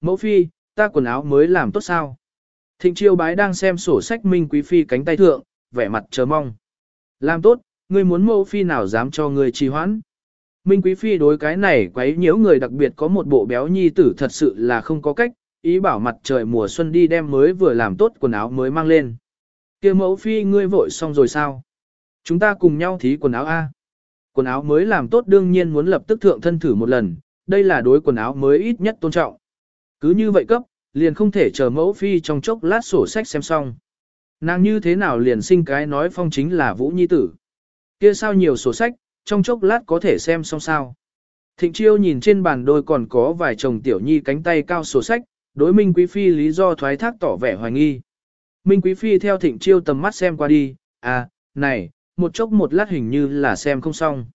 mẫu phi, ta quần áo mới làm tốt sao? Thịnh chiêu bái đang xem sổ sách Minh Quý Phi cánh tay thượng, vẻ mặt chờ mong. Làm tốt, ngươi muốn mẫu phi nào dám cho ngươi trì hoãn. Minh Quý Phi đối cái này quấy nhiễu người đặc biệt có một bộ béo nhi tử thật sự là không có cách, ý bảo mặt trời mùa xuân đi đem mới vừa làm tốt quần áo mới mang lên. kia mẫu phi ngươi vội xong rồi sao? Chúng ta cùng nhau thí quần áo A. Quần áo mới làm tốt đương nhiên muốn lập tức thượng thân thử một lần, đây là đối quần áo mới ít nhất tôn trọng. Cứ như vậy cấp, liền không thể chờ mẫu phi trong chốc lát sổ sách xem xong. Nàng như thế nào liền sinh cái nói phong chính là Vũ Nhi tử. Kia sao nhiều sổ sách, trong chốc lát có thể xem xong sao. Thịnh chiêu nhìn trên bàn đôi còn có vài chồng tiểu nhi cánh tay cao sổ sách, đối Minh Quý Phi lý do thoái thác tỏ vẻ hoài nghi. Minh Quý Phi theo thịnh chiêu tầm mắt xem qua đi, à, này, một chốc một lát hình như là xem không xong.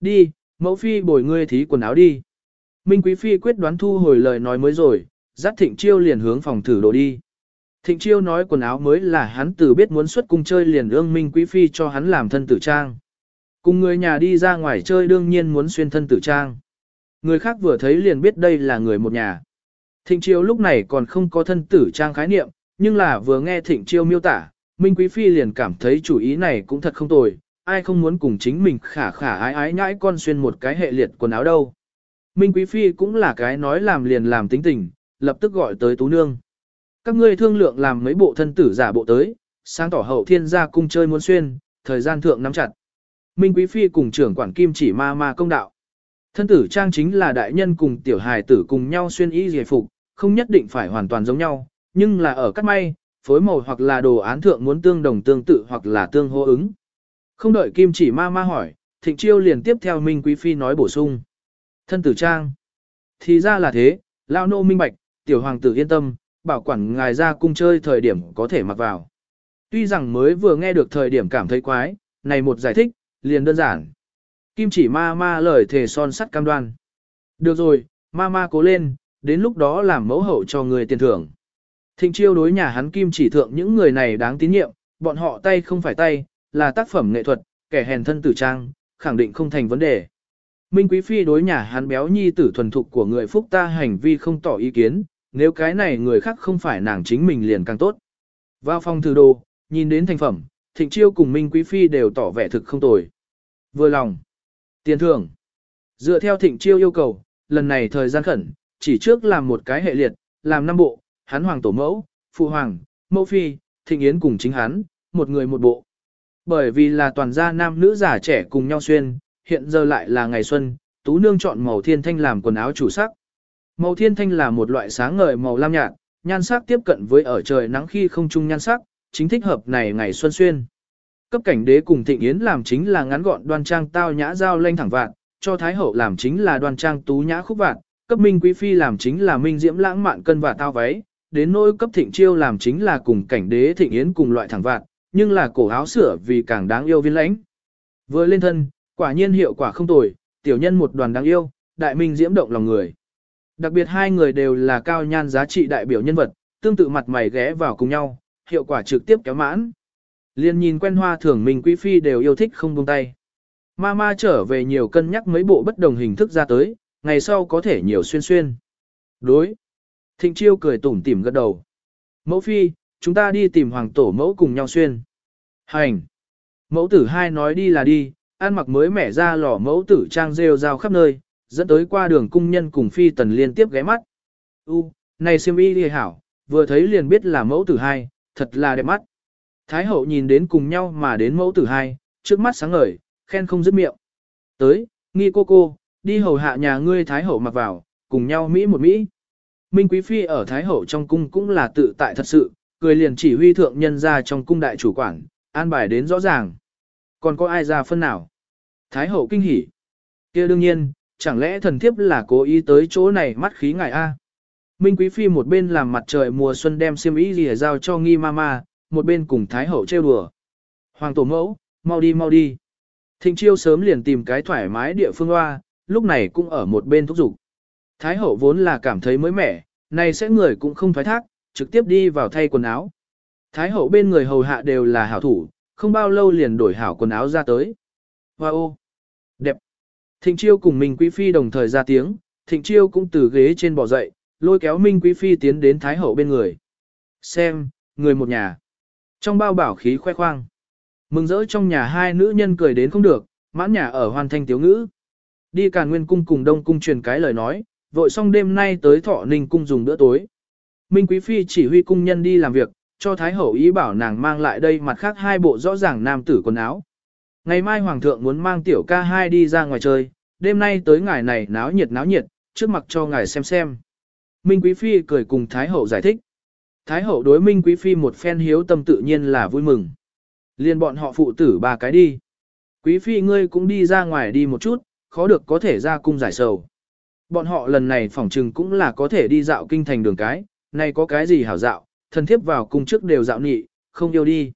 Đi, mẫu Phi bồi ngươi thí quần áo đi. Minh Quý Phi quyết đoán thu hồi lời nói mới rồi, dắt thịnh chiêu liền hướng phòng thử đồ đi. Thịnh chiêu nói quần áo mới là hắn từ biết muốn xuất cung chơi liền ương Minh Quý Phi cho hắn làm thân tử trang. Cùng người nhà đi ra ngoài chơi đương nhiên muốn xuyên thân tử trang. Người khác vừa thấy liền biết đây là người một nhà. Thịnh chiêu lúc này còn không có thân tử trang khái niệm, nhưng là vừa nghe thịnh chiêu miêu tả, Minh Quý Phi liền cảm thấy chủ ý này cũng thật không tồi, ai không muốn cùng chính mình khả khả ái ái nhãi con xuyên một cái hệ liệt quần áo đâu. Minh Quý Phi cũng là cái nói làm liền làm tính tình, lập tức gọi tới Tú Nương. Các ngươi thương lượng làm mấy bộ thân tử giả bộ tới, sáng tỏ hậu thiên gia cung chơi muốn xuyên, thời gian thượng nắm chặt. Minh Quý Phi cùng trưởng quản kim chỉ ma ma công đạo. Thân tử trang chính là đại nhân cùng tiểu hài tử cùng nhau xuyên y giải phục, không nhất định phải hoàn toàn giống nhau, nhưng là ở cắt may, phối màu hoặc là đồ án thượng muốn tương đồng tương tự hoặc là tương hô ứng. Không đợi kim chỉ ma ma hỏi, thịnh chiêu liền tiếp theo Minh Quý Phi nói bổ sung. Thân tử trang. Thì ra là thế, lao nô minh bạch, tiểu hoàng tử yên tâm, bảo quản ngài ra cung chơi thời điểm có thể mặc vào. Tuy rằng mới vừa nghe được thời điểm cảm thấy quái, này một giải thích, liền đơn giản. Kim chỉ ma ma lời thề son sắt cam đoan. Được rồi, ma ma cố lên, đến lúc đó làm mẫu hậu cho người tiền thưởng. Thịnh chiêu đối nhà hắn kim chỉ thượng những người này đáng tín nhiệm, bọn họ tay không phải tay, là tác phẩm nghệ thuật, kẻ hèn thân tử trang, khẳng định không thành vấn đề. Minh Quý Phi đối nhà hắn béo nhi tử thuần thục của người phúc ta hành vi không tỏ ý kiến, nếu cái này người khác không phải nàng chính mình liền càng tốt. Vào phòng thử đồ, nhìn đến thành phẩm, Thịnh Chiêu cùng Minh Quý Phi đều tỏ vẻ thực không tồi. Vừa lòng. Tiền thưởng. Dựa theo Thịnh Chiêu yêu cầu, lần này thời gian khẩn, chỉ trước làm một cái hệ liệt, làm năm bộ, hắn hoàng tổ mẫu, phụ hoàng, mẫu phi, Thịnh Yến cùng chính hắn, một người một bộ. Bởi vì là toàn gia nam nữ già trẻ cùng nhau xuyên, hiện giờ lại là ngày xuân, Tú Nương chọn màu thiên thanh làm quần áo chủ sắc. Màu thiên thanh là một loại sáng ngời màu lam nhạt, nhan sắc tiếp cận với ở trời nắng khi không trung nhan sắc, chính thích hợp này ngày xuân xuyên. Cấp cảnh đế cùng thịnh yến làm chính là ngắn gọn đoan trang tao nhã giao lanh thẳng vạn, cho thái hậu làm chính là đoan trang tú nhã khúc vạn, cấp minh quý phi làm chính là minh diễm lãng mạn cân và tao váy, đến nỗi cấp thịnh chiêu làm chính là cùng cảnh đế thịnh yến cùng loại thẳng vạn, nhưng là cổ áo sửa vì càng đáng yêu viên lãnh. Vừa lên thân, quả nhiên hiệu quả không tồi, tiểu nhân một đoàn đáng yêu, đại minh diễm động lòng người. Đặc biệt hai người đều là cao nhan giá trị đại biểu nhân vật, tương tự mặt mày ghé vào cùng nhau, hiệu quả trực tiếp kéo mãn. Liên nhìn quen hoa thưởng mình quý phi đều yêu thích không buông tay. Mama trở về nhiều cân nhắc mấy bộ bất đồng hình thức ra tới, ngày sau có thể nhiều xuyên xuyên. Đối. Thịnh chiêu cười tủm tỉm gật đầu. Mẫu phi, chúng ta đi tìm hoàng tổ mẫu cùng nhau xuyên. Hành. Mẫu tử hai nói đi là đi, ăn mặc mới mẻ ra lò mẫu tử trang rêu rao khắp nơi, dẫn tới qua đường cung nhân cùng phi tần liên tiếp ghé mắt. U, này siêm y đi hảo, vừa thấy liền biết là mẫu tử hai, thật là đẹp mắt. Thái hậu nhìn đến cùng nhau mà đến mẫu tử hai, trước mắt sáng ngời, khen không dứt miệng. Tới, nghi cô cô, đi hầu hạ nhà ngươi Thái hậu mặc vào, cùng nhau Mỹ một Mỹ. Minh Quý Phi ở Thái hậu trong cung cũng là tự tại thật sự, cười liền chỉ huy thượng nhân ra trong cung đại chủ quản, an bài đến rõ ràng. Còn có ai ra phân nào? Thái hậu kinh hỉ. kia đương nhiên, chẳng lẽ thần thiếp là cố ý tới chỗ này mắt khí ngài A. Minh Quý Phi một bên làm mặt trời mùa xuân đem xiêm y lìa giao cho nghi mama, một bên cùng Thái Hậu trêu đùa. Hoàng tổ mẫu, mau đi mau đi. Thịnh chiêu sớm liền tìm cái thoải mái địa phương hoa, lúc này cũng ở một bên thúc giục. Thái Hậu vốn là cảm thấy mới mẻ, này sẽ người cũng không thoái thác, trực tiếp đi vào thay quần áo. Thái Hậu bên người hầu hạ đều là hảo thủ, không bao lâu liền đổi hảo quần áo ra tới. Wow! Đẹp! Thịnh chiêu cùng minh quý phi đồng thời ra tiếng, thịnh chiêu cũng từ ghế trên bò dậy, lôi kéo Minh Quý Phi tiến đến Thái Hậu bên người. Xem, người một nhà. Trong bao bảo khí khoe khoang. Mừng rỡ trong nhà hai nữ nhân cười đến không được, mãn nhà ở hoàn thanh tiếu ngữ. Đi càn nguyên cung cùng đông cung truyền cái lời nói, vội xong đêm nay tới thọ ninh cung dùng bữa tối. Minh Quý Phi chỉ huy cung nhân đi làm việc, cho Thái Hậu ý bảo nàng mang lại đây mặt khác hai bộ rõ ràng nam tử quần áo. Ngày mai Hoàng thượng muốn mang tiểu ca hai đi ra ngoài chơi, đêm nay tới ngài này náo nhiệt náo nhiệt, trước mặt cho ngài xem xem. Minh Quý Phi cười cùng Thái Hậu giải thích. Thái Hậu đối Minh Quý Phi một phen hiếu tâm tự nhiên là vui mừng. Liên bọn họ phụ tử ba cái đi. Quý Phi ngươi cũng đi ra ngoài đi một chút, khó được có thể ra cung giải sầu. Bọn họ lần này phỏng trừng cũng là có thể đi dạo kinh thành đường cái, này có cái gì hảo dạo, thần thiếp vào cung trước đều dạo nhị, không yêu đi.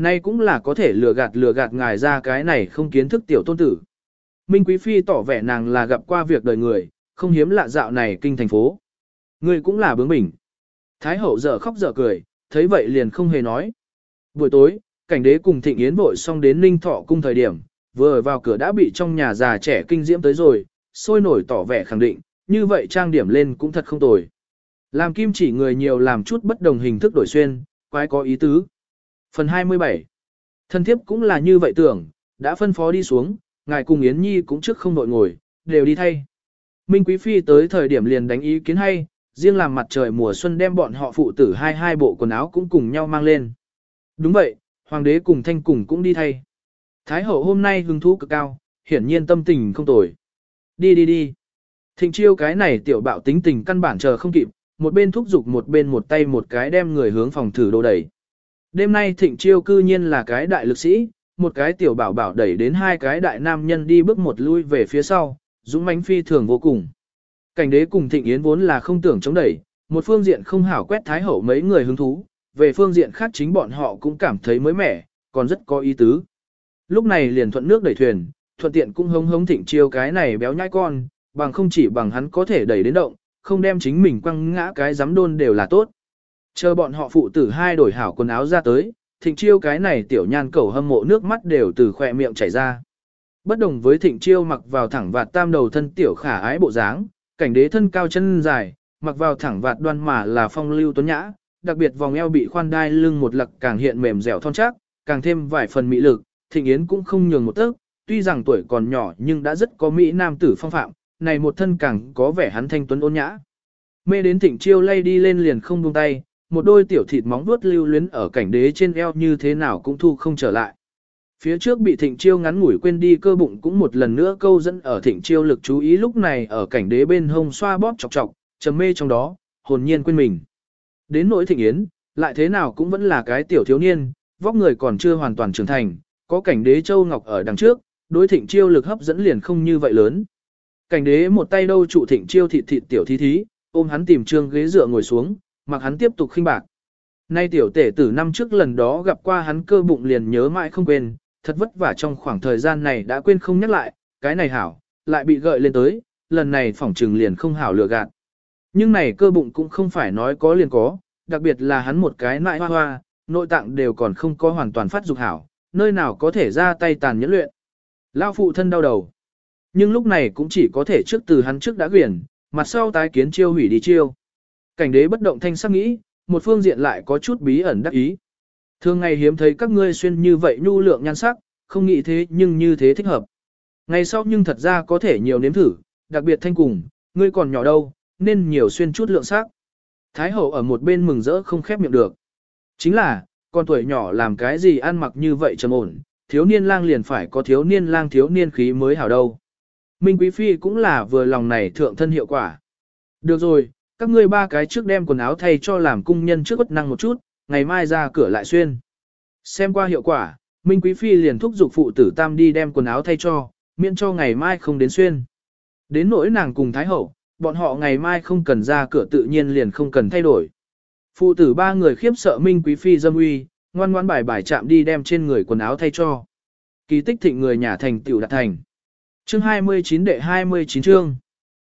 Nay cũng là có thể lừa gạt lừa gạt ngài ra cái này không kiến thức tiểu tôn tử. Minh Quý Phi tỏ vẻ nàng là gặp qua việc đời người, không hiếm lạ dạo này kinh thành phố. Người cũng là bướng bỉnh. Thái hậu dở khóc dở cười, thấy vậy liền không hề nói. Buổi tối, cảnh đế cùng thịnh yến vội xong đến ninh thọ cung thời điểm, vừa vào cửa đã bị trong nhà già trẻ kinh diễm tới rồi, sôi nổi tỏ vẻ khẳng định, như vậy trang điểm lên cũng thật không tồi. Làm kim chỉ người nhiều làm chút bất đồng hình thức đổi xuyên, quái có ý tứ. Phần 27 Thân thiếp cũng là như vậy tưởng, đã phân phó đi xuống, ngài cùng Yến Nhi cũng trước không đội ngồi, đều đi thay. Minh Quý Phi tới thời điểm liền đánh ý kiến hay, riêng làm mặt trời mùa xuân đem bọn họ phụ tử hai hai bộ quần áo cũng cùng nhau mang lên. Đúng vậy, Hoàng đế cùng Thanh cùng cũng đi thay. Thái hậu hôm nay hứng thú cực cao, hiển nhiên tâm tình không tồi. Đi đi đi. Thịnh chiêu cái này tiểu bạo tính tình căn bản chờ không kịp, một bên thúc giục một bên một tay một cái đem người hướng phòng thử đồ đẩy. Đêm nay thịnh chiêu cư nhiên là cái đại lực sĩ, một cái tiểu bảo bảo đẩy đến hai cái đại nam nhân đi bước một lui về phía sau, dũng mãnh phi thường vô cùng. Cảnh đế cùng thịnh yến vốn là không tưởng chống đẩy, một phương diện không hảo quét thái hậu mấy người hứng thú, về phương diện khác chính bọn họ cũng cảm thấy mới mẻ, còn rất có ý tứ. Lúc này liền thuận nước đẩy thuyền, thuận tiện cũng hống hống thịnh chiêu cái này béo nhai con, bằng không chỉ bằng hắn có thể đẩy đến động, không đem chính mình quăng ngã cái giám đôn đều là tốt. Chờ bọn họ phụ tử hai đổi hảo quần áo ra tới, thịnh chiêu cái này tiểu nhan cầu hâm mộ nước mắt đều từ khỏe miệng chảy ra. Bất đồng với thịnh chiêu mặc vào thẳng vạt tam đầu thân tiểu khả ái bộ dáng, cảnh đế thân cao chân dài, mặc vào thẳng vạt đoan mà là phong lưu tuấn nhã, đặc biệt vòng eo bị khoan đai lưng một lặc càng hiện mềm dẻo thon chắc, càng thêm vài phần mỹ lực, thịnh yến cũng không nhường một tấc, tuy rằng tuổi còn nhỏ nhưng đã rất có mỹ nam tử phong phạm, này một thân càng có vẻ hắn thanh tuấn ôn nhã. Mê đến thịnh chiêu lay đi lên liền không buông tay, một đôi tiểu thịt móng vuốt lưu luyến ở cảnh đế trên eo như thế nào cũng thu không trở lại. Phía trước bị thịnh chiêu ngắn ngủi quên đi cơ bụng cũng một lần nữa câu dẫn ở thịnh chiêu lực chú ý lúc này ở cảnh đế bên hông xoa bóp chọc chọc, trầm mê trong đó, hồn nhiên quên mình. Đến nỗi thịnh yến, lại thế nào cũng vẫn là cái tiểu thiếu niên, vóc người còn chưa hoàn toàn trưởng thành, có cảnh đế châu ngọc ở đằng trước, đối thịnh chiêu lực hấp dẫn liền không như vậy lớn. Cảnh đế một tay đâu trụ thịnh chiêu thịt thịt tiểu thí thí, ôm hắn tìm trương ghế dựa ngồi xuống, mặc hắn tiếp tục khinh bạc. Nay tiểu tể tử năm trước lần đó gặp qua hắn cơ bụng liền nhớ mãi không quên, thật vất vả trong khoảng thời gian này đã quên không nhắc lại, cái này hảo, lại bị gợi lên tới, lần này phỏng trừng liền không hảo lừa gạt. Nhưng này cơ bụng cũng không phải nói có liền có, đặc biệt là hắn một cái nại hoa hoa, nội tạng đều còn không có hoàn toàn phát dục hảo, nơi nào có thể ra tay tàn nhẫn luyện. Lao phụ thân đau đầu. Nhưng lúc này cũng chỉ có thể trước từ hắn trước đã quyển, mặt sau tái kiến chiêu hủy đi chiêu. Cảnh đế bất động thanh sắc nghĩ, một phương diện lại có chút bí ẩn đắc ý. Thường ngày hiếm thấy các ngươi xuyên như vậy nhu lượng nhan sắc, không nghĩ thế nhưng như thế thích hợp. Ngày sau nhưng thật ra có thể nhiều nếm thử, đặc biệt thanh cùng, ngươi còn nhỏ đâu, nên nhiều xuyên chút lượng sắc. Thái hậu ở một bên mừng rỡ không khép miệng được. Chính là, con tuổi nhỏ làm cái gì ăn mặc như vậy trầm ổn, thiếu niên lang liền phải có thiếu niên lang thiếu niên khí mới hảo đâu. Minh Quý Phi cũng là vừa lòng này thượng thân hiệu quả. Được rồi, các ngươi ba cái trước đem quần áo thay cho làm cung nhân trước bất năng một chút, ngày mai ra cửa lại xuyên. Xem qua hiệu quả, Minh Quý Phi liền thúc giục phụ tử tam đi đem quần áo thay cho, miễn cho ngày mai không đến xuyên. Đến nỗi nàng cùng Thái Hậu, bọn họ ngày mai không cần ra cửa tự nhiên liền không cần thay đổi. Phụ tử ba người khiếp sợ Minh Quý Phi dâm uy, ngoan ngoan bài bài chạm đi đem trên người quần áo thay cho. Kỳ tích thịnh người nhà thành tiểu đạt thành. Chương 29 đệ 29 chương.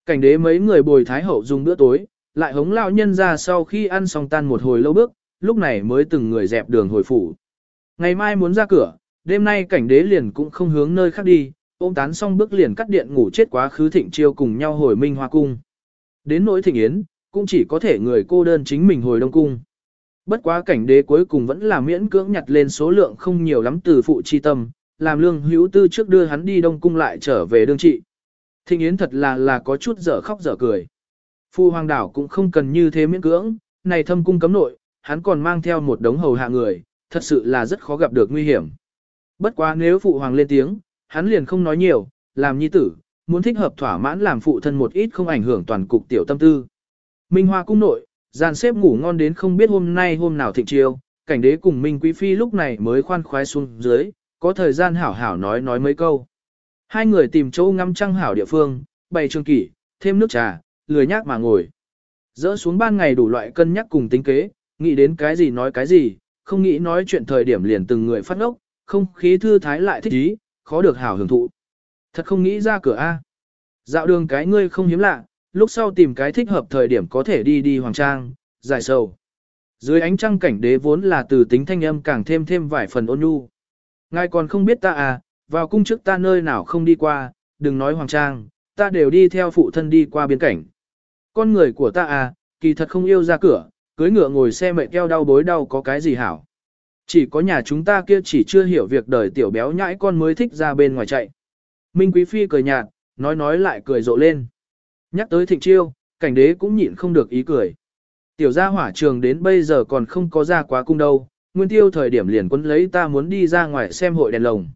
Cảnh đế mấy người bồi Thái Hậu dùng bữa tối, lại hống lão nhân ra sau khi ăn xong tan một hồi lâu bước, lúc này mới từng người dẹp đường hồi phủ. Ngày mai muốn ra cửa, đêm nay cảnh đế liền cũng không hướng nơi khác đi, ôm tán xong bước liền cắt điện ngủ chết quá khứ thịnh chiêu cùng nhau hồi minh hoa cung. Đến nỗi thịnh yến, cũng chỉ có thể người cô đơn chính mình hồi đông cung. Bất quá cảnh đế cuối cùng vẫn là miễn cưỡng nhặt lên số lượng không nhiều lắm từ phụ chi tâm, làm lương hữu tư trước đưa hắn đi đông cung lại trở về đương trị. Thịnh Yến thật là là có chút dở khóc dở cười. Phu hoàng đảo cũng không cần như thế miễn cưỡng, này thâm cung cấm nội, hắn còn mang theo một đống hầu hạ người, thật sự là rất khó gặp được nguy hiểm. Bất quá nếu phụ hoàng lên tiếng, hắn liền không nói nhiều, làm nhi tử, muốn thích hợp thỏa mãn làm phụ thân một ít không ảnh hưởng toàn cục tiểu tâm tư. Minh Hoa cung nội, dàn xếp ngủ ngon đến không biết hôm nay hôm nào thịnh chiêu, cảnh đế cùng Minh Quý Phi lúc này mới khoan khoái xuống dưới, có thời gian hảo hảo nói nói mấy câu. Hai người tìm chỗ ngắm trăng hảo địa phương, bày trường kỷ, thêm nước trà, lười nhác mà ngồi. Dỡ xuống ban ngày đủ loại cân nhắc cùng tính kế, nghĩ đến cái gì nói cái gì, không nghĩ nói chuyện thời điểm liền từng người phát ngốc, không khí thư thái lại thích ý, khó được hảo hưởng thụ. Thật không nghĩ ra cửa A. Dạo đường cái ngươi không hiếm lạ, lúc sau tìm cái thích hợp thời điểm có thể đi đi hoàng trang, giải sầu. Dưới ánh trăng cảnh đế vốn là từ tính thanh âm càng thêm thêm vài phần ôn nhu. Ngài còn không biết ta à, vào cung trước ta nơi nào không đi qua, đừng nói hoàng trang, ta đều đi theo phụ thân đi qua biên cảnh. Con người của ta à, kỳ thật không yêu ra cửa, cưới ngựa ngồi xe mệt keo đau bối đau có cái gì hảo. Chỉ có nhà chúng ta kia chỉ chưa hiểu việc đời tiểu béo nhãi con mới thích ra bên ngoài chạy. Minh Quý Phi cười nhạt, nói nói lại cười rộ lên. Nhắc tới thịnh chiêu, cảnh đế cũng nhịn không được ý cười. Tiểu gia hỏa trường đến bây giờ còn không có ra quá cung đâu, nguyên tiêu thời điểm liền quân lấy ta muốn đi ra ngoài xem hội đèn lồng.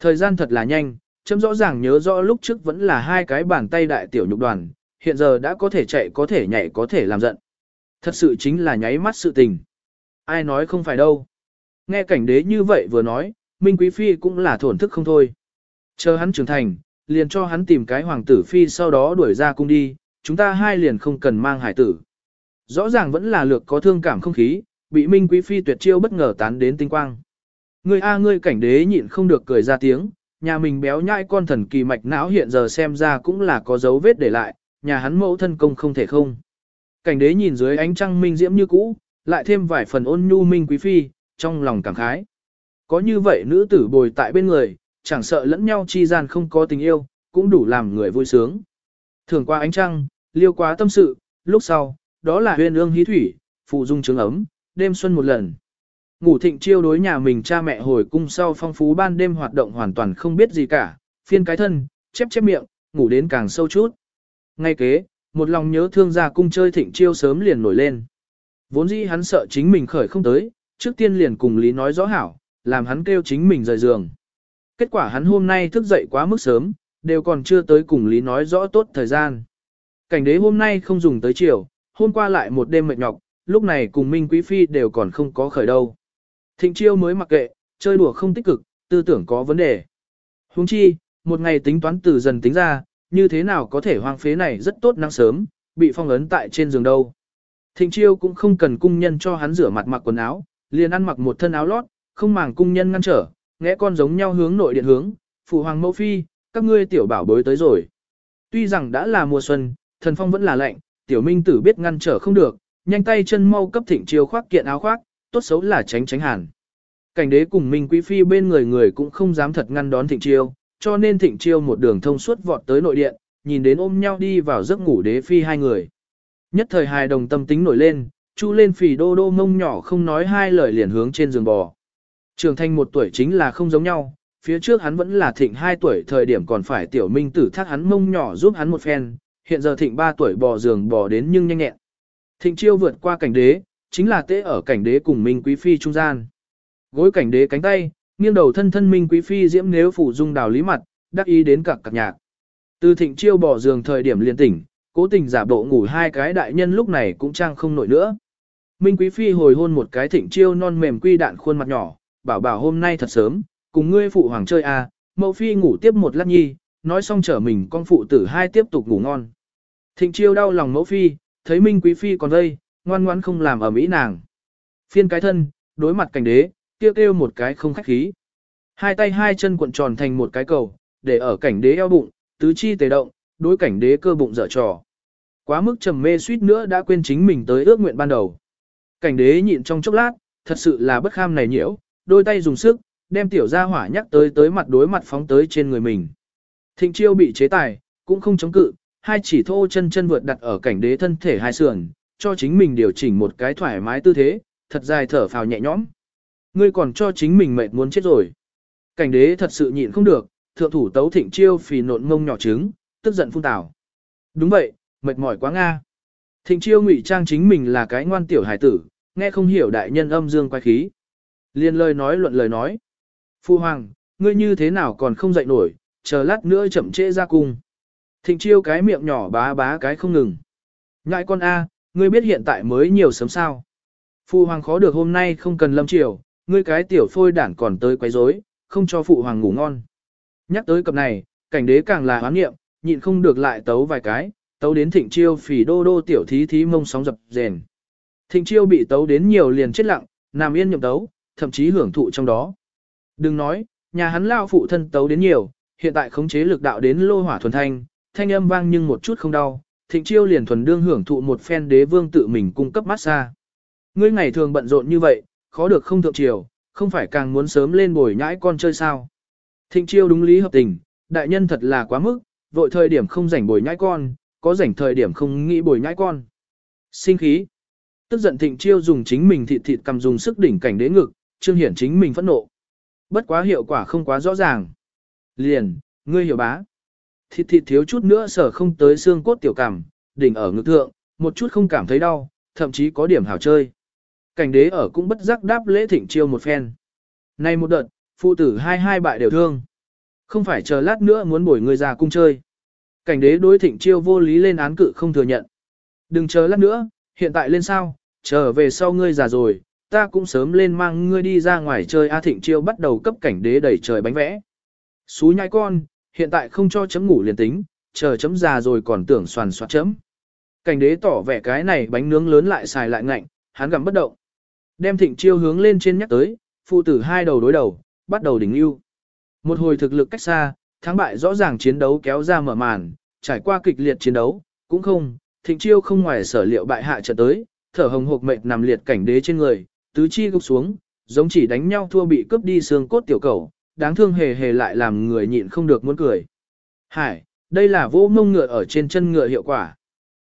Thời gian thật là nhanh, chấm rõ ràng nhớ rõ lúc trước vẫn là hai cái bàn tay đại tiểu nhục đoàn, hiện giờ đã có thể chạy có thể nhảy có thể làm giận. Thật sự chính là nháy mắt sự tình. Ai nói không phải đâu. Nghe cảnh đế như vậy vừa nói, Minh Quý Phi cũng là thổn thức không thôi. Chờ hắn trưởng thành, liền cho hắn tìm cái hoàng tử Phi sau đó đuổi ra cung đi, chúng ta hai liền không cần mang hải tử. Rõ ràng vẫn là lược có thương cảm không khí, bị Minh Quý Phi tuyệt chiêu bất ngờ tán đến tinh quang. Ngươi a ngươi cảnh đế nhịn không được cười ra tiếng, nhà mình béo nhãi con thần kỳ mạch não hiện giờ xem ra cũng là có dấu vết để lại, nhà hắn mẫu thân công không thể không. Cảnh đế nhìn dưới ánh trăng minh diễm như cũ, lại thêm vài phần ôn nhu minh quý phi, trong lòng cảm khái. Có như vậy nữ tử bồi tại bên người, chẳng sợ lẫn nhau chi gian không có tình yêu, cũng đủ làm người vui sướng. Thường qua ánh trăng, liêu quá tâm sự, lúc sau, đó là huyền ương hí thủy, phụ dung trứng ấm, đêm xuân một lần. Ngủ thịnh chiêu đối nhà mình cha mẹ hồi cung sau phong phú ban đêm hoạt động hoàn toàn không biết gì cả, phiên cái thân, chép chép miệng, ngủ đến càng sâu chút. Ngay kế, một lòng nhớ thương gia cung chơi thịnh chiêu sớm liền nổi lên. Vốn dĩ hắn sợ chính mình khởi không tới, trước tiên liền cùng Lý nói rõ hảo, làm hắn kêu chính mình rời giường. Kết quả hắn hôm nay thức dậy quá mức sớm, đều còn chưa tới cùng Lý nói rõ tốt thời gian. Cảnh đế hôm nay không dùng tới chiều, hôm qua lại một đêm mệt nhọc, lúc này cùng Minh Quý Phi đều còn không có khởi đâu. Thịnh chiêu mới mặc kệ, chơi đùa không tích cực, tư tưởng có vấn đề. Huống chi, một ngày tính toán từ dần tính ra, như thế nào có thể hoang phế này rất tốt năng sớm, bị phong ấn tại trên giường đâu. Thịnh chiêu cũng không cần cung nhân cho hắn rửa mặt mặc quần áo, liền ăn mặc một thân áo lót, không màng cung nhân ngăn trở, ngẽ con giống nhau hướng nội điện hướng, phụ hoàng mẫu phi, các ngươi tiểu bảo bối tới rồi. Tuy rằng đã là mùa xuân, thần phong vẫn là lạnh, tiểu minh tử biết ngăn trở không được, nhanh tay chân mau cấp thịnh chiêu khoác kiện áo khoác, tốt xấu là tránh tránh hàn. Cảnh đế cùng Minh Quý Phi bên người người cũng không dám thật ngăn đón thịnh chiêu, cho nên thịnh chiêu một đường thông suốt vọt tới nội điện, nhìn đến ôm nhau đi vào giấc ngủ đế phi hai người. Nhất thời hài đồng tâm tính nổi lên, chu lên phì đô đô mông nhỏ không nói hai lời liền hướng trên giường bò. Trường thanh một tuổi chính là không giống nhau, phía trước hắn vẫn là thịnh hai tuổi thời điểm còn phải tiểu minh tử thác hắn mông nhỏ giúp hắn một phen, hiện giờ thịnh ba tuổi bò giường bò đến nhưng nhanh nhẹn. Thịnh chiêu vượt qua cảnh đế, chính là tế ở cảnh đế cùng minh quý phi trung gian. Gối cảnh đế cánh tay, nghiêng đầu thân thân minh quý phi diễm nếu phủ dung đào lý mặt, đắc ý đến cặc cặc nhạc. Từ thịnh chiêu bỏ giường thời điểm liền tỉnh, cố tình giả bộ ngủ hai cái đại nhân lúc này cũng trang không nổi nữa. Minh quý phi hồi hôn một cái thịnh chiêu non mềm quy đạn khuôn mặt nhỏ, bảo bảo hôm nay thật sớm, cùng ngươi phụ hoàng chơi à, mẫu phi ngủ tiếp một lát nhi, nói xong trở mình con phụ tử hai tiếp tục ngủ ngon. Thịnh chiêu đau lòng mẫu phi, thấy Minh quý phi còn đây, ngoan ngoan không làm ở mỹ nàng. Phiên cái thân, đối mặt cảnh đế, kêu kêu một cái không khách khí. Hai tay hai chân cuộn tròn thành một cái cầu, để ở cảnh đế eo bụng, tứ chi tề động, đối cảnh đế cơ bụng dở trò. Quá mức trầm mê suýt nữa đã quên chính mình tới ước nguyện ban đầu. Cảnh đế nhịn trong chốc lát, thật sự là bất kham này nhiễu, đôi tay dùng sức, đem tiểu gia hỏa nhắc tới tới mặt đối mặt phóng tới trên người mình. Thịnh chiêu bị chế tài, cũng không chống cự, hai chỉ thô chân chân vượt đặt ở cảnh đế thân thể hai sườn, cho chính mình điều chỉnh một cái thoải mái tư thế, thật dài thở phào nhẹ nhõm. Ngươi còn cho chính mình mệt muốn chết rồi. Cảnh đế thật sự nhịn không được, thượng thủ tấu thịnh chiêu phì nộn ngông nhỏ trứng, tức giận phun tảo. Đúng vậy, mệt mỏi quá Nga. Thịnh chiêu ngụy trang chính mình là cái ngoan tiểu hải tử, nghe không hiểu đại nhân âm dương quay khí. Liên lời nói luận lời nói. Phu hoàng, ngươi như thế nào còn không dậy nổi, chờ lát nữa chậm trễ ra cung. Thịnh chiêu cái miệng nhỏ bá bá cái không ngừng. Ngại con A, ngươi biết hiện tại mới nhiều sớm sao. Phu hoàng khó được hôm nay không cần lâm triều ngươi cái tiểu phôi đản còn tới quấy rối, không cho phụ hoàng ngủ ngon. Nhắc tới cập này, cảnh đế càng là hoán nghiệm, nhịn không được lại tấu vài cái, tấu đến thịnh chiêu phỉ đô đô tiểu thí thí mông sóng dập rền. Thịnh chiêu bị tấu đến nhiều liền chết lặng, nằm yên nhậm tấu, thậm chí hưởng thụ trong đó. Đừng nói, nhà hắn lao phụ thân tấu đến nhiều, hiện tại khống chế lực đạo đến lô hỏa thuần thanh, thanh âm vang nhưng một chút không đau, thịnh chiêu liền thuần đương hưởng thụ một phen đế vương tự mình cung cấp massage. Ngươi ngày thường bận rộn như vậy, khó được không thượng triều, không phải càng muốn sớm lên bồi nhãi con chơi sao. Thịnh chiêu đúng lý hợp tình, đại nhân thật là quá mức, vội thời điểm không rảnh bồi nhãi con, có rảnh thời điểm không nghĩ bồi nhãi con. Sinh khí. Tức giận thịnh chiêu dùng chính mình thịt thịt cầm dùng sức đỉnh cảnh đế ngực, trương hiển chính mình phẫn nộ. Bất quá hiệu quả không quá rõ ràng. Liền, ngươi hiểu bá. Thịt thịt thiếu chút nữa sở không tới xương cốt tiểu cảm, đỉnh ở ngực thượng, một chút không cảm thấy đau, thậm chí có điểm hảo chơi. Cảnh đế ở cũng bất giác đáp lễ thịnh chiêu một phen. Nay một đợt, phụ tử hai hai bại đều thương. Không phải chờ lát nữa muốn bổi người già cung chơi. Cảnh đế đối thịnh chiêu vô lý lên án cự không thừa nhận. Đừng chờ lát nữa, hiện tại lên sao, chờ về sau ngươi già rồi, ta cũng sớm lên mang ngươi đi ra ngoài chơi A thịnh chiêu bắt đầu cấp cảnh đế đẩy trời bánh vẽ. Xú nhai con, hiện tại không cho chấm ngủ liền tính, chờ chấm già rồi còn tưởng soàn soạt chấm. Cảnh đế tỏ vẻ cái này bánh nướng lớn lại xài lại ngạnh, hắn gặm bất động. Đem thịnh chiêu hướng lên trên nhắc tới, phụ tử hai đầu đối đầu, bắt đầu đỉnh lưu. Một hồi thực lực cách xa, thắng bại rõ ràng chiến đấu kéo ra mở màn, trải qua kịch liệt chiến đấu, cũng không, thịnh chiêu không ngoài sở liệu bại hạ trận tới, thở hồng hộc mệt nằm liệt cảnh đế trên người, tứ chi gục xuống, giống chỉ đánh nhau thua bị cướp đi xương cốt tiểu cầu, đáng thương hề hề lại làm người nhịn không được muốn cười. Hải, đây là vô mông ngựa ở trên chân ngựa hiệu quả.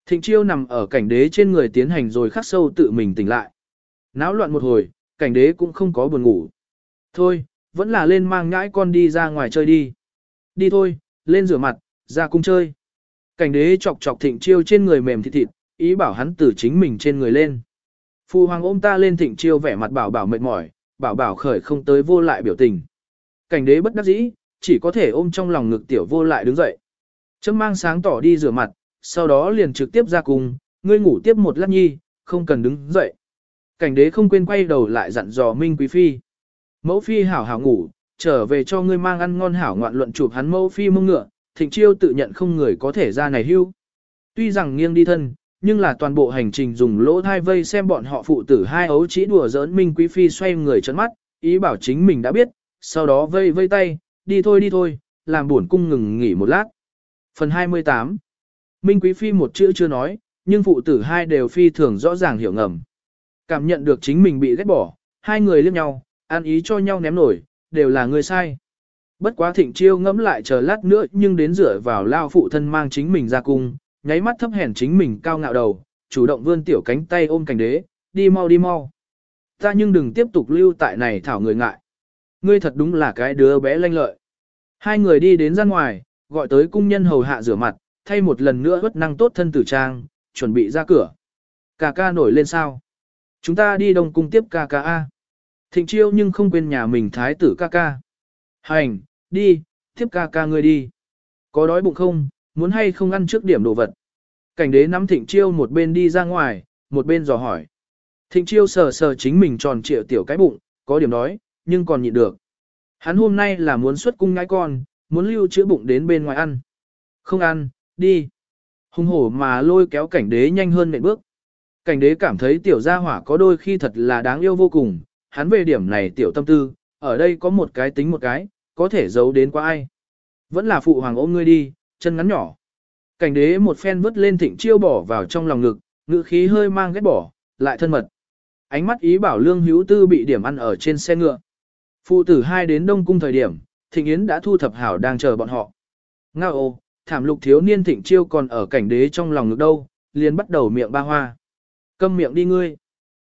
Thịnh chiêu nằm ở cảnh đế trên người tiến hành rồi khắc sâu tự mình tỉnh lại. Náo loạn một hồi, cảnh đế cũng không có buồn ngủ. Thôi, vẫn là lên mang nhãi con đi ra ngoài chơi đi. Đi thôi, lên rửa mặt, ra cung chơi. Cảnh đế chọc chọc thịnh chiêu trên người mềm thịt thịt, ý bảo hắn từ chính mình trên người lên. Phu hoàng ôm ta lên thịnh chiêu vẻ mặt bảo bảo mệt mỏi, bảo bảo khởi không tới vô lại biểu tình. Cảnh đế bất đắc dĩ, chỉ có thể ôm trong lòng ngực tiểu vô lại đứng dậy. Chấm mang sáng tỏ đi rửa mặt, sau đó liền trực tiếp ra cung, ngươi ngủ tiếp một lát nhi, không cần đứng dậy. Cảnh đế không quên quay đầu lại dặn dò Minh Quý Phi. Mẫu Phi hảo hảo ngủ, trở về cho ngươi mang ăn ngon hảo ngoạn luận chụp hắn Mẫu Phi mông ngựa, thịnh chiêu tự nhận không người có thể ra này hưu. Tuy rằng nghiêng đi thân, nhưng là toàn bộ hành trình dùng lỗ thai vây xem bọn họ phụ tử hai ấu chỉ đùa giỡn Minh Quý Phi xoay người trấn mắt, ý bảo chính mình đã biết, sau đó vây vây tay, đi thôi đi thôi, làm buồn cung ngừng nghỉ một lát. Phần 28 Minh Quý Phi một chữ chưa nói, nhưng phụ tử hai đều phi thường rõ ràng hiểu ngầm. Cảm nhận được chính mình bị ghét bỏ, hai người liếc nhau, ăn ý cho nhau ném nổi, đều là người sai. Bất quá thịnh chiêu ngẫm lại chờ lát nữa nhưng đến rửa vào lao phụ thân mang chính mình ra cung, nháy mắt thấp hèn chính mình cao ngạo đầu, chủ động vươn tiểu cánh tay ôm cảnh đế, đi mau đi mau. Ta nhưng đừng tiếp tục lưu tại này thảo người ngại. Ngươi thật đúng là cái đứa bé lanh lợi. Hai người đi đến ra ngoài, gọi tới cung nhân hầu hạ rửa mặt, thay một lần nữa bất năng tốt thân tử trang, chuẩn bị ra cửa. Cà ca nổi lên sao? Chúng ta đi đông cung tiếp ca ca A. Thịnh chiêu nhưng không quên nhà mình thái tử ca ca. Hành, đi, tiếp ca ca ngươi đi. Có đói bụng không, muốn hay không ăn trước điểm đồ vật. Cảnh đế nắm thịnh chiêu một bên đi ra ngoài, một bên dò hỏi. Thịnh chiêu sờ sờ chính mình tròn trịa tiểu cái bụng, có điểm đói, nhưng còn nhịn được. Hắn hôm nay là muốn xuất cung ngãi con, muốn lưu chữa bụng đến bên ngoài ăn. Không ăn, đi. Hùng hổ mà lôi kéo cảnh đế nhanh hơn nệm bước. Cảnh đế cảm thấy tiểu gia hỏa có đôi khi thật là đáng yêu vô cùng, hắn về điểm này tiểu tâm tư, ở đây có một cái tính một cái, có thể giấu đến qua ai. Vẫn là phụ hoàng ôm ngươi đi, chân ngắn nhỏ. Cảnh đế một phen vứt lên thịnh chiêu bỏ vào trong lòng ngực, ngữ khí hơi mang ghét bỏ, lại thân mật. Ánh mắt ý bảo lương hữu tư bị điểm ăn ở trên xe ngựa. Phụ tử hai đến đông cung thời điểm, thịnh yến đã thu thập hảo đang chờ bọn họ. Ngao, ô, thảm lục thiếu niên thịnh chiêu còn ở cảnh đế trong lòng ngực đâu, liền bắt đầu miệng ba hoa. Câm miệng đi ngươi.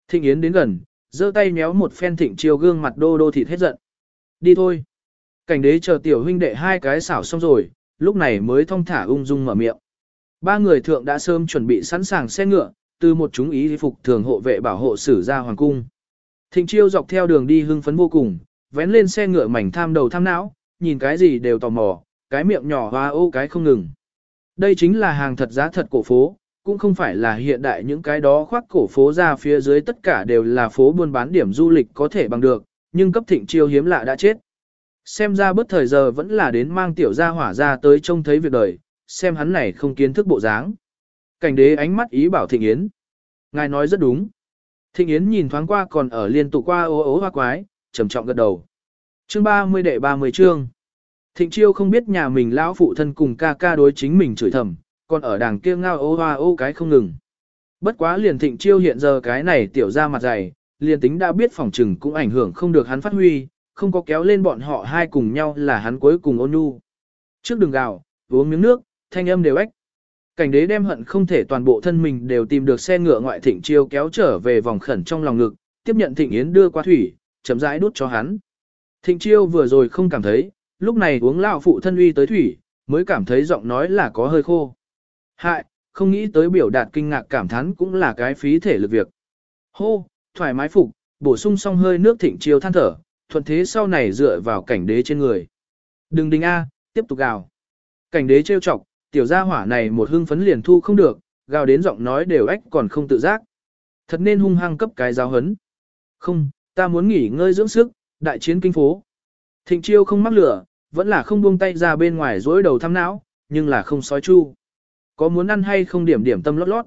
Thịnh Yến đến gần, giơ tay méo một phen thịnh chiêu gương mặt đô đô thịt hết giận. Đi thôi. Cảnh đế chờ tiểu huynh đệ hai cái xảo xong rồi, lúc này mới thong thả ung dung mở miệng. Ba người thượng đã sớm chuẩn bị sẵn sàng xe ngựa, từ một chúng ý phục thường hộ vệ bảo hộ sử ra hoàng cung. Thịnh chiêu dọc theo đường đi hưng phấn vô cùng, vén lên xe ngựa mảnh tham đầu tham não, nhìn cái gì đều tò mò, cái miệng nhỏ hoa ô cái không ngừng. Đây chính là hàng thật giá thật cổ phố, cũng không phải là hiện đại những cái đó khoác cổ phố ra phía dưới tất cả đều là phố buôn bán điểm du lịch có thể bằng được, nhưng cấp thịnh chiêu hiếm lạ đã chết. Xem ra bất thời giờ vẫn là đến mang tiểu gia hỏa ra tới trông thấy việc đời, xem hắn này không kiến thức bộ dáng. Cảnh đế ánh mắt ý bảo Thịnh Yến. Ngài nói rất đúng. Thịnh Yến nhìn thoáng qua còn ở liên tục qua ố ố hoa quái, trầm trọng gật đầu. Chương 30 đệ 30 chương. Thịnh Chiêu không biết nhà mình lão phụ thân cùng ca ca đối chính mình chửi thầm, còn ở đàng kia ngao ô hoa ô cái không ngừng. Bất quá liền Thịnh Chiêu hiện giờ cái này tiểu ra mặt dày, liền tính đã biết phòng trừng cũng ảnh hưởng không được hắn phát huy, không có kéo lên bọn họ hai cùng nhau là hắn cuối cùng ôn nhu. Trước đường gạo, uống miếng nước, thanh âm đều ếch. Cảnh đế đem hận không thể toàn bộ thân mình đều tìm được xe ngựa ngoại thịnh chiêu kéo trở về vòng khẩn trong lòng ngực, tiếp nhận thịnh yến đưa qua thủy, chậm rãi đút cho hắn. Thịnh chiêu vừa rồi không cảm thấy, lúc này uống lão phụ thân uy tới thủy, mới cảm thấy giọng nói là có hơi khô. Hại, không nghĩ tới biểu đạt kinh ngạc cảm thán cũng là cái phí thể lực việc. Hô, thoải mái phục, bổ sung xong hơi nước thịnh chiêu than thở, thuận thế sau này dựa vào cảnh đế trên người. Đừng đình A, tiếp tục gào. Cảnh đế trêu chọc, tiểu gia hỏa này một hưng phấn liền thu không được, gào đến giọng nói đều ách còn không tự giác. Thật nên hung hăng cấp cái giáo hấn. Không, ta muốn nghỉ ngơi dưỡng sức, đại chiến kinh phố. Thịnh chiêu không mắc lửa, vẫn là không buông tay ra bên ngoài dối đầu thăm não, nhưng là không sói chu. Có muốn ăn hay không điểm điểm tâm lót lót?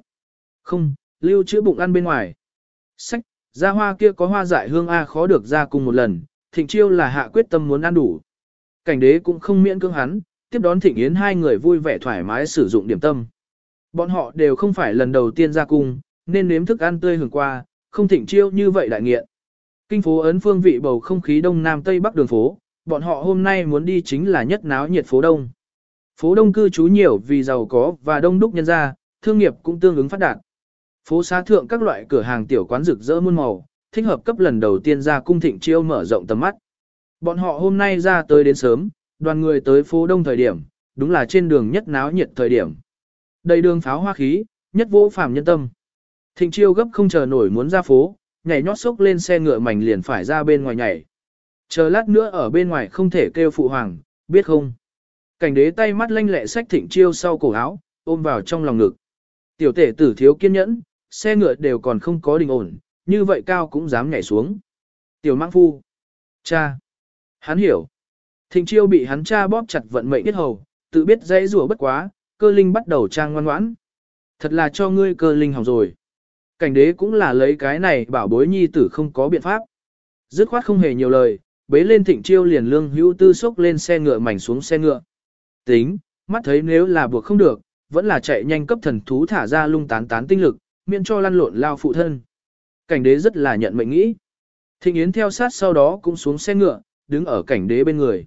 Không, lưu chữa bụng ăn bên ngoài. Sách, ra hoa kia có hoa dại hương A khó được ra cùng một lần, thịnh chiêu là hạ quyết tâm muốn ăn đủ. Cảnh đế cũng không miễn cưỡng hắn, tiếp đón thịnh yến hai người vui vẻ thoải mái sử dụng điểm tâm. Bọn họ đều không phải lần đầu tiên ra cung, nên nếm thức ăn tươi hưởng qua, không thịnh chiêu như vậy đại nghiện. Kinh phố ấn phương vị bầu không khí đông nam tây bắc đường phố, bọn họ hôm nay muốn đi chính là nhất náo nhiệt phố đông. Phố đông cư trú nhiều vì giàu có và đông đúc nhân gia, thương nghiệp cũng tương ứng phát đạt. Phố xá thượng các loại cửa hàng tiểu quán rực rỡ muôn màu, thích hợp cấp lần đầu tiên ra cung thịnh chiêu mở rộng tầm mắt. Bọn họ hôm nay ra tới đến sớm, đoàn người tới phố đông thời điểm, đúng là trên đường nhất náo nhiệt thời điểm. Đầy đường pháo hoa khí, nhất vô phàm nhân tâm. Thịnh chiêu gấp không chờ nổi muốn ra phố, nhảy nhót sốc lên xe ngựa mảnh liền phải ra bên ngoài nhảy. Chờ lát nữa ở bên ngoài không thể kêu phụ hoàng, biết không? Cảnh đế tay mắt lanh lẹ sách thịnh chiêu sau cổ áo, ôm vào trong lòng ngực. Tiểu tể tử thiếu kiên nhẫn, xe ngựa đều còn không có đình ổn, như vậy cao cũng dám nhảy xuống. Tiểu mang phu. Cha. Hắn hiểu. Thịnh chiêu bị hắn cha bóp chặt vận mệnh biết hầu, tự biết dãy rủa bất quá, cơ linh bắt đầu trang ngoan ngoãn. Thật là cho ngươi cơ linh hỏng rồi. Cảnh đế cũng là lấy cái này bảo bối nhi tử không có biện pháp. Dứt khoát không hề nhiều lời, bế lên thịnh chiêu liền lương hữu tư sốc lên xe ngựa mảnh xuống xe ngựa. Tính, mắt thấy nếu là buộc không được, vẫn là chạy nhanh cấp thần thú thả ra lung tán tán tinh lực, miễn cho lăn lộn lao phụ thân. Cảnh đế rất là nhận mệnh nghĩ. Thịnh Yến theo sát sau đó cũng xuống xe ngựa, đứng ở cảnh đế bên người.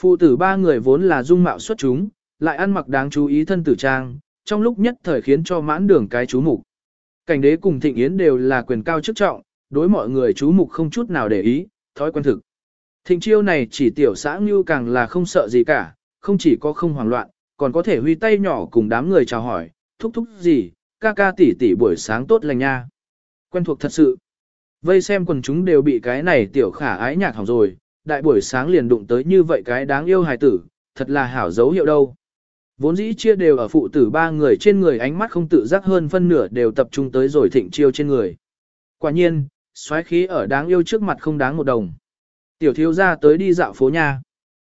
Phụ tử ba người vốn là dung mạo xuất chúng, lại ăn mặc đáng chú ý thân tử trang, trong lúc nhất thời khiến cho mãn đường cái chú mục. Cảnh đế cùng Thịnh Yến đều là quyền cao chức trọng, đối mọi người chú mục không chút nào để ý, thói quen thực. Thịnh chiêu này chỉ tiểu xã như càng là không sợ gì cả, không chỉ có không hoảng loạn, còn có thể huy tay nhỏ cùng đám người chào hỏi, thúc thúc gì, ca ca tỷ tỷ buổi sáng tốt lành nha. Quen thuộc thật sự. Vây xem quần chúng đều bị cái này tiểu khả ái nhạc hỏng rồi, đại buổi sáng liền đụng tới như vậy cái đáng yêu hài tử, thật là hảo dấu hiệu đâu. Vốn dĩ chia đều ở phụ tử ba người trên người ánh mắt không tự giác hơn phân nửa đều tập trung tới rồi thịnh chiêu trên người. Quả nhiên, xoáy khí ở đáng yêu trước mặt không đáng một đồng. Tiểu thiếu ra tới đi dạo phố nha.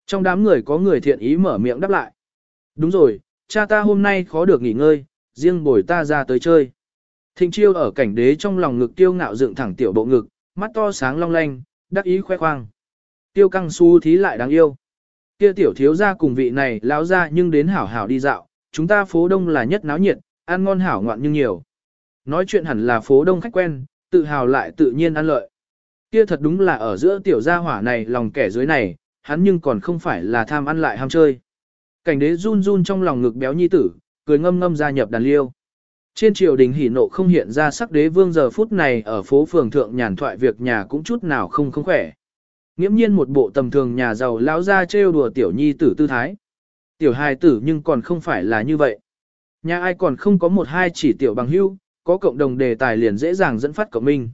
Trong đám người có người thiện ý mở miệng đáp lại. Đúng rồi, cha ta hôm nay khó được nghỉ ngơi, riêng bồi ta ra tới chơi. Thịnh chiêu ở cảnh đế trong lòng ngực tiêu ngạo dựng thẳng tiểu bộ ngực, mắt to sáng long lanh, đắc ý khoe khoang. Tiêu căng su thí lại đáng yêu. Kia tiểu thiếu ra cùng vị này lão ra nhưng đến hảo hảo đi dạo, chúng ta phố đông là nhất náo nhiệt, ăn ngon hảo ngoạn nhưng nhiều. Nói chuyện hẳn là phố đông khách quen, tự hào lại tự nhiên ăn lợi. Kia thật đúng là ở giữa tiểu gia hỏa này lòng kẻ dưới này, hắn nhưng còn không phải là tham ăn lại ham chơi. Cảnh đế run run trong lòng ngực béo nhi tử, cười ngâm ngâm gia nhập đàn liêu. Trên triều đình hỉ nộ không hiện ra sắc đế vương giờ phút này ở phố phường thượng nhàn thoại việc nhà cũng chút nào không không khỏe. Nghiễm nhiên một bộ tầm thường nhà giàu lão ra trêu đùa tiểu nhi tử tư thái. Tiểu hài tử nhưng còn không phải là như vậy. Nhà ai còn không có một hai chỉ tiểu bằng hưu, có cộng đồng đề tài liền dễ dàng dẫn phát cộng minh.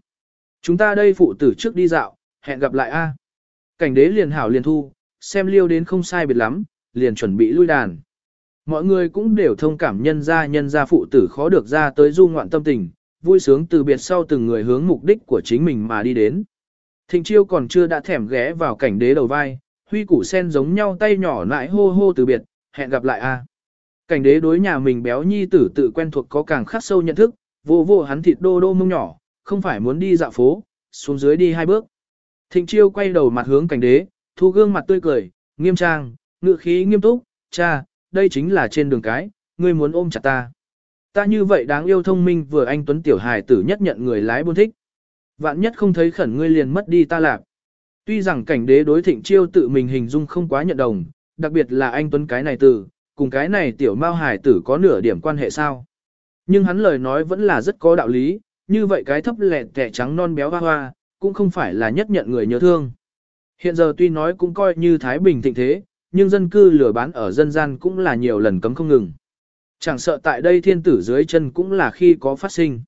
Chúng ta đây phụ tử trước đi dạo, hẹn gặp lại a. Cảnh đế liền hảo liền thu, xem liêu đến không sai biệt lắm, liền chuẩn bị lui đàn. Mọi người cũng đều thông cảm nhân ra nhân ra phụ tử khó được ra tới du ngoạn tâm tình, vui sướng từ biệt sau từng người hướng mục đích của chính mình mà đi đến. Thịnh chiêu còn chưa đã thèm ghé vào cảnh đế đầu vai, huy củ sen giống nhau tay nhỏ lại hô hô từ biệt, hẹn gặp lại a. À. Cảnh đế đối nhà mình béo nhi tử tự quen thuộc có càng khắc sâu nhận thức, vô vô hắn thịt đô đô mông nhỏ, không phải muốn đi dạo phố, xuống dưới đi hai bước. Thịnh chiêu quay đầu mặt hướng cảnh đế, thu gương mặt tươi cười, nghiêm trang, ngựa khí nghiêm túc, cha, đây chính là trên đường cái, ngươi muốn ôm chặt ta. Ta như vậy đáng yêu thông minh vừa anh Tuấn Tiểu Hài tử nhất nhận người lái buôn thích. Vạn nhất không thấy khẩn ngươi liền mất đi ta lạc. Tuy rằng cảnh đế đối thịnh chiêu tự mình hình dung không quá nhận đồng, đặc biệt là anh Tuấn cái này tử, cùng cái này tiểu mao hài tử có nửa điểm quan hệ sao. Nhưng hắn lời nói vẫn là rất có đạo lý, như vậy cái thấp lẹt tẻ trắng non béo hoa hoa, cũng không phải là nhất nhận người nhớ thương. Hiện giờ tuy nói cũng coi như Thái Bình thịnh thế, nhưng dân cư lừa bán ở dân gian cũng là nhiều lần cấm không ngừng. Chẳng sợ tại đây thiên tử dưới chân cũng là khi có phát sinh.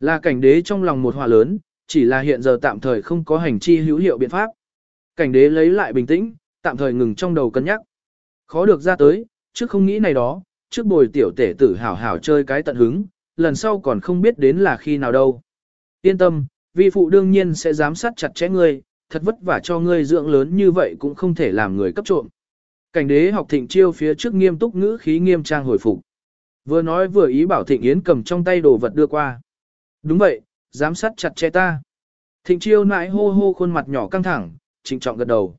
Là cảnh đế trong lòng một hòa lớn, chỉ là hiện giờ tạm thời không có hành chi hữu hiệu biện pháp. Cảnh đế lấy lại bình tĩnh, tạm thời ngừng trong đầu cân nhắc. Khó được ra tới, trước không nghĩ này đó, trước bồi tiểu tể tử hảo hảo chơi cái tận hứng, lần sau còn không biết đến là khi nào đâu. Yên tâm, vi phụ đương nhiên sẽ giám sát chặt chẽ ngươi, thật vất vả cho ngươi dưỡng lớn như vậy cũng không thể làm người cấp trộm. Cảnh đế học thịnh chiêu phía trước nghiêm túc ngữ khí nghiêm trang hồi phục. Vừa nói vừa ý bảo thịnh yến cầm trong tay đồ vật đưa qua. Đúng vậy, giám sát chặt chẽ ta. Thịnh chiêu nãi hô hô khuôn mặt nhỏ căng thẳng, trịnh trọng gật đầu.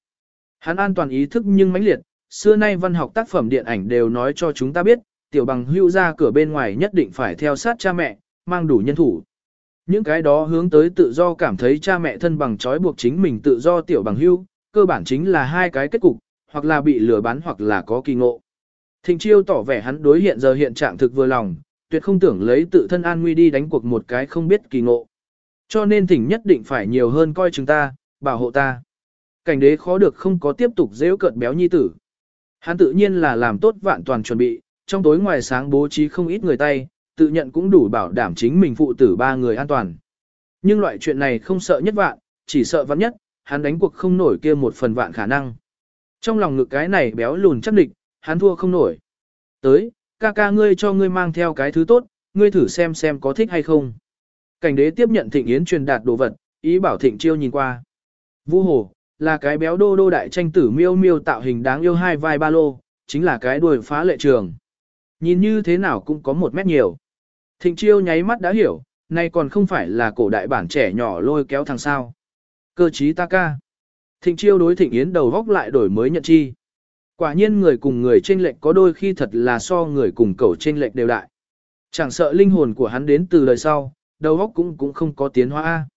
Hắn an toàn ý thức nhưng mãnh liệt, xưa nay văn học tác phẩm điện ảnh đều nói cho chúng ta biết, tiểu bằng hưu ra cửa bên ngoài nhất định phải theo sát cha mẹ, mang đủ nhân thủ. Những cái đó hướng tới tự do cảm thấy cha mẹ thân bằng trói buộc chính mình tự do tiểu bằng hưu, cơ bản chính là hai cái kết cục, hoặc là bị lừa bán hoặc là có kỳ ngộ. Thịnh chiêu tỏ vẻ hắn đối hiện giờ hiện trạng thực vừa lòng, tuyệt không tưởng lấy tự thân an nguy đi đánh cuộc một cái không biết kỳ ngộ. Cho nên thỉnh nhất định phải nhiều hơn coi chúng ta, bảo hộ ta. Cảnh đế khó được không có tiếp tục dễ cợt béo nhi tử. Hắn tự nhiên là làm tốt vạn toàn chuẩn bị, trong tối ngoài sáng bố trí không ít người tay, tự nhận cũng đủ bảo đảm chính mình phụ tử ba người an toàn. Nhưng loại chuyện này không sợ nhất vạn, chỉ sợ vạn nhất, hắn đánh cuộc không nổi kia một phần vạn khả năng. Trong lòng ngực cái này béo lùn chắc địch, hắn thua không nổi. Tới, ca ca ngươi cho ngươi mang theo cái thứ tốt, ngươi thử xem xem có thích hay không. Cảnh đế tiếp nhận thịnh yến truyền đạt đồ vật, ý bảo thịnh chiêu nhìn qua. Vũ hồ, là cái béo đô đô đại tranh tử miêu miêu tạo hình đáng yêu hai vai ba lô, chính là cái đuôi phá lệ trường. Nhìn như thế nào cũng có một mét nhiều. Thịnh chiêu nháy mắt đã hiểu, nay còn không phải là cổ đại bản trẻ nhỏ lôi kéo thằng sao. Cơ trí ta ca. Thịnh chiêu đối thịnh yến đầu góc lại đổi mới nhận chi. Quả nhiên người cùng người trên lệnh có đôi khi thật là so người cùng cầu trên lệnh đều đại. Chẳng sợ linh hồn của hắn đến từ đời sau, đầu góc cũng cũng không có tiến hóa.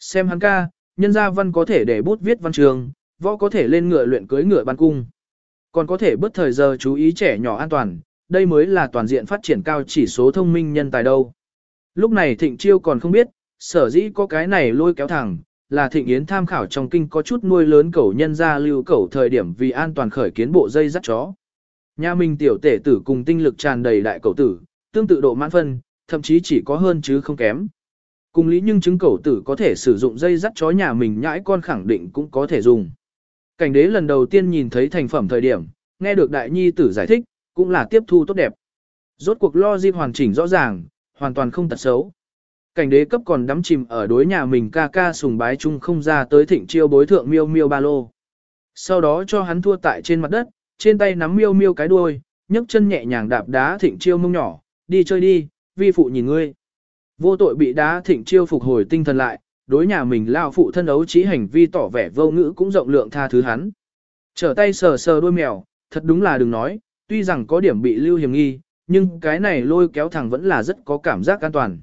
Xem hắn ca, nhân gia văn có thể để bút viết văn trường, võ có thể lên ngựa luyện cưới ngựa ban cung. Còn có thể bất thời giờ chú ý trẻ nhỏ an toàn, đây mới là toàn diện phát triển cao chỉ số thông minh nhân tài đâu. Lúc này Thịnh Chiêu còn không biết, sở dĩ có cái này lôi kéo thẳng, là Thịnh Yến tham khảo trong kinh có chút nuôi lớn cẩu nhân ra lưu cẩu thời điểm vì an toàn khởi kiến bộ dây dắt chó. Nhà mình tiểu tể tử cùng tinh lực tràn đầy đại cẩu tử, tương tự độ mãn phân, thậm chí chỉ có hơn chứ không kém. Cùng lý nhưng chứng cẩu tử có thể sử dụng dây dắt chó nhà mình nhãi con khẳng định cũng có thể dùng. Cảnh đế lần đầu tiên nhìn thấy thành phẩm thời điểm, nghe được đại nhi tử giải thích, cũng là tiếp thu tốt đẹp. Rốt cuộc lo di hoàn chỉnh rõ ràng, hoàn toàn không tật xấu. Cảnh đế cấp còn đắm chìm ở đối nhà mình ca ca sùng bái chung không ra tới thịnh chiêu bối thượng miêu miêu ba lô. Sau đó cho hắn thua tại trên mặt đất, trên tay nắm miêu miêu cái đuôi, nhấc chân nhẹ nhàng đạp đá thịnh chiêu mông nhỏ, đi chơi đi, vi phụ nhìn ngươi. Vô tội bị đá thịnh chiêu phục hồi tinh thần lại, đối nhà mình lao phụ thân ấu trí hành vi tỏ vẻ vô ngữ cũng rộng lượng tha thứ hắn. Trở tay sờ sờ đôi mèo, thật đúng là đừng nói, tuy rằng có điểm bị lưu hiểm nghi, nhưng cái này lôi kéo thẳng vẫn là rất có cảm giác an toàn.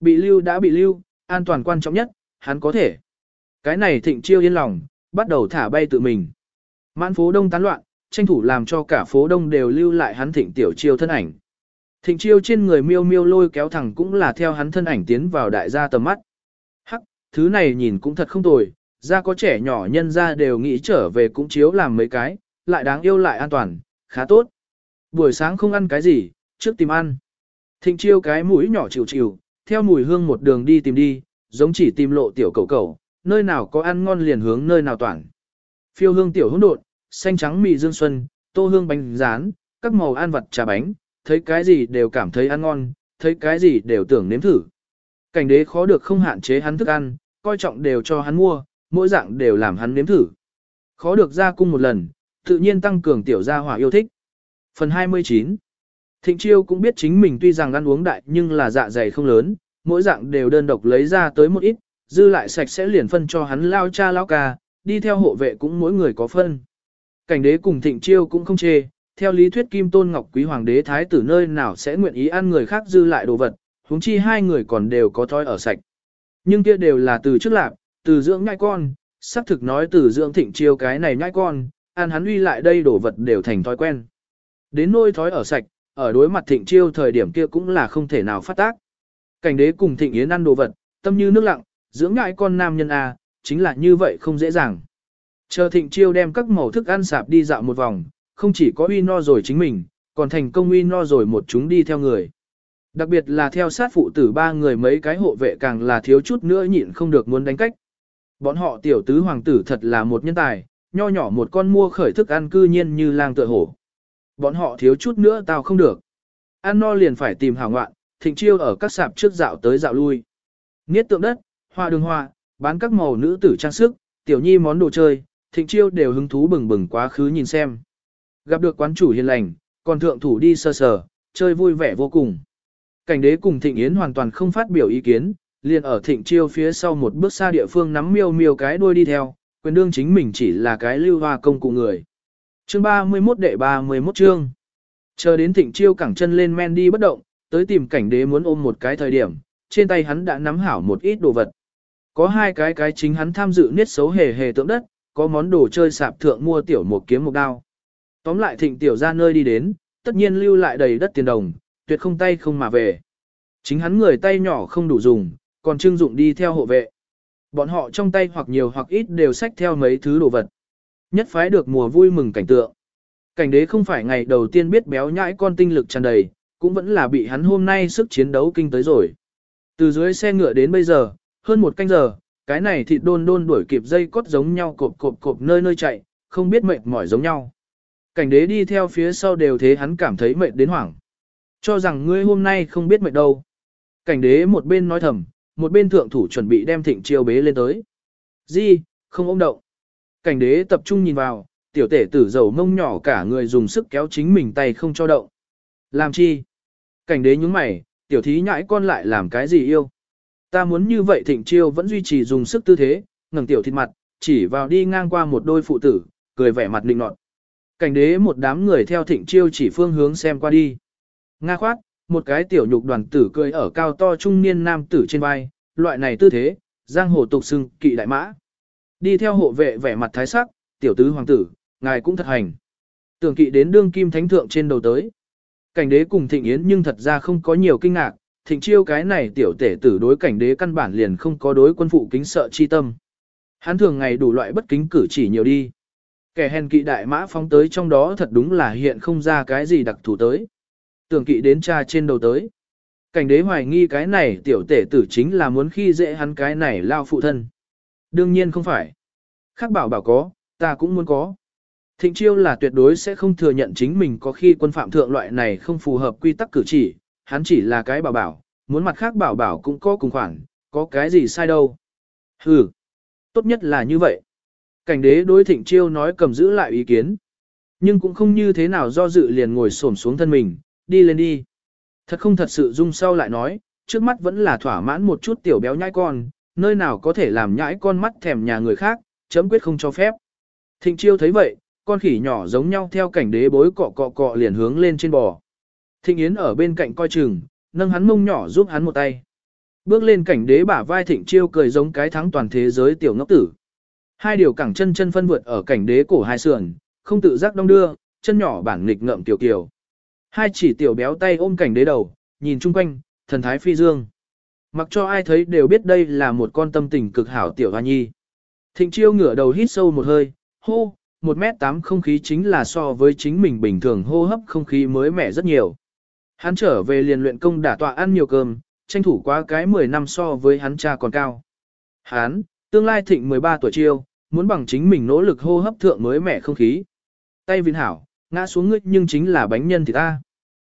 Bị lưu đã bị lưu, an toàn quan trọng nhất, hắn có thể. Cái này thịnh chiêu yên lòng, bắt đầu thả bay tự mình. Mãn phố đông tán loạn, tranh thủ làm cho cả phố đông đều lưu lại hắn thịnh tiểu chiêu thân ảnh. Thịnh chiêu trên người miêu miêu lôi kéo thẳng cũng là theo hắn thân ảnh tiến vào đại gia tầm mắt. Hắc, thứ này nhìn cũng thật không tồi, ra có trẻ nhỏ nhân ra đều nghĩ trở về cũng chiếu làm mấy cái, lại đáng yêu lại an toàn, khá tốt. Buổi sáng không ăn cái gì, trước tìm ăn. Thịnh chiêu cái mũi nhỏ chịu chịu, theo mùi hương một đường đi tìm đi, giống chỉ tìm lộ tiểu cầu cầu, nơi nào có ăn ngon liền hướng nơi nào toàn. Phiêu hương tiểu hỗn độn, xanh trắng mì dương xuân, tô hương bánh rán, các màu ăn vặt trà bánh, thấy cái gì đều cảm thấy ăn ngon, thấy cái gì đều tưởng nếm thử. Cảnh đế khó được không hạn chế hắn thức ăn, coi trọng đều cho hắn mua, mỗi dạng đều làm hắn nếm thử. Khó được ra cung một lần, tự nhiên tăng cường tiểu gia hỏa yêu thích. Phần 29 Thịnh Chiêu cũng biết chính mình tuy rằng ăn uống đại nhưng là dạ dày không lớn, mỗi dạng đều đơn độc lấy ra tới một ít, dư lại sạch sẽ liền phân cho hắn lao cha lao ca, đi theo hộ vệ cũng mỗi người có phân. Cảnh đế cùng Thịnh Chiêu cũng không chê, theo lý thuyết Kim Tôn Ngọc Quý Hoàng đế Thái tử nơi nào sẽ nguyện ý ăn người khác dư lại đồ vật, huống chi hai người còn đều có thói ở sạch. Nhưng kia đều là từ trước lạc, từ dưỡng nhai con, xác thực nói từ dưỡng Thịnh Chiêu cái này nhai con, ăn hắn uy lại đây đổ vật đều thành thói quen. Đến nôi thói ở sạch, ở đối mặt thịnh chiêu thời điểm kia cũng là không thể nào phát tác. Cảnh đế cùng thịnh yến ăn đồ vật, tâm như nước lặng, dưỡng ngại con nam nhân A, chính là như vậy không dễ dàng. Chờ thịnh chiêu đem các màu thức ăn sạp đi dạo một vòng, không chỉ có uy no rồi chính mình, còn thành công uy no rồi một chúng đi theo người. Đặc biệt là theo sát phụ tử ba người mấy cái hộ vệ càng là thiếu chút nữa nhịn không được muốn đánh cách. Bọn họ tiểu tứ hoàng tử thật là một nhân tài, nho nhỏ một con mua khởi thức ăn cư nhiên như lang tựa hổ. Bọn họ thiếu chút nữa tao không được. Ăn no liền phải tìm hảo ngoạn, thịnh chiêu ở các sạp trước dạo tới dạo lui. Niết tượng đất, hoa đường hoa, bán các màu nữ tử trang sức, tiểu nhi món đồ chơi, thịnh chiêu đều hứng thú bừng bừng quá khứ nhìn xem. Gặp được quán chủ hiền lành, còn thượng thủ đi sơ sờ, chơi vui vẻ vô cùng. Cảnh đế cùng thịnh yến hoàn toàn không phát biểu ý kiến, liền ở thịnh chiêu phía sau một bước xa địa phương nắm miêu miêu cái đuôi đi theo, quyền đương chính mình chỉ là cái lưu hoa công cụ người. Chương 31 đệ 31 chương. Chờ đến thịnh chiêu cẳng chân lên men đi bất động, tới tìm cảnh đế muốn ôm một cái thời điểm, trên tay hắn đã nắm hảo một ít đồ vật. Có hai cái cái chính hắn tham dự niết xấu hề hề tượng đất, có món đồ chơi sạp thượng mua tiểu một kiếm một đao. Tóm lại thịnh tiểu ra nơi đi đến, tất nhiên lưu lại đầy đất tiền đồng, tuyệt không tay không mà về. Chính hắn người tay nhỏ không đủ dùng, còn trưng dụng đi theo hộ vệ. Bọn họ trong tay hoặc nhiều hoặc ít đều xách theo mấy thứ đồ vật. Nhất phái được mùa vui mừng cảnh tượng. Cảnh đế không phải ngày đầu tiên biết béo nhãi con tinh lực tràn đầy, cũng vẫn là bị hắn hôm nay sức chiến đấu kinh tới rồi. Từ dưới xe ngựa đến bây giờ, hơn một canh giờ, cái này thịt đôn đôn đuổi kịp dây cốt giống nhau cộp cộp cộp nơi nơi chạy, không biết mệt mỏi giống nhau. Cảnh đế đi theo phía sau đều thế hắn cảm thấy mệt đến hoảng. Cho rằng ngươi hôm nay không biết mệt đâu. Cảnh đế một bên nói thầm, một bên thượng thủ chuẩn bị đem thịnh chiêu bế lên tới. Di, không ôm động. Cảnh đế tập trung nhìn vào, tiểu tể tử dầu mông nhỏ cả người dùng sức kéo chính mình tay không cho động. Làm chi? Cảnh đế nhúng mày, tiểu thí nhãi con lại làm cái gì yêu? Ta muốn như vậy thịnh chiêu vẫn duy trì dùng sức tư thế, ngẩng tiểu thịt mặt, chỉ vào đi ngang qua một đôi phụ tử, cười vẻ mặt định nọt. Cảnh đế một đám người theo thịnh chiêu chỉ phương hướng xem qua đi. Nga khoát, một cái tiểu nhục đoàn tử cười ở cao to trung niên nam tử trên vai, loại này tư thế, giang hồ tục xưng kỵ đại mã. Đi theo hộ vệ vẻ mặt thái sắc, tiểu tứ hoàng tử, ngài cũng thật hành. Tưởng kỵ đến đương kim thánh thượng trên đầu tới. Cảnh đế cùng thịnh yến nhưng thật ra không có nhiều kinh ngạc, thịnh chiêu cái này tiểu tể tử đối cảnh đế căn bản liền không có đối quân phụ kính sợ chi tâm. Hắn thường ngày đủ loại bất kính cử chỉ nhiều đi. Kẻ hèn kỵ đại mã phóng tới trong đó thật đúng là hiện không ra cái gì đặc thù tới. Tưởng kỵ đến cha trên đầu tới. Cảnh đế hoài nghi cái này tiểu tể tử chính là muốn khi dễ hắn cái này lao phụ thân. Đương nhiên không phải. Khác bảo bảo có, ta cũng muốn có. Thịnh chiêu là tuyệt đối sẽ không thừa nhận chính mình có khi quân phạm thượng loại này không phù hợp quy tắc cử chỉ, hắn chỉ là cái bảo bảo, muốn mặt khác bảo bảo cũng có cùng khoản, có cái gì sai đâu. Hừ, tốt nhất là như vậy. Cảnh đế đối thịnh chiêu nói cầm giữ lại ý kiến. Nhưng cũng không như thế nào do dự liền ngồi xổm xuống thân mình, đi lên đi. Thật không thật sự dung sau lại nói, trước mắt vẫn là thỏa mãn một chút tiểu béo nhãi con, nơi nào có thể làm nhãi con mắt thèm nhà người khác, chấm quyết không cho phép. Thịnh chiêu thấy vậy, con khỉ nhỏ giống nhau theo cảnh đế bối cọ cọ cọ liền hướng lên trên bò. Thịnh Yến ở bên cạnh coi chừng, nâng hắn mông nhỏ giúp hắn một tay. Bước lên cảnh đế bả vai thịnh chiêu cười giống cái thắng toàn thế giới tiểu ngốc tử. Hai điều cẳng chân chân phân vượt ở cảnh đế cổ hai sườn, không tự giác đong đưa, chân nhỏ bản nghịch ngợm tiểu kiều. Hai chỉ tiểu béo tay ôm cảnh đế đầu, nhìn chung quanh, thần thái phi dương. Mặc cho ai thấy đều biết đây là một con tâm tình cực hảo tiểu hoa nhi. Thịnh chiêu ngửa đầu hít sâu một hơi, hô, một mét tám không khí chính là so với chính mình bình thường hô hấp không khí mới mẻ rất nhiều. Hắn trở về liền luyện công đả tọa ăn nhiều cơm, tranh thủ quá cái 10 năm so với hắn cha còn cao. Hắn, tương lai thịnh 13 tuổi chiêu, muốn bằng chính mình nỗ lực hô hấp thượng mới mẻ không khí. Tay viên hảo, ngã xuống ngươi nhưng chính là bánh nhân thì ta.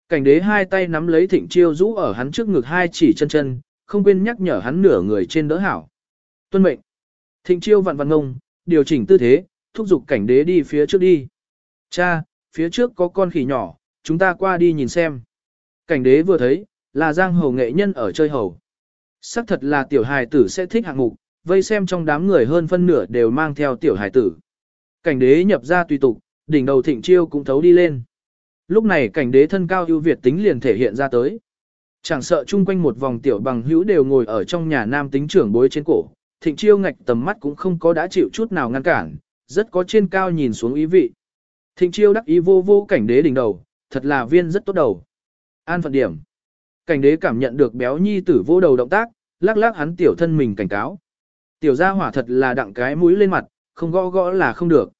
Cảnh đế hai tay nắm lấy thịnh chiêu rũ ở hắn trước ngực hai chỉ chân chân, không quên nhắc nhở hắn nửa người trên đỡ hảo. Tuân mệnh. Thịnh chiêu vặn vặn ngông, điều chỉnh tư thế, thúc giục cảnh đế đi phía trước đi. Cha, phía trước có con khỉ nhỏ, chúng ta qua đi nhìn xem. Cảnh đế vừa thấy, là giang hồ nghệ nhân ở chơi hầu. Sắc thật là tiểu hài tử sẽ thích hạng mục, vây xem trong đám người hơn phân nửa đều mang theo tiểu hài tử. Cảnh đế nhập ra tùy tục, đỉnh đầu thịnh chiêu cũng thấu đi lên. Lúc này cảnh đế thân cao ưu việt tính liền thể hiện ra tới. Chẳng sợ chung quanh một vòng tiểu bằng hữu đều ngồi ở trong nhà nam tính trưởng bối trên cổ, thịnh chiêu ngạch tầm mắt cũng không có đã chịu chút nào ngăn cản, rất có trên cao nhìn xuống ý vị. Thịnh chiêu đắc ý vô vô cảnh đế đỉnh đầu, thật là viên rất tốt đầu. An phận điểm. Cảnh đế cảm nhận được béo nhi tử vô đầu động tác, lắc lắc hắn tiểu thân mình cảnh cáo. Tiểu gia hỏa thật là đặng cái mũi lên mặt, không gõ gõ là không được.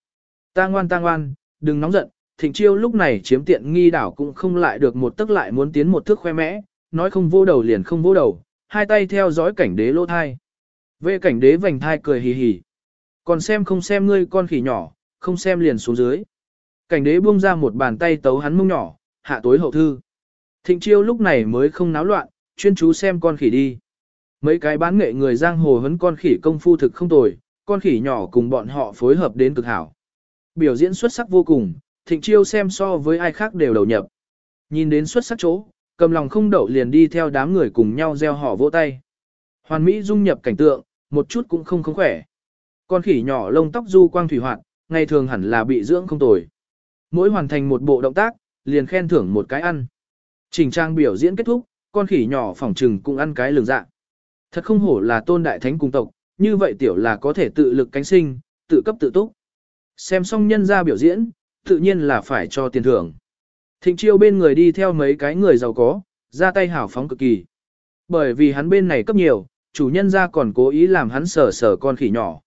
Ta ngoan ta ngoan, đừng nóng giận, thịnh chiêu lúc này chiếm tiện nghi đảo cũng không lại được một tức lại muốn tiến một thước khoe mẽ, nói không vô đầu liền không vô đầu, hai tay theo dõi cảnh đế lỗ thai. Vệ cảnh đế vành thai cười hì hì. Còn xem không xem ngươi con khỉ nhỏ, không xem liền xuống dưới. Cảnh đế buông ra một bàn tay tấu hắn mông nhỏ, hạ tối hậu thư. Thịnh chiêu lúc này mới không náo loạn, chuyên chú xem con khỉ đi. Mấy cái bán nghệ người giang hồ hấn con khỉ công phu thực không tồi, con khỉ nhỏ cùng bọn họ phối hợp đến cực hảo. Biểu diễn xuất sắc vô cùng, thịnh chiêu xem so với ai khác đều đầu nhập. Nhìn đến xuất sắc chỗ, cầm lòng không đậu liền đi theo đám người cùng nhau gieo họ vỗ tay. Hoàn Mỹ dung nhập cảnh tượng, một chút cũng không không khỏe. Con khỉ nhỏ lông tóc du quang thủy hoạt, ngày thường hẳn là bị dưỡng không tồi. Mỗi hoàn thành một bộ động tác, liền khen thưởng một cái ăn. Trình trang biểu diễn kết thúc, con khỉ nhỏ phỏng trừng cũng ăn cái lường dạ. Thật không hổ là tôn đại thánh cung tộc, như vậy tiểu là có thể tự lực cánh sinh, tự cấp tự túc. Xem xong nhân ra biểu diễn, tự nhiên là phải cho tiền thưởng. Thịnh chiêu bên người đi theo mấy cái người giàu có, ra tay hảo phóng cực kỳ. Bởi vì hắn bên này cấp nhiều, chủ nhân ra còn cố ý làm hắn sờ sờ con khỉ nhỏ.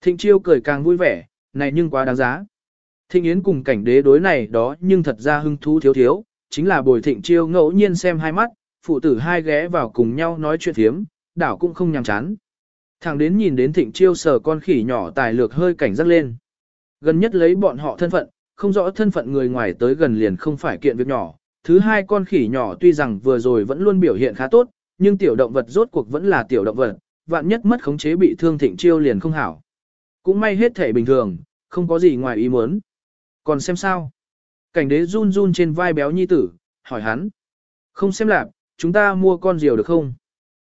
Thịnh chiêu cười càng vui vẻ, này nhưng quá đáng giá. Thịnh Yến cùng cảnh đế đối này đó nhưng thật ra hưng thú thiếu thiếu, chính là bồi thịnh chiêu ngẫu nhiên xem hai mắt, phụ tử hai ghé vào cùng nhau nói chuyện thiếm, đảo cũng không nhàm chán. Thằng đến nhìn đến thịnh chiêu sờ con khỉ nhỏ tài lược hơi cảnh giác lên. Gần nhất lấy bọn họ thân phận, không rõ thân phận người ngoài tới gần liền không phải kiện việc nhỏ. Thứ hai con khỉ nhỏ tuy rằng vừa rồi vẫn luôn biểu hiện khá tốt, nhưng tiểu động vật rốt cuộc vẫn là tiểu động vật, vạn nhất mất khống chế bị thương thịnh chiêu liền không hảo. Cũng may hết thể bình thường, không có gì ngoài ý muốn. Còn xem sao? Cảnh đế run run trên vai béo nhi tử, hỏi hắn. Không xem lạc, chúng ta mua con diều được không?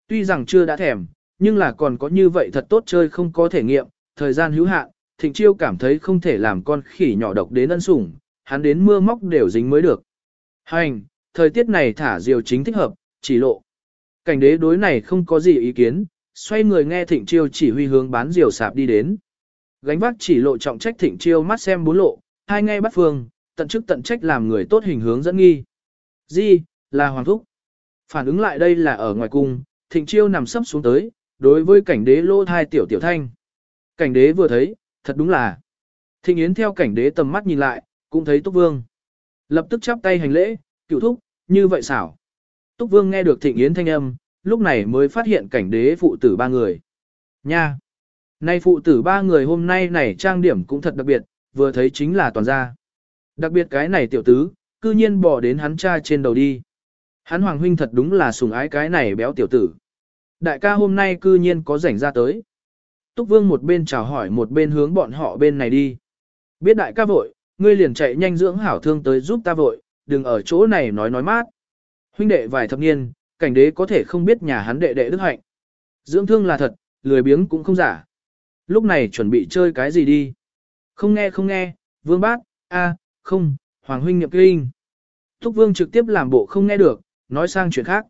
Tuy rằng chưa đã thèm, nhưng là còn có như vậy thật tốt chơi không có thể nghiệm, thời gian hữu hạn, thịnh chiêu cảm thấy không thể làm con khỉ nhỏ độc đến ân sủng, hắn đến mưa móc đều dính mới được. Hành, thời tiết này thả diều chính thích hợp, chỉ lộ. Cảnh đế đối này không có gì ý kiến, xoay người nghe thịnh chiêu chỉ huy hướng bán diều sạp đi đến. Gánh vác chỉ lộ trọng trách thịnh chiêu mắt xem bốn lộ, hai ngay bắt phương, tận chức tận trách làm người tốt hình hướng dẫn nghi. Di, là hoàng thúc. Phản ứng lại đây là ở ngoài cung, thịnh chiêu nằm sấp xuống tới, đối với cảnh đế lô thai tiểu tiểu thanh. Cảnh đế vừa thấy, thật đúng là. Thịnh yến theo cảnh đế tầm mắt nhìn lại, cũng thấy túc vương. Lập tức chắp tay hành lễ, cựu thúc, như vậy xảo. Túc vương nghe được thịnh yến thanh âm, lúc này mới phát hiện cảnh đế phụ tử ba người. Nha! Nay phụ tử ba người hôm nay này trang điểm cũng thật đặc biệt, vừa thấy chính là toàn gia. Đặc biệt cái này tiểu tứ, cư nhiên bỏ đến hắn cha trên đầu đi. Hắn hoàng huynh thật đúng là sùng ái cái này béo tiểu tử. Đại ca hôm nay cư nhiên có rảnh ra tới. Túc Vương một bên chào hỏi một bên hướng bọn họ bên này đi. Biết đại ca vội, ngươi liền chạy nhanh dưỡng hảo thương tới giúp ta vội, đừng ở chỗ này nói nói mát. Huynh đệ vài thập niên, cảnh đế có thể không biết nhà hắn đệ đệ đức hạnh. Dưỡng thương là thật, lười biếng cũng không giả. Lúc này chuẩn bị chơi cái gì đi. Không nghe không nghe, vương bát, a, không, hoàng huynh nhập kinh. Thúc vương trực tiếp làm bộ không nghe được, nói sang chuyện khác.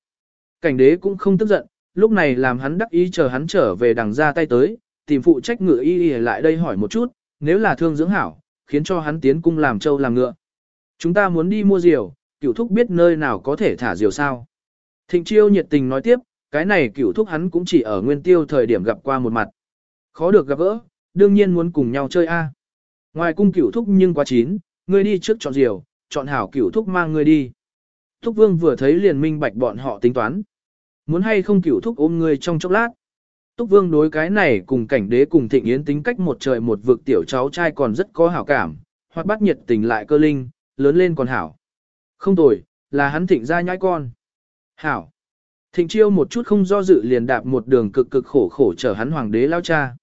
Cảnh đế cũng không tức giận, lúc này làm hắn đắc ý chờ hắn trở về đằng ra tay tới, tìm phụ trách ngựa y y lại đây hỏi một chút, nếu là thương dưỡng hảo, khiến cho hắn tiến cung làm trâu làm ngựa. Chúng ta muốn đi mua diều, cửu thúc biết nơi nào có thể thả diều sao. Thịnh chiêu nhiệt tình nói tiếp, cái này cửu thúc hắn cũng chỉ ở nguyên tiêu thời điểm gặp qua một mặt. Khó được gặp gỡ, đương nhiên muốn cùng nhau chơi a. Ngoài cung cửu thúc nhưng quá chín, ngươi đi trước chọn diều, chọn hảo cửu thúc mang ngươi đi. Thúc vương vừa thấy liền minh bạch bọn họ tính toán. Muốn hay không cửu thúc ôm ngươi trong chốc lát. Túc Vương đối cái này cùng cảnh đế cùng thịnh yến tính cách một trời một vực tiểu cháu trai còn rất có hảo cảm, hoặc bắt nhiệt tình lại cơ linh, lớn lên còn hảo. Không tồi, là hắn thịnh ra nhãi con. Hảo. Thịnh chiêu một chút không do dự liền đạp một đường cực cực khổ khổ chở hắn hoàng đế lao cha.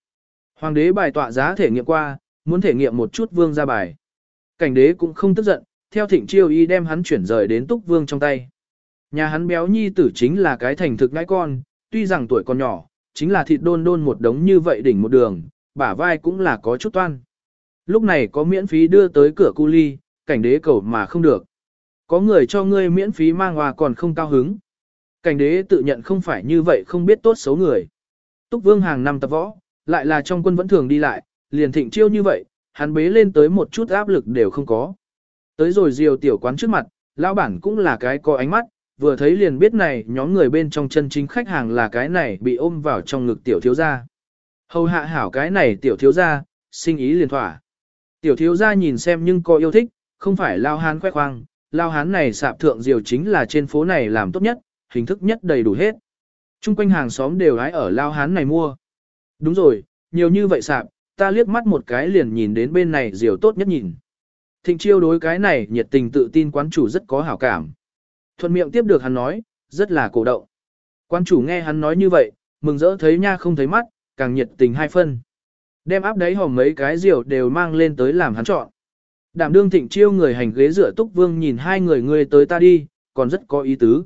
Hoàng đế bài tọa giá thể nghiệm qua, muốn thể nghiệm một chút vương ra bài. Cảnh đế cũng không tức giận, theo thịnh chiêu y đem hắn chuyển rời đến túc vương trong tay. Nhà hắn béo nhi tử chính là cái thành thực ngãi con, tuy rằng tuổi còn nhỏ, chính là thịt đôn đôn một đống như vậy đỉnh một đường, bả vai cũng là có chút toan. Lúc này có miễn phí đưa tới cửa cu ly, cảnh đế cầu mà không được. Có người cho ngươi miễn phí mang hòa còn không cao hứng. Cảnh đế tự nhận không phải như vậy không biết tốt xấu người. Túc vương hàng năm tập võ, lại là trong quân vẫn thường đi lại, liền thịnh chiêu như vậy, hắn bế lên tới một chút áp lực đều không có. Tới rồi diều tiểu quán trước mặt, lão bản cũng là cái có ánh mắt, vừa thấy liền biết này nhóm người bên trong chân chính khách hàng là cái này bị ôm vào trong ngực tiểu thiếu gia. Hầu hạ hảo cái này tiểu thiếu gia, sinh ý liền thỏa. Tiểu thiếu gia nhìn xem nhưng có yêu thích, không phải lao hán khoe khoang, lao hán này sạp thượng diều chính là trên phố này làm tốt nhất, hình thức nhất đầy đủ hết. Trung quanh hàng xóm đều hái ở lao hán này mua. Đúng rồi, nhiều như vậy sạp, ta liếc mắt một cái liền nhìn đến bên này diều tốt nhất nhìn. Thịnh chiêu đối cái này nhiệt tình tự tin quán chủ rất có hảo cảm. Thuận miệng tiếp được hắn nói, rất là cổ động. Quan chủ nghe hắn nói như vậy, mừng rỡ thấy nha không thấy mắt, càng nhiệt tình hai phân. Đem áp đáy hòm mấy cái rượu đều mang lên tới làm hắn chọn. Đảm đương thịnh chiêu người hành ghế rửa túc vương nhìn hai người người tới ta đi, còn rất có ý tứ.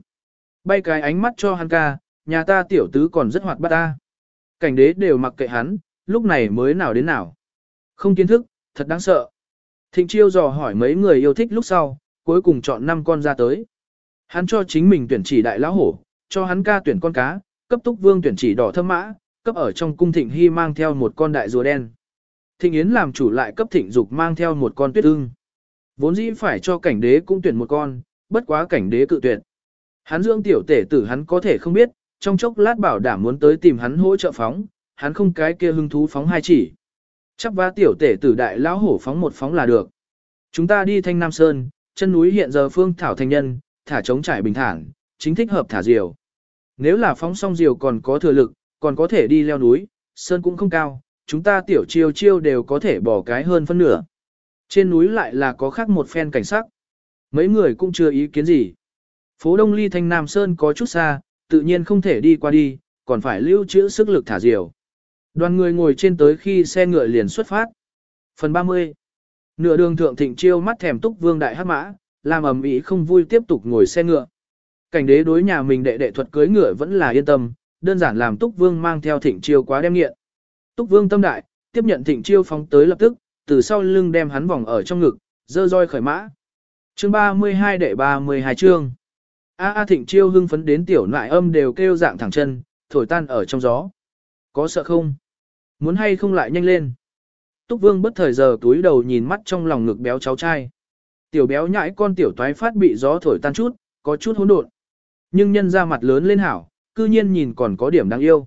Bay cái ánh mắt cho hắn ca, nhà ta tiểu tứ còn rất hoạt bát ta. Cảnh đế đều mặc kệ hắn, lúc này mới nào đến nào. Không kiến thức, thật đáng sợ. Thịnh chiêu dò hỏi mấy người yêu thích lúc sau, cuối cùng chọn năm con ra tới. Hắn cho chính mình tuyển chỉ đại lão hổ, cho hắn ca tuyển con cá, cấp túc vương tuyển chỉ đỏ thâm mã, cấp ở trong cung thịnh hy mang theo một con đại rùa đen. Thịnh Yến làm chủ lại cấp thịnh dục mang theo một con tuyết ưng. Vốn dĩ phải cho cảnh đế cũng tuyển một con, bất quá cảnh đế cự tuyển. Hắn dưỡng tiểu tể tử hắn có thể không biết, trong chốc lát bảo đảm muốn tới tìm hắn hỗ trợ phóng, hắn không cái kia hưng thú phóng hai chỉ. Chắc vá tiểu tể tử đại lão hổ phóng một phóng là được. Chúng ta đi thanh Nam Sơn, chân núi hiện giờ phương thảo thành nhân, thả trống trải bình thản, chính thích hợp thả diều. Nếu là phóng xong diều còn có thừa lực, còn có thể đi leo núi, sơn cũng không cao, chúng ta tiểu chiêu chiêu đều có thể bỏ cái hơn phân nửa. Trên núi lại là có khác một phen cảnh sắc. Mấy người cũng chưa ý kiến gì. Phố Đông Ly Thanh Nam Sơn có chút xa, tự nhiên không thể đi qua đi, còn phải lưu trữ sức lực thả diều. Đoàn người ngồi trên tới khi xe ngựa liền xuất phát. Phần 30 Nửa đường thượng thịnh chiêu mắt thèm túc vương đại hát mã, làm ầm ĩ không vui tiếp tục ngồi xe ngựa. Cảnh đế đối nhà mình đệ đệ thuật cưới ngựa vẫn là yên tâm, đơn giản làm Túc Vương mang theo Thịnh Chiêu quá đem nghiện. Túc Vương tâm đại, tiếp nhận Thịnh Chiêu phóng tới lập tức, từ sau lưng đem hắn vòng ở trong ngực, dơ roi khởi mã. Chương 32 đệ 32 chương. A A Thịnh Chiêu hưng phấn đến tiểu nại âm đều kêu dạng thẳng chân, thổi tan ở trong gió. Có sợ không? Muốn hay không lại nhanh lên? Túc Vương bất thời giờ túi đầu nhìn mắt trong lòng ngực béo cháu trai. Tiểu béo nhãi con tiểu toái phát bị gió thổi tan chút, có chút hỗn độn. Nhưng nhân ra mặt lớn lên hảo, cư nhiên nhìn còn có điểm đáng yêu.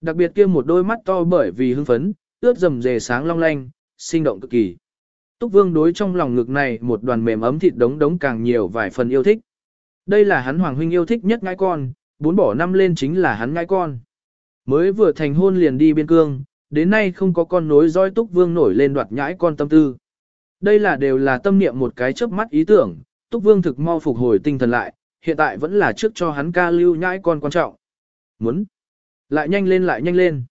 Đặc biệt kia một đôi mắt to bởi vì hưng phấn, ướt rầm rề sáng long lanh, sinh động cực kỳ. Túc Vương đối trong lòng ngực này một đoàn mềm ấm thịt đống đống càng nhiều vài phần yêu thích. Đây là hắn hoàng huynh yêu thích nhất ngai con, bốn bỏ năm lên chính là hắn ngai con. Mới vừa thành hôn liền đi biên cương, đến nay không có con nối dõi Túc Vương nổi lên đoạt nhãi con tâm tư. Đây là đều là tâm niệm một cái chớp mắt ý tưởng, Túc Vương thực mau phục hồi tinh thần lại, hiện tại vẫn là trước cho hắn ca lưu nhãi con quan trọng. Muốn lại nhanh lên lại nhanh lên.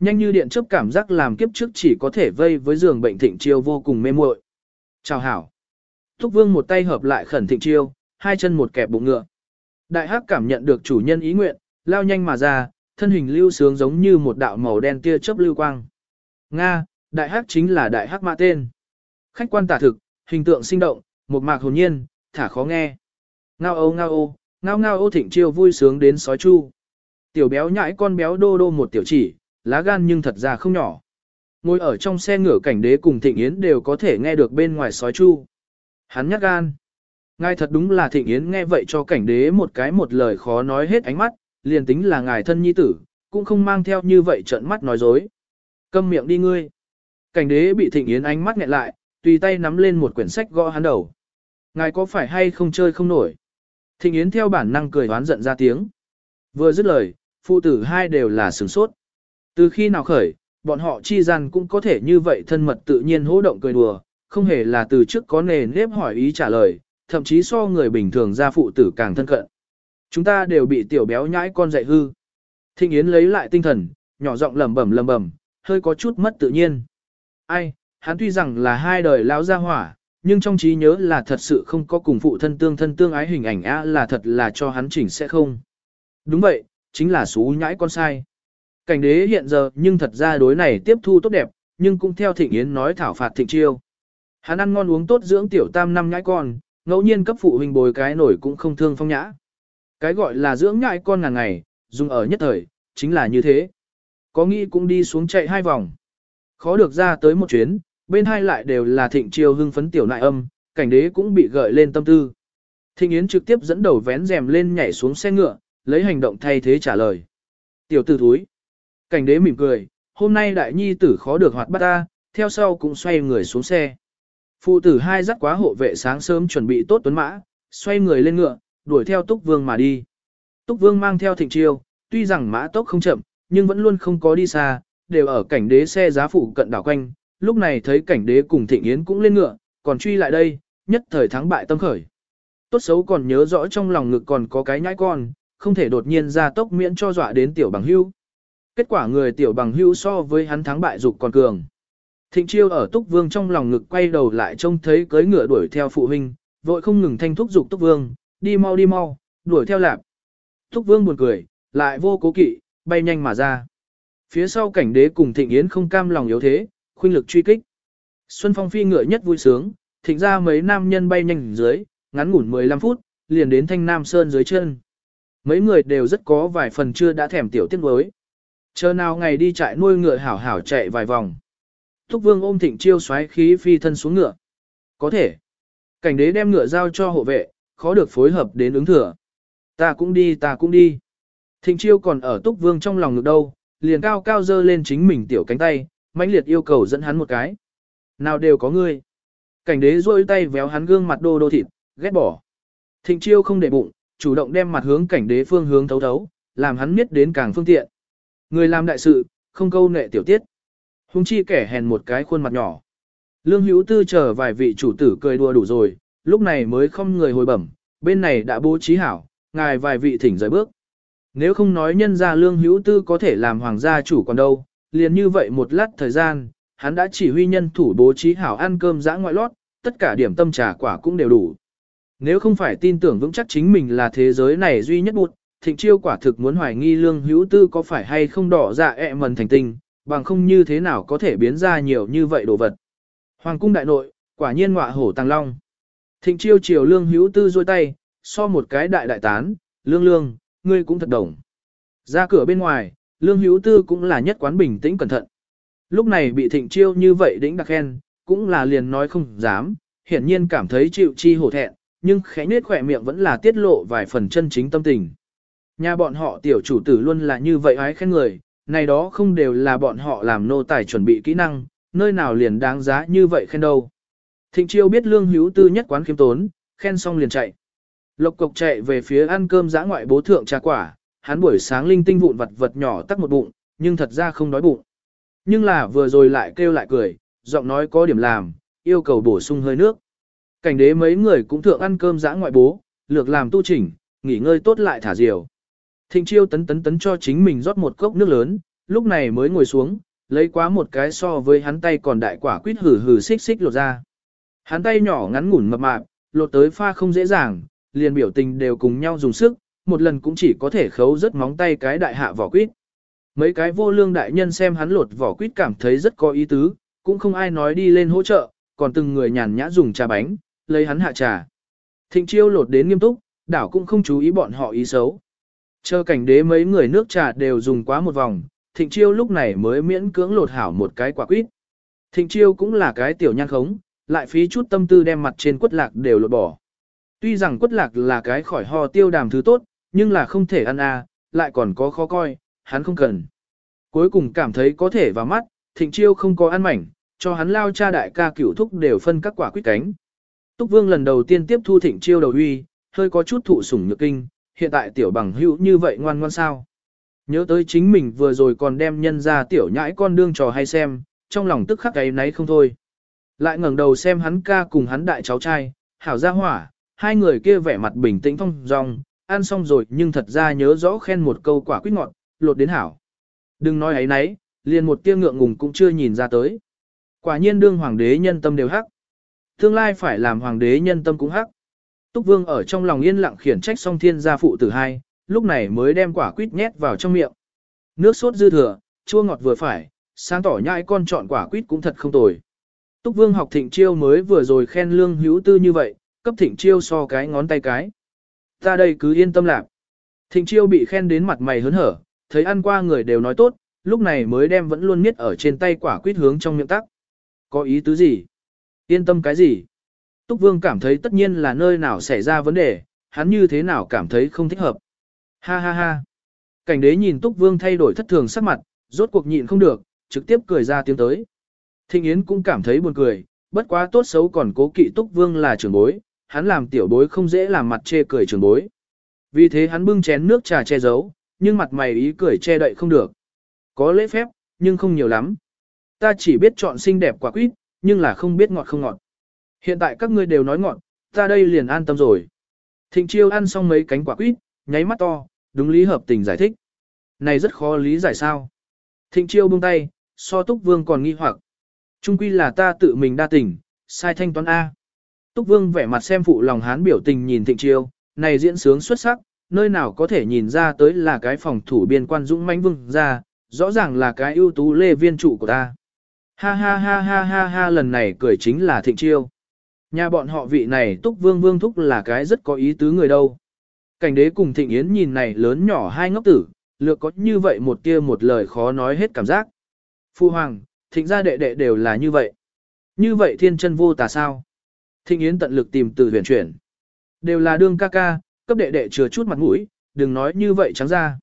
Nhanh như điện chớp cảm giác làm kiếp trước chỉ có thể vây với giường bệnh thịnh chiêu vô cùng mê muội. Chào hảo. Túc Vương một tay hợp lại khẩn thịnh chiêu, hai chân một kẹp bụng ngựa. Đại hắc cảm nhận được chủ nhân ý nguyện, lao nhanh mà ra, thân hình lưu sướng giống như một đạo màu đen tia chớp lưu quang. Nga, đại hắc chính là đại hắc mã tên. Khách quan tả thực, hình tượng sinh động, một mạc hồn nhiên, thả khó nghe. Ngao ô ngao ô, ngao ngao ô thịnh chiêu vui sướng đến sói chu. Tiểu béo nhãi con béo đô đô một tiểu chỉ, lá gan nhưng thật ra không nhỏ. Ngồi ở trong xe ngửa cảnh đế cùng Thịnh Yến đều có thể nghe được bên ngoài sói chu. Hắn nhắc gan. Ngài thật đúng là Thịnh Yến nghe vậy cho cảnh đế một cái một lời khó nói hết ánh mắt, liền tính là ngài thân nhi tử, cũng không mang theo như vậy trận mắt nói dối. Câm miệng đi ngươi. Cảnh đế bị Thịnh Yến ánh mắt nghẹn lại, tùy tay nắm lên một quyển sách gõ hắn đầu. Ngài có phải hay không chơi không nổi? Thịnh Yến theo bản năng cười đoán giận ra tiếng. Vừa dứt lời, phụ tử hai đều là sửng sốt. Từ khi nào khởi, bọn họ chi gian cũng có thể như vậy thân mật tự nhiên hỗ động cười đùa, không hề là từ trước có nề nếp hỏi ý trả lời, thậm chí so người bình thường ra phụ tử càng thân cận. Chúng ta đều bị tiểu béo nhãi con dạy hư. Thịnh Yến lấy lại tinh thần, nhỏ giọng lẩm bẩm lẩm bẩm, hơi có chút mất tự nhiên. Ai, hắn tuy rằng là hai đời lão gia hỏa, nhưng trong trí nhớ là thật sự không có cùng phụ thân tương thân tương ái hình ảnh á là thật là cho hắn chỉnh sẽ không. Đúng vậy, chính là xú nhãi con sai. Cảnh đế hiện giờ nhưng thật ra đối này tiếp thu tốt đẹp, nhưng cũng theo thịnh yến nói thảo phạt thịnh chiêu. Hắn ăn ngon uống tốt dưỡng tiểu tam năm nhãi con, ngẫu nhiên cấp phụ huynh bồi cái nổi cũng không thương phong nhã. Cái gọi là dưỡng nhãi con ngàn ngày, dùng ở nhất thời, chính là như thế. Có nghĩ cũng đi xuống chạy hai vòng. Khó được ra tới một chuyến, bên hai lại đều là thịnh chiêu hưng phấn tiểu nại âm, cảnh đế cũng bị gợi lên tâm tư. Thịnh Yến trực tiếp dẫn đầu vén rèm lên nhảy xuống xe ngựa, lấy hành động thay thế trả lời. Tiểu tử thúi. Cảnh đế mỉm cười, hôm nay đại nhi tử khó được hoạt bắt ta, theo sau cũng xoay người xuống xe. Phụ tử hai dắt quá hộ vệ sáng sớm chuẩn bị tốt tuấn mã, xoay người lên ngựa, đuổi theo Túc Vương mà đi. Túc Vương mang theo thịnh chiêu, tuy rằng mã tốc không chậm, nhưng vẫn luôn không có đi xa, đều ở cảnh đế xe giá phụ cận đảo quanh, lúc này thấy cảnh đế cùng thịnh yến cũng lên ngựa, còn truy lại đây, nhất thời thắng bại tâm khởi. Tốt xấu còn nhớ rõ trong lòng ngực còn có cái nhãi con, không thể đột nhiên ra tốc miễn cho dọa đến tiểu bằng hưu. Kết quả người tiểu bằng hưu so với hắn thắng bại dục còn cường. Thịnh chiêu ở túc vương trong lòng ngực quay đầu lại trông thấy cưới ngựa đuổi theo phụ huynh, vội không ngừng thanh thúc dục túc vương, đi mau đi mau, đuổi theo lạp. Túc vương buồn cười, lại vô cố kỵ, bay nhanh mà ra. Phía sau cảnh đế cùng thịnh yến không cam lòng yếu thế, khuynh lực truy kích. Xuân Phong phi ngựa nhất vui sướng, thịnh ra mấy nam nhân bay nhanh dưới, ngắn ngủn 15 phút, liền đến thanh nam sơn dưới chân. Mấy người đều rất có vài phần chưa đã thèm tiểu tiết đối. Chờ nào ngày đi trại nuôi ngựa hảo hảo chạy vài vòng. Thúc vương ôm thịnh chiêu xoáy khí phi thân xuống ngựa. Có thể. Cảnh đế đem ngựa giao cho hộ vệ, khó được phối hợp đến ứng thừa. Ta cũng đi, ta cũng đi. Thịnh chiêu còn ở túc vương trong lòng ngực đâu, liền cao cao dơ lên chính mình tiểu cánh tay, mãnh liệt yêu cầu dẫn hắn một cái. Nào đều có ngươi. Cảnh đế rôi tay véo hắn gương mặt đô đô thịt, ghét bỏ. Thịnh chiêu không để bụng, chủ động đem mặt hướng cảnh đế phương hướng thấu thấu, làm hắn miết đến càng phương tiện. Người làm đại sự, không câu nệ tiểu tiết. Hùng chi kẻ hèn một cái khuôn mặt nhỏ. Lương hữu tư chờ vài vị chủ tử cười đùa đủ rồi, lúc này mới không người hồi bẩm, bên này đã bố trí hảo, ngài vài vị thỉnh rời bước. Nếu không nói nhân ra lương hữu tư có thể làm hoàng gia chủ còn đâu, liền như vậy một lát thời gian, hắn đã chỉ huy nhân thủ bố trí hảo ăn cơm dã ngoại lót, tất cả điểm tâm trà quả cũng đều đủ. Nếu không phải tin tưởng vững chắc chính mình là thế giới này duy nhất bụt, thịnh chiêu quả thực muốn hoài nghi lương hữu tư có phải hay không đỏ dạ ẹ mần thành tinh, bằng không như thế nào có thể biến ra nhiều như vậy đồ vật. Hoàng cung đại nội, quả nhiên ngọa hổ tăng long. Thịnh chiêu chiều lương hữu tư dôi tay, so một cái đại đại tán, lương lương, ngươi cũng thật đồng. Ra cửa bên ngoài, lương hữu tư cũng là nhất quán bình tĩnh cẩn thận. Lúc này bị thịnh chiêu như vậy đĩnh đặc khen, cũng là liền nói không dám, hiển nhiên cảm thấy chịu chi hổ thẹn, nhưng khẽ nết khỏe miệng vẫn là tiết lộ vài phần chân chính tâm tình. Nhà bọn họ tiểu chủ tử luôn là như vậy ái khen người, này đó không đều là bọn họ làm nô tài chuẩn bị kỹ năng, nơi nào liền đáng giá như vậy khen đâu. Thịnh chiêu biết lương hữu tư nhất quán khiêm tốn, khen xong liền chạy. Lộc cộc chạy về phía ăn cơm giã ngoại bố thượng trà quả, hắn buổi sáng linh tinh vụn vật vật nhỏ tắc một bụng, nhưng thật ra không đói bụng. Nhưng là vừa rồi lại kêu lại cười, giọng nói có điểm làm, yêu cầu bổ sung hơi nước. Cảnh đế mấy người cũng thượng ăn cơm giã ngoại bố, lược làm tu chỉnh, nghỉ ngơi tốt lại thả diều. Thịnh chiêu tấn tấn tấn cho chính mình rót một cốc nước lớn, lúc này mới ngồi xuống, lấy quá một cái so với hắn tay còn đại quả quýt hử hử xích xích lột ra. Hắn tay nhỏ ngắn ngủn mập mạp, lột tới pha không dễ dàng, liền biểu tình đều cùng nhau dùng sức, một lần cũng chỉ có thể khấu rất móng tay cái đại hạ vỏ quýt. Mấy cái vô lương đại nhân xem hắn lột vỏ quýt cảm thấy rất có ý tứ, cũng không ai nói đi lên hỗ trợ, còn từng người nhàn nhã dùng trà bánh, lấy hắn hạ trà. Thịnh chiêu lột đến nghiêm túc, đảo cũng không chú ý bọn họ ý xấu. Chờ cảnh đế mấy người nước trà đều dùng quá một vòng, thịnh chiêu lúc này mới miễn cưỡng lột hảo một cái quả quýt. Thịnh chiêu cũng là cái tiểu nhan khống, lại phí chút tâm tư đem mặt trên quất lạc đều lột bỏ. Tuy rằng quất lạc là cái khỏi ho tiêu đàm thứ tốt, nhưng là không thể ăn à, lại còn có khó coi, hắn không cần. Cuối cùng cảm thấy có thể vào mắt, thịnh chiêu không có ăn mảnh, cho hắn lao cha đại ca cửu thúc đều phân các quả quýt cánh. Túc Vương lần đầu tiên tiếp thu thịnh chiêu đầu uy, hơi có chút thụ sủng nhược kinh, hiện tại tiểu bằng hữu như vậy ngoan ngoan sao. Nhớ tới chính mình vừa rồi còn đem nhân ra tiểu nhãi con đương trò hay xem, trong lòng tức khắc ấy nấy không thôi. Lại ngẩng đầu xem hắn ca cùng hắn đại cháu trai, hảo gia hỏa, hai người kia vẻ mặt bình tĩnh phong dong, ăn xong rồi nhưng thật ra nhớ rõ khen một câu quả quýt ngọt, lột đến hảo. Đừng nói ấy nấy, liền một tia ngượng ngùng cũng chưa nhìn ra tới. Quả nhiên đương hoàng đế nhân tâm đều hắc. Tương lai phải làm hoàng đế nhân tâm cũng hắc. Túc Vương ở trong lòng yên lặng khiển trách song thiên gia phụ tử hai, lúc này mới đem quả quýt nhét vào trong miệng. Nước sốt dư thừa, chua ngọt vừa phải, sáng tỏ nhãi con chọn quả quýt cũng thật không tồi. Túc Vương học thịnh chiêu mới vừa rồi khen lương hữu tư như vậy, cấp thịnh chiêu so cái ngón tay cái. Ta đây cứ yên tâm lạc. Thịnh chiêu bị khen đến mặt mày hớn hở, thấy ăn qua người đều nói tốt, lúc này mới đem vẫn luôn miết ở trên tay quả quýt hướng trong miệng tắc. Có ý tứ gì? Yên tâm cái gì? Túc Vương cảm thấy tất nhiên là nơi nào xảy ra vấn đề, hắn như thế nào cảm thấy không thích hợp. Ha ha ha. Cảnh đế nhìn Túc Vương thay đổi thất thường sắc mặt, rốt cuộc nhịn không được, trực tiếp cười ra tiếng tới. Thịnh Yến cũng cảm thấy buồn cười, bất quá tốt xấu còn cố kỵ Túc Vương là trưởng bối, hắn làm tiểu bối không dễ làm mặt chê cười trưởng bối. Vì thế hắn bưng chén nước trà che giấu, nhưng mặt mày ý cười che đậy không được. Có lễ phép, nhưng không nhiều lắm. Ta chỉ biết chọn xinh đẹp quả quýt, nhưng là không biết ngọt không ngọt. Hiện tại các ngươi đều nói ngọt, ta đây liền an tâm rồi. Thịnh chiêu ăn xong mấy cánh quả quýt, nháy mắt to, đúng lý hợp tình giải thích. Này rất khó lý giải sao. Thịnh chiêu buông tay, so túc vương còn nghi hoặc. Trung quy là ta tự mình đa tình, sai thanh toán A. Túc vương vẻ mặt xem phụ lòng hán biểu tình nhìn thịnh chiêu, này diễn sướng xuất sắc, nơi nào có thể nhìn ra tới là cái phòng thủ biên quan dũng mãnh vương ra, rõ ràng là cái ưu tú lê viên trụ của ta. Ha ha ha ha ha ha lần này cười chính là thịnh chiêu. Nhà bọn họ vị này túc vương vương thúc là cái rất có ý tứ người đâu. Cảnh đế cùng thịnh yến nhìn này lớn nhỏ hai ngốc tử, lược có như vậy một tia một lời khó nói hết cảm giác. Phu hoàng, thịnh gia đệ đệ đều là như vậy. Như vậy thiên chân vô tà sao? Thịnh yến tận lực tìm từ huyền chuyển. Đều là đương ca ca, cấp đệ đệ chừa chút mặt mũi, đừng nói như vậy trắng ra.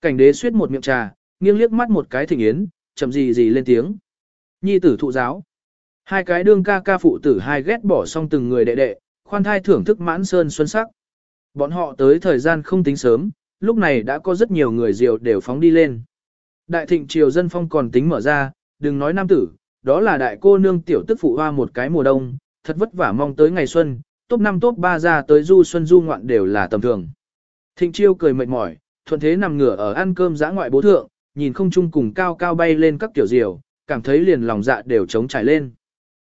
Cảnh đế suyết một miệng trà, nghiêng liếc mắt một cái thịnh yến, chậm gì gì lên tiếng. Nhi tử thụ giáo. Hai cái đương ca ca phụ tử hai ghét bỏ xong từng người đệ đệ, khoan thai thưởng thức mãn sơn xuân sắc. Bọn họ tới thời gian không tính sớm, lúc này đã có rất nhiều người diều đều phóng đi lên. Đại thịnh triều dân phong còn tính mở ra, đừng nói nam tử, đó là đại cô nương tiểu tức phụ hoa một cái mùa đông, thật vất vả mong tới ngày xuân, top 5 top 3 ra tới du xuân du ngoạn đều là tầm thường. Thịnh chiêu cười mệt mỏi, thuận thế nằm ngửa ở ăn cơm giã ngoại bố thượng, nhìn không chung cùng cao cao bay lên các kiểu diều, cảm thấy liền lòng dạ đều trống trải lên.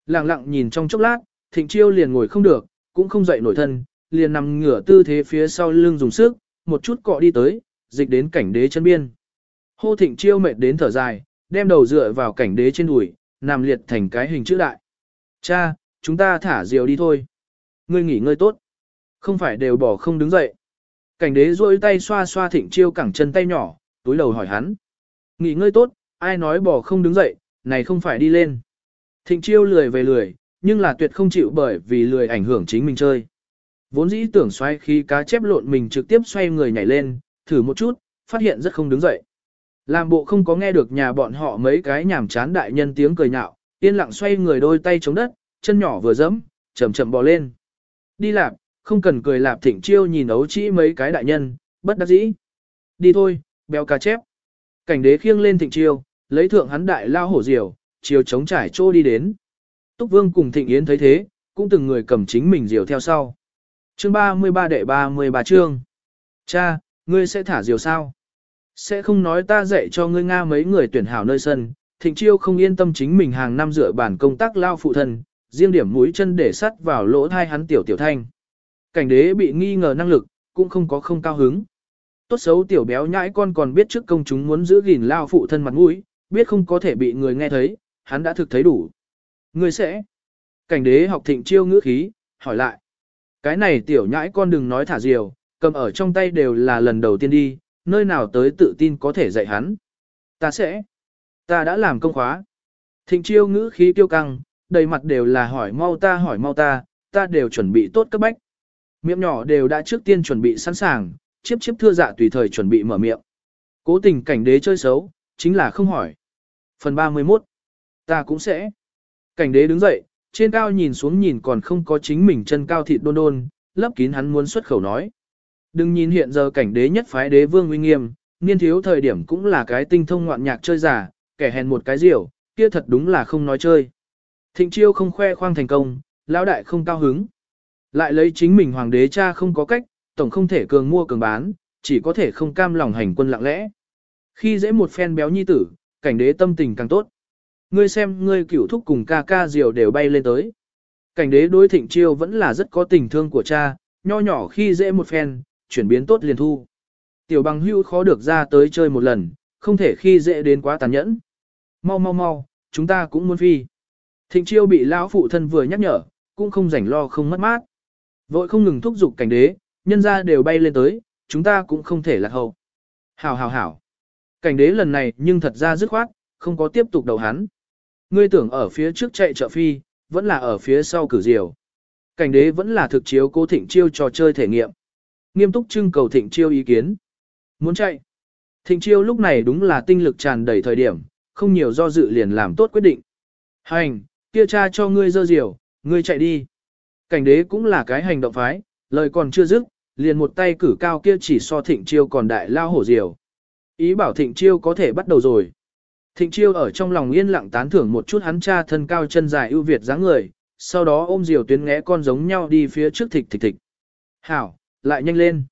Lặng lặng nhìn trong chốc lát, thịnh chiêu liền ngồi không được, cũng không dậy nổi thân, liền nằm ngửa tư thế phía sau lưng dùng sức, một chút cọ đi tới, dịch đến cảnh đế chân biên. Hô thịnh chiêu mệt đến thở dài, đem đầu dựa vào cảnh đế trên đùi, nằm liệt thành cái hình chữ đại. Cha, chúng ta thả diều đi thôi. Ngươi nghỉ ngơi tốt. Không phải đều bỏ không đứng dậy. Cảnh đế duỗi tay xoa xoa thịnh chiêu cẳng chân tay nhỏ, túi đầu hỏi hắn. Nghỉ ngơi tốt, ai nói bỏ không đứng dậy, này không phải đi lên. Thịnh chiêu lười về lười, nhưng là tuyệt không chịu bởi vì lười ảnh hưởng chính mình chơi. Vốn dĩ tưởng xoay khi cá chép lộn mình trực tiếp xoay người nhảy lên, thử một chút, phát hiện rất không đứng dậy. Làm bộ không có nghe được nhà bọn họ mấy cái nhảm chán đại nhân tiếng cười nhạo, yên lặng xoay người đôi tay chống đất, chân nhỏ vừa dẫm, chậm chậm bò lên. Đi lạp, không cần cười lạp thịnh chiêu nhìn ấu chỉ mấy cái đại nhân, bất đắc dĩ. Đi thôi, béo cá chép. Cảnh đế khiêng lên thịnh chiêu, lấy thượng hắn đại lao hổ diều, chiều chống trải trô đi đến. Túc Vương cùng Thịnh Yến thấy thế, cũng từng người cầm chính mình diều theo sau. Chương 33 đệ 33 chương. Cha, ngươi sẽ thả diều sao? Sẽ không nói ta dạy cho ngươi Nga mấy người tuyển hảo nơi sân, Thịnh Chiêu không yên tâm chính mình hàng năm dựa bản công tác lao phụ thân, riêng điểm mũi chân để sắt vào lỗ thai hắn tiểu tiểu thanh. Cảnh đế bị nghi ngờ năng lực, cũng không có không cao hứng. Tốt xấu tiểu béo nhãi con còn biết trước công chúng muốn giữ gìn lao phụ thân mặt mũi, biết không có thể bị người nghe thấy, hắn đã thực thấy đủ. người sẽ. Cảnh đế học thịnh chiêu ngữ khí, hỏi lại. Cái này tiểu nhãi con đừng nói thả diều, cầm ở trong tay đều là lần đầu tiên đi, nơi nào tới tự tin có thể dạy hắn. Ta sẽ. Ta đã làm công khóa. Thịnh chiêu ngữ khí tiêu căng, đầy mặt đều là hỏi mau ta hỏi mau ta, ta đều chuẩn bị tốt cấp bách. Miệng nhỏ đều đã trước tiên chuẩn bị sẵn sàng, chiếp chiếp thưa dạ tùy thời chuẩn bị mở miệng. Cố tình cảnh đế chơi xấu, chính là không hỏi. Phần 31. Ta cũng sẽ. Cảnh đế đứng dậy, trên cao nhìn xuống nhìn còn không có chính mình chân cao thịt đôn đôn, lấp kín hắn muốn xuất khẩu nói. Đừng nhìn hiện giờ cảnh đế nhất phái đế vương uy nghiêm, niên thiếu thời điểm cũng là cái tinh thông ngoạn nhạc chơi giả, kẻ hèn một cái diều, kia thật đúng là không nói chơi. Thịnh chiêu không khoe khoang thành công, lão đại không cao hứng. Lại lấy chính mình hoàng đế cha không có cách, tổng không thể cường mua cường bán, chỉ có thể không cam lòng hành quân lặng lẽ. Khi dễ một phen béo nhi tử, cảnh đế tâm tình càng tốt. Ngươi xem ngươi cửu thúc cùng ca ca diều đều bay lên tới. Cảnh đế đối thịnh chiêu vẫn là rất có tình thương của cha, nho nhỏ khi dễ một phen, chuyển biến tốt liền thu. Tiểu bằng hưu khó được ra tới chơi một lần, không thể khi dễ đến quá tàn nhẫn. Mau mau mau, chúng ta cũng muốn phi. Thịnh chiêu bị lão phụ thân vừa nhắc nhở, cũng không rảnh lo không mất mát. Vội không ngừng thúc giục cảnh đế, nhân ra đều bay lên tới, chúng ta cũng không thể lạc hậu. Hảo hảo hảo. Cảnh đế lần này nhưng thật ra dứt khoát, không có tiếp tục đầu hắn. Ngươi tưởng ở phía trước chạy trợ phi, vẫn là ở phía sau cử diều. Cảnh đế vẫn là thực chiếu cố thịnh chiêu trò chơi thể nghiệm. Nghiêm túc trưng cầu thịnh chiêu ý kiến. Muốn chạy. Thịnh chiêu lúc này đúng là tinh lực tràn đầy thời điểm, không nhiều do dự liền làm tốt quyết định. Hành, kia cha cho ngươi dơ diều, ngươi chạy đi. Cảnh đế cũng là cái hành động phái, lời còn chưa dứt, liền một tay cử cao kia chỉ so thịnh chiêu còn đại lao hổ diều. Ý bảo thịnh chiêu có thể bắt đầu rồi. Thịnh chiêu ở trong lòng yên lặng tán thưởng một chút hắn cha thân cao chân dài ưu việt dáng người, sau đó ôm diều tuyến ngẽ con giống nhau đi phía trước thịt thịt thịt. Hảo, lại nhanh lên.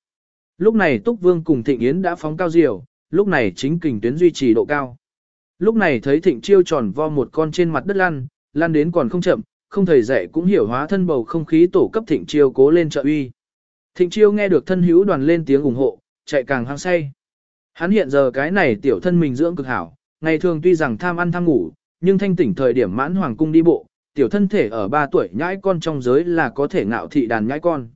Lúc này Túc Vương cùng Thịnh Yến đã phóng cao diều, lúc này chính kình tuyến duy trì độ cao. Lúc này thấy Thịnh Chiêu tròn vo một con trên mặt đất lăn, Lan đến còn không chậm, không thầy dạy cũng hiểu hóa thân bầu không khí tổ cấp Thịnh Chiêu cố lên trợ uy. Thịnh Chiêu nghe được thân hữu đoàn lên tiếng ủng hộ, chạy càng hăng say. Hắn hiện giờ cái này tiểu thân mình dưỡng cực hảo, ngày thường tuy rằng tham ăn tham ngủ, nhưng thanh tỉnh thời điểm mãn hoàng cung đi bộ, tiểu thân thể ở 3 tuổi nhãi con trong giới là có thể ngạo thị đàn nhãi con.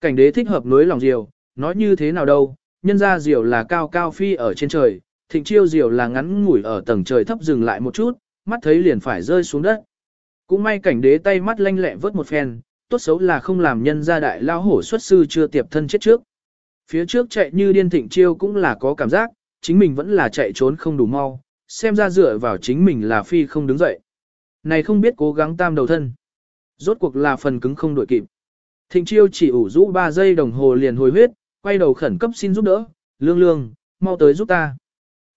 Cảnh đế thích hợp nối lòng diều, nói như thế nào đâu, nhân ra diều là cao cao phi ở trên trời, thịnh chiêu diều là ngắn ngủi ở tầng trời thấp dừng lại một chút, mắt thấy liền phải rơi xuống đất. Cũng may cảnh đế tay mắt lanh lẹ vớt một phen, tốt xấu là không làm nhân gia đại lao hổ xuất sư chưa tiệp thân chết trước. Phía trước chạy như điên thịnh chiêu cũng là có cảm giác, chính mình vẫn là chạy trốn không đủ mau, xem ra dựa vào chính mình là phi không đứng dậy. Này không biết cố gắng tam đầu thân. Rốt cuộc là phần cứng không đổi kịp. Thịnh chiêu chỉ ủ rũ 3 giây đồng hồ liền hồi huyết, quay đầu khẩn cấp xin giúp đỡ, lương lương, mau tới giúp ta.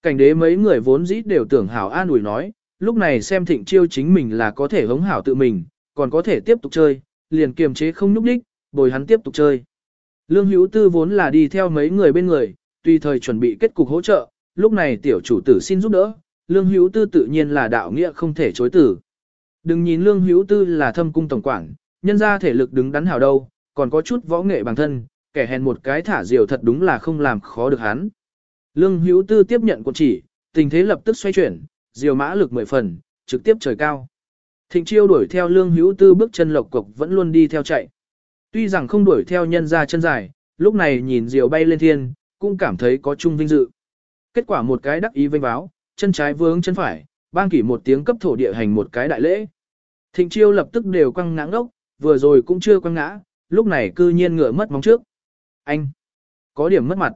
Cảnh đế mấy người vốn dĩ đều tưởng hảo an ủi nói, lúc này xem thịnh chiêu chính mình là có thể hống hảo tự mình, còn có thể tiếp tục chơi, liền kiềm chế không nhúc đích, bồi hắn tiếp tục chơi. Lương hữu tư vốn là đi theo mấy người bên người, tùy thời chuẩn bị kết cục hỗ trợ, lúc này tiểu chủ tử xin giúp đỡ, lương hữu tư tự nhiên là đạo nghĩa không thể chối tử. Đừng nhìn lương hữu tư là thâm cung tổng quản, nhân ra thể lực đứng đắn hảo đâu, còn có chút võ nghệ bằng thân, kẻ hèn một cái thả diều thật đúng là không làm khó được hắn. Lương hữu tư tiếp nhận quân chỉ, tình thế lập tức xoay chuyển, diều mã lực mười phần, trực tiếp trời cao. Thịnh chiêu đuổi theo lương hữu tư bước chân lộc cục vẫn luôn đi theo chạy. Tuy rằng không đuổi theo nhân ra chân dài, lúc này nhìn diều bay lên thiên, cũng cảm thấy có chung vinh dự. Kết quả một cái đắc ý vinh báo, chân trái vướng chân phải, bang kỷ một tiếng cấp thổ địa hành một cái đại lễ. Thịnh chiêu lập tức đều quăng ngã ngốc, vừa rồi cũng chưa quăng ngã, lúc này cư nhiên ngựa mất móng trước. Anh, có điểm mất mặt.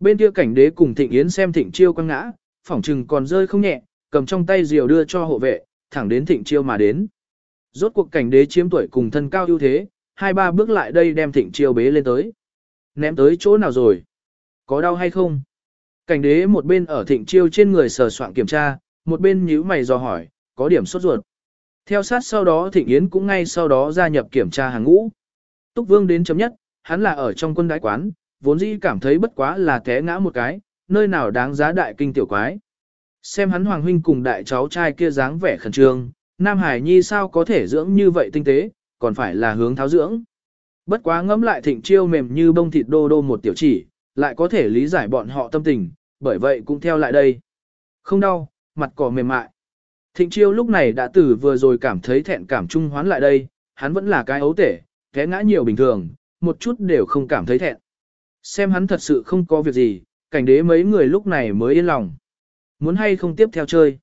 Bên kia cảnh đế cùng thịnh yến xem thịnh chiêu quăng ngã, phỏng trừng còn rơi không nhẹ, cầm trong tay diều đưa cho hộ vệ, thẳng đến thịnh chiêu mà đến. Rốt cuộc cảnh đế chiếm tuổi cùng thân cao ưu thế, hai ba bước lại đây đem thịnh chiêu bế lên tới. Ném tới chỗ nào rồi? Có đau hay không? Cảnh đế một bên ở thịnh chiêu trên người sờ soạn kiểm tra, một bên nhíu mày dò hỏi, có điểm sốt ruột. Theo sát sau đó thịnh yến cũng ngay sau đó gia nhập kiểm tra hàng ngũ. Túc vương đến chấm nhất, hắn là ở trong quân đái quán, vốn dĩ cảm thấy bất quá là té ngã một cái, nơi nào đáng giá đại kinh tiểu quái. Xem hắn hoàng huynh cùng đại cháu trai kia dáng vẻ khẩn trương, Nam Hải Nhi sao có thể dưỡng như vậy tinh tế, còn phải là hướng tháo dưỡng. Bất quá ngẫm lại thịnh chiêu mềm như bông thịt đô đô một tiểu chỉ, lại có thể lý giải bọn họ tâm tình, bởi vậy cũng theo lại đây. Không đau, mặt cỏ mềm mại. Thịnh chiêu lúc này đã từ vừa rồi cảm thấy thẹn cảm trung hoán lại đây, hắn vẫn là cái ấu tể, té ngã nhiều bình thường, một chút đều không cảm thấy thẹn. Xem hắn thật sự không có việc gì, cảnh đế mấy người lúc này mới yên lòng muốn hay không tiếp theo chơi.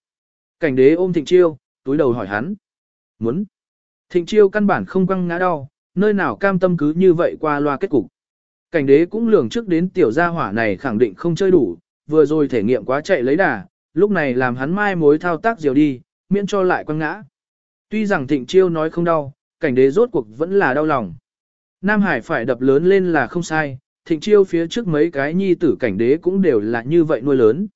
Cảnh đế ôm thịnh chiêu, túi đầu hỏi hắn. Muốn. Thịnh chiêu căn bản không quăng ngã đau, nơi nào cam tâm cứ như vậy qua loa kết cục. Cảnh đế cũng lường trước đến tiểu gia hỏa này khẳng định không chơi đủ, vừa rồi thể nghiệm quá chạy lấy đà, lúc này làm hắn mai mối thao tác diều đi, miễn cho lại quăng ngã. Tuy rằng thịnh chiêu nói không đau, cảnh đế rốt cuộc vẫn là đau lòng. Nam Hải phải đập lớn lên là không sai, thịnh chiêu phía trước mấy cái nhi tử cảnh đế cũng đều là như vậy nuôi lớn.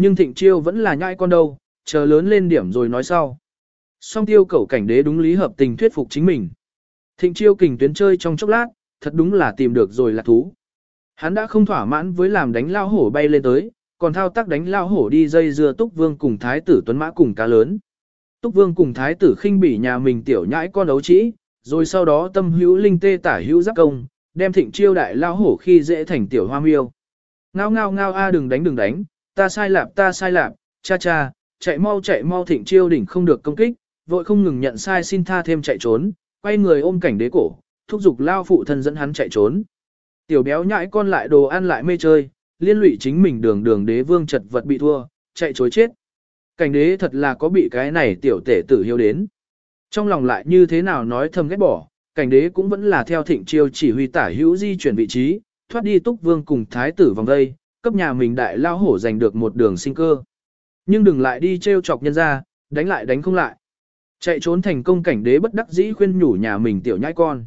Nhưng thịnh chiêu vẫn là nhãi con đâu, chờ lớn lên điểm rồi nói sau. Song tiêu cẩu cảnh đế đúng lý hợp tình thuyết phục chính mình. Thịnh chiêu kình tuyến chơi trong chốc lát, thật đúng là tìm được rồi là thú. Hắn đã không thỏa mãn với làm đánh lao hổ bay lên tới, còn thao tác đánh lao hổ đi dây dưa túc vương cùng thái tử tuấn mã cùng cá lớn. Túc vương cùng thái tử khinh bỉ nhà mình tiểu nhãi con đấu trĩ, rồi sau đó tâm hữu linh tê tả hữu giáp công, đem thịnh chiêu đại lao hổ khi dễ thành tiểu hoa miêu. Ngao ngao ngao a đừng đánh đừng đánh, ta sai lạp ta sai lạp, cha cha, chạy mau chạy mau thịnh chiêu đỉnh không được công kích, vội không ngừng nhận sai xin tha thêm chạy trốn, quay người ôm cảnh đế cổ, thúc giục lao phụ thân dẫn hắn chạy trốn. Tiểu béo nhãi con lại đồ ăn lại mê chơi, liên lụy chính mình đường đường đế vương chật vật bị thua, chạy chối chết. Cảnh đế thật là có bị cái này tiểu tể tử hiếu đến. Trong lòng lại như thế nào nói thầm ghét bỏ, cảnh đế cũng vẫn là theo thịnh chiêu chỉ huy tả hữu di chuyển vị trí, thoát đi túc vương cùng thái tử vòng đây, cấp nhà mình đại lao hổ giành được một đường sinh cơ. Nhưng đừng lại đi trêu chọc nhân ra, đánh lại đánh không lại. Chạy trốn thành công cảnh đế bất đắc dĩ khuyên nhủ nhà mình tiểu nhãi con.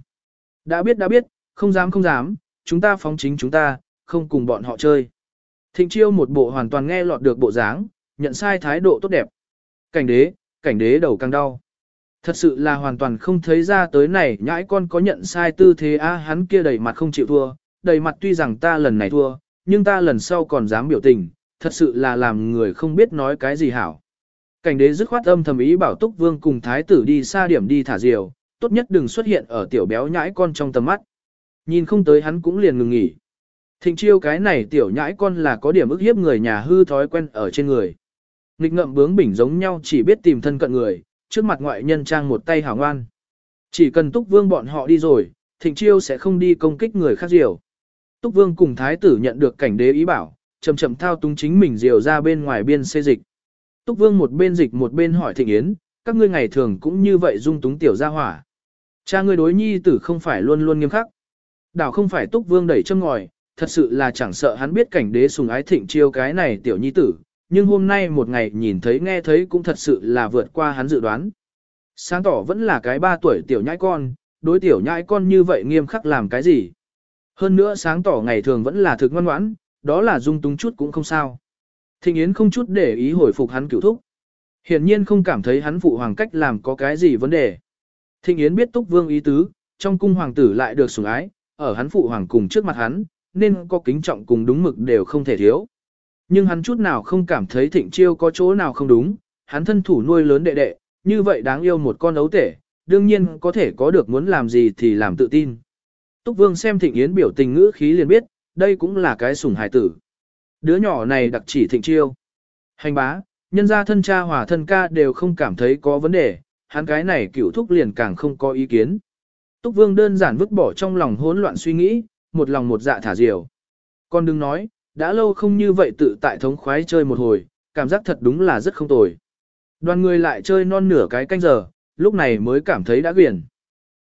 Đã biết đã biết, không dám không dám, chúng ta phóng chính chúng ta, không cùng bọn họ chơi. Thịnh chiêu một bộ hoàn toàn nghe lọt được bộ dáng, nhận sai thái độ tốt đẹp. Cảnh đế, cảnh đế đầu càng đau. Thật sự là hoàn toàn không thấy ra tới này nhãi con có nhận sai tư thế a hắn kia đầy mặt không chịu thua, đầy mặt tuy rằng ta lần này thua, nhưng ta lần sau còn dám biểu tình, thật sự là làm người không biết nói cái gì hảo. Cảnh đế dứt khoát âm thầm ý bảo Túc Vương cùng thái tử đi xa điểm đi thả diều, tốt nhất đừng xuất hiện ở tiểu béo nhãi con trong tầm mắt. Nhìn không tới hắn cũng liền ngừng nghỉ. Thịnh chiêu cái này tiểu nhãi con là có điểm ức hiếp người nhà hư thói quen ở trên người. Nghịch ngậm bướng bỉnh giống nhau chỉ biết tìm thân cận người, trước mặt ngoại nhân trang một tay hảo ngoan. Chỉ cần Túc Vương bọn họ đi rồi, Thịnh Chiêu sẽ không đi công kích người khác diều. Túc Vương cùng Thái tử nhận được cảnh đế ý bảo, chậm chậm thao túng chính mình diều ra bên ngoài biên xê dịch. Túc Vương một bên dịch một bên hỏi Thịnh Yến, các ngươi ngày thường cũng như vậy dung túng tiểu gia hỏa. Cha ngươi đối nhi tử không phải luôn luôn nghiêm khắc. Đảo không phải Túc Vương đẩy châm ngòi, thật sự là chẳng sợ hắn biết cảnh đế sùng ái Thịnh Chiêu cái này tiểu nhi tử, nhưng hôm nay một ngày nhìn thấy nghe thấy cũng thật sự là vượt qua hắn dự đoán. Sáng tỏ vẫn là cái ba tuổi tiểu nhãi con, đối tiểu nhãi con như vậy nghiêm khắc làm cái gì. Hơn nữa sáng tỏ ngày thường vẫn là thực ngoan ngoãn, đó là dung túng chút cũng không sao. Thịnh Yến không chút để ý hồi phục hắn cửu thúc. Hiển nhiên không cảm thấy hắn phụ hoàng cách làm có cái gì vấn đề. Thịnh Yến biết Túc Vương ý tứ, trong cung hoàng tử lại được sủng ái, ở hắn phụ hoàng cùng trước mặt hắn, nên có kính trọng cùng đúng mực đều không thể thiếu. Nhưng hắn chút nào không cảm thấy thịnh chiêu có chỗ nào không đúng, hắn thân thủ nuôi lớn đệ đệ, như vậy đáng yêu một con ấu tể, đương nhiên có thể có được muốn làm gì thì làm tự tin. Túc Vương xem thịnh yến biểu tình ngữ khí liền biết, đây cũng là cái sủng hài tử. Đứa nhỏ này đặc chỉ thịnh chiêu. Hành bá, nhân gia thân cha hòa thân ca đều không cảm thấy có vấn đề, hắn cái này cửu thúc liền càng không có ý kiến. Túc Vương đơn giản vứt bỏ trong lòng hỗn loạn suy nghĩ, một lòng một dạ thả diều. Con đừng nói, đã lâu không như vậy tự tại thống khoái chơi một hồi, cảm giác thật đúng là rất không tồi. Đoàn người lại chơi non nửa cái canh giờ, lúc này mới cảm thấy đã quyển.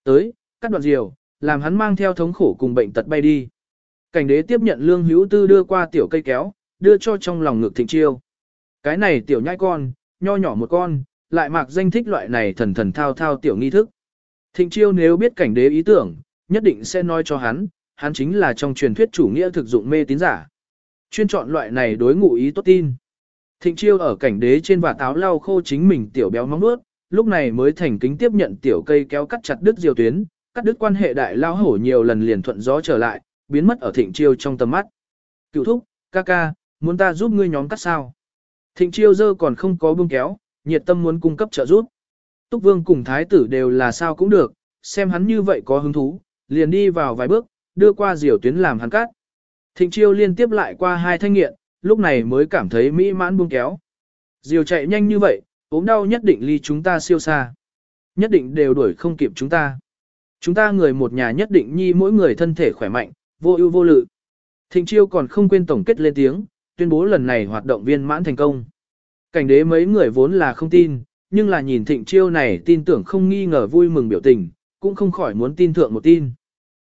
Tới, cắt đoạn diều, làm hắn mang theo thống khổ cùng bệnh tật bay đi. Cảnh đế tiếp nhận lương hữu tư đưa qua tiểu cây kéo, đưa cho trong lòng ngực thịnh chiêu. Cái này tiểu nhai con, nho nhỏ một con, lại mặc danh thích loại này thần thần thao thao tiểu nghi thức. Thịnh chiêu nếu biết cảnh đế ý tưởng, nhất định sẽ nói cho hắn, hắn chính là trong truyền thuyết chủ nghĩa thực dụng mê tín giả. Chuyên chọn loại này đối ngụ ý tốt tin. Thịnh chiêu ở cảnh đế trên và táo lau khô chính mình tiểu béo móng nuốt, lúc này mới thành kính tiếp nhận tiểu cây kéo cắt chặt đứt diều tuyến, cắt đứt quan hệ đại lao hổ nhiều lần liền thuận gió trở lại, biến mất ở thịnh chiêu trong tầm mắt. Cựu thúc, ca ca, muốn ta giúp ngươi nhóm cắt sao? Thịnh chiêu dơ còn không có bưng kéo, nhiệt tâm muốn cung cấp trợ giúp. Túc vương cùng thái tử đều là sao cũng được, xem hắn như vậy có hứng thú, liền đi vào vài bước, đưa qua diều tuyến làm hắn cắt. Thịnh chiêu liên tiếp lại qua hai thanh nghiện, lúc này mới cảm thấy mỹ mãn buông kéo. Diều chạy nhanh như vậy, ốm đau nhất định ly chúng ta siêu xa. Nhất định đều đuổi không kịp chúng ta. Chúng ta người một nhà nhất định nhi mỗi người thân thể khỏe mạnh, vô ưu vô lự. Thịnh chiêu còn không quên tổng kết lên tiếng, tuyên bố lần này hoạt động viên mãn thành công. Cảnh đế mấy người vốn là không tin, nhưng là nhìn thịnh chiêu này tin tưởng không nghi ngờ vui mừng biểu tình, cũng không khỏi muốn tin thượng một tin.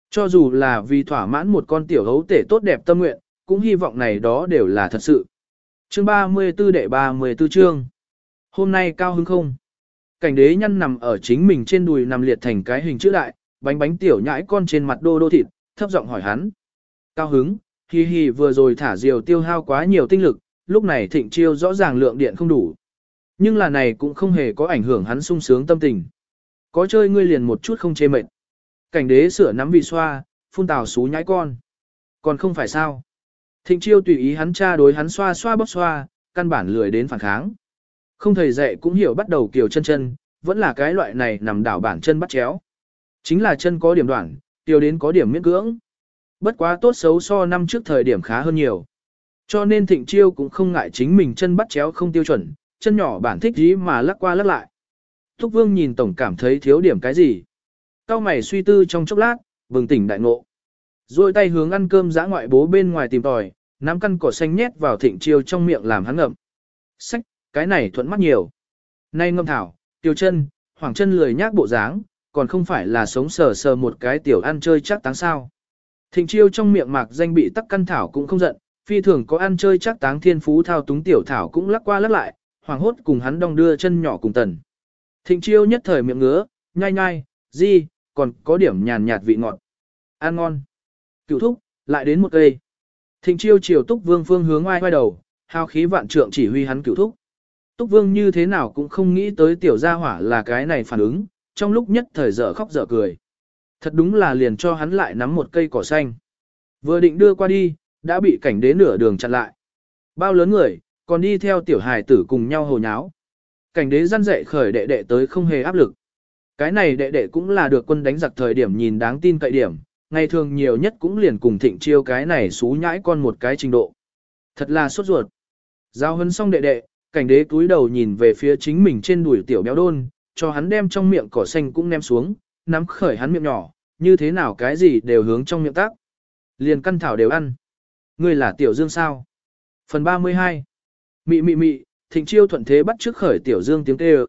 Cho dù là vì thỏa mãn một con tiểu hấu tể tốt đẹp tâm nguyện, cũng hy vọng này đó đều là thật sự. Chương 34 đệ 34 chương. Hôm nay cao hứng không? Cảnh đế nhăn nằm ở chính mình trên đùi nằm liệt thành cái hình chữ đại, bánh bánh tiểu nhãi con trên mặt đô đô thịt, thấp giọng hỏi hắn. Cao hứng, hi hi vừa rồi thả diều tiêu hao quá nhiều tinh lực, lúc này thịnh chiêu rõ ràng lượng điện không đủ. Nhưng là này cũng không hề có ảnh hưởng hắn sung sướng tâm tình. Có chơi ngươi liền một chút không chê mệt. Cảnh đế sửa nắm vị xoa, phun tào xú nhãi con. Còn không phải sao. Thịnh chiêu tùy ý hắn cha đối hắn xoa xoa bóc xoa, căn bản lười đến phản kháng. Không thầy dạy cũng hiểu bắt đầu kiểu chân chân, vẫn là cái loại này nằm đảo bản chân bắt chéo. Chính là chân có điểm đoạn, tiêu đến có điểm miễn cưỡng. Bất quá tốt xấu so năm trước thời điểm khá hơn nhiều. Cho nên thịnh chiêu cũng không ngại chính mình chân bắt chéo không tiêu chuẩn, chân nhỏ bản thích gì mà lắc qua lắc lại. Thúc vương nhìn tổng cảm thấy thiếu điểm cái gì. Cao mày suy tư trong chốc lát, bừng tỉnh đại ngộ. Rồi tay hướng ăn cơm giã ngoại bố bên ngoài tìm tòi, nắm căn cỏ xanh nhét vào thịnh chiêu trong miệng làm hắn ngậm. Sách, cái này thuận mắt nhiều. Nay ngâm thảo, tiêu chân, hoàng chân lười nhác bộ dáng, còn không phải là sống sờ sờ một cái tiểu ăn chơi chắc táng sao. Thịnh chiêu trong miệng mạc danh bị tắc căn thảo cũng không giận, phi thường có ăn chơi chắc táng thiên phú thao túng tiểu thảo cũng lắc qua lắc lại, hoàng hốt cùng hắn đong đưa chân nhỏ cùng tần. Thịnh chiêu nhất thời miệng ngứa, nhai nhai, di, còn có điểm nhàn nhạt vị ngọt. Ăn ngon. Cựu thúc, lại đến một cây. Thịnh chiêu chiều túc vương phương hướng ngoài quay đầu, hao khí vạn trượng chỉ huy hắn cựu thúc. Túc vương như thế nào cũng không nghĩ tới tiểu gia hỏa là cái này phản ứng, trong lúc nhất thời dở khóc dở cười. Thật đúng là liền cho hắn lại nắm một cây cỏ xanh. Vừa định đưa qua đi, đã bị cảnh đế nửa đường chặn lại. Bao lớn người, còn đi theo tiểu hài tử cùng nhau hồ nháo. Cảnh đế răn dạy khởi đệ đệ tới không hề áp lực. Cái này đệ đệ cũng là được quân đánh giặc thời điểm nhìn đáng tin cậy điểm, ngày thường nhiều nhất cũng liền cùng thịnh chiêu cái này xú nhãi con một cái trình độ. Thật là sốt ruột. Giao hấn xong đệ đệ, cảnh đế cúi đầu nhìn về phía chính mình trên đùi tiểu béo đôn, cho hắn đem trong miệng cỏ xanh cũng ném xuống, nắm khởi hắn miệng nhỏ, như thế nào cái gì đều hướng trong miệng tác. Liền căn thảo đều ăn. Ngươi là tiểu dương sao? Phần 32 Mị mị mị, thịnh chiêu thuận thế bắt trước khởi tiểu dương tiếng kêu.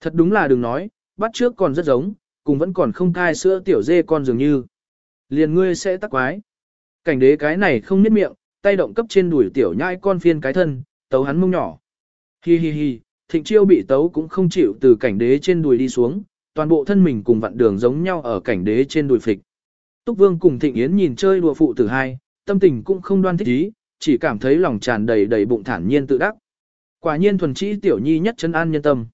Thật đúng là đừng nói, bắt trước còn rất giống, cùng vẫn còn không cai sữa tiểu dê con dường như. Liền ngươi sẽ tắc quái. Cảnh đế cái này không niết miệng, tay động cấp trên đuổi tiểu nhai con phiên cái thân, tấu hắn mông nhỏ. Hi hi hi, thịnh chiêu bị tấu cũng không chịu từ cảnh đế trên đùi đi xuống, toàn bộ thân mình cùng vặn đường giống nhau ở cảnh đế trên đùi phịch. Túc Vương cùng Thịnh Yến nhìn chơi đùa phụ tử hai, tâm tình cũng không đoan thích ý, chỉ cảm thấy lòng tràn đầy đầy bụng thản nhiên tự đắc. Quả nhiên thuần trí tiểu nhi nhất chân an nhân tâm.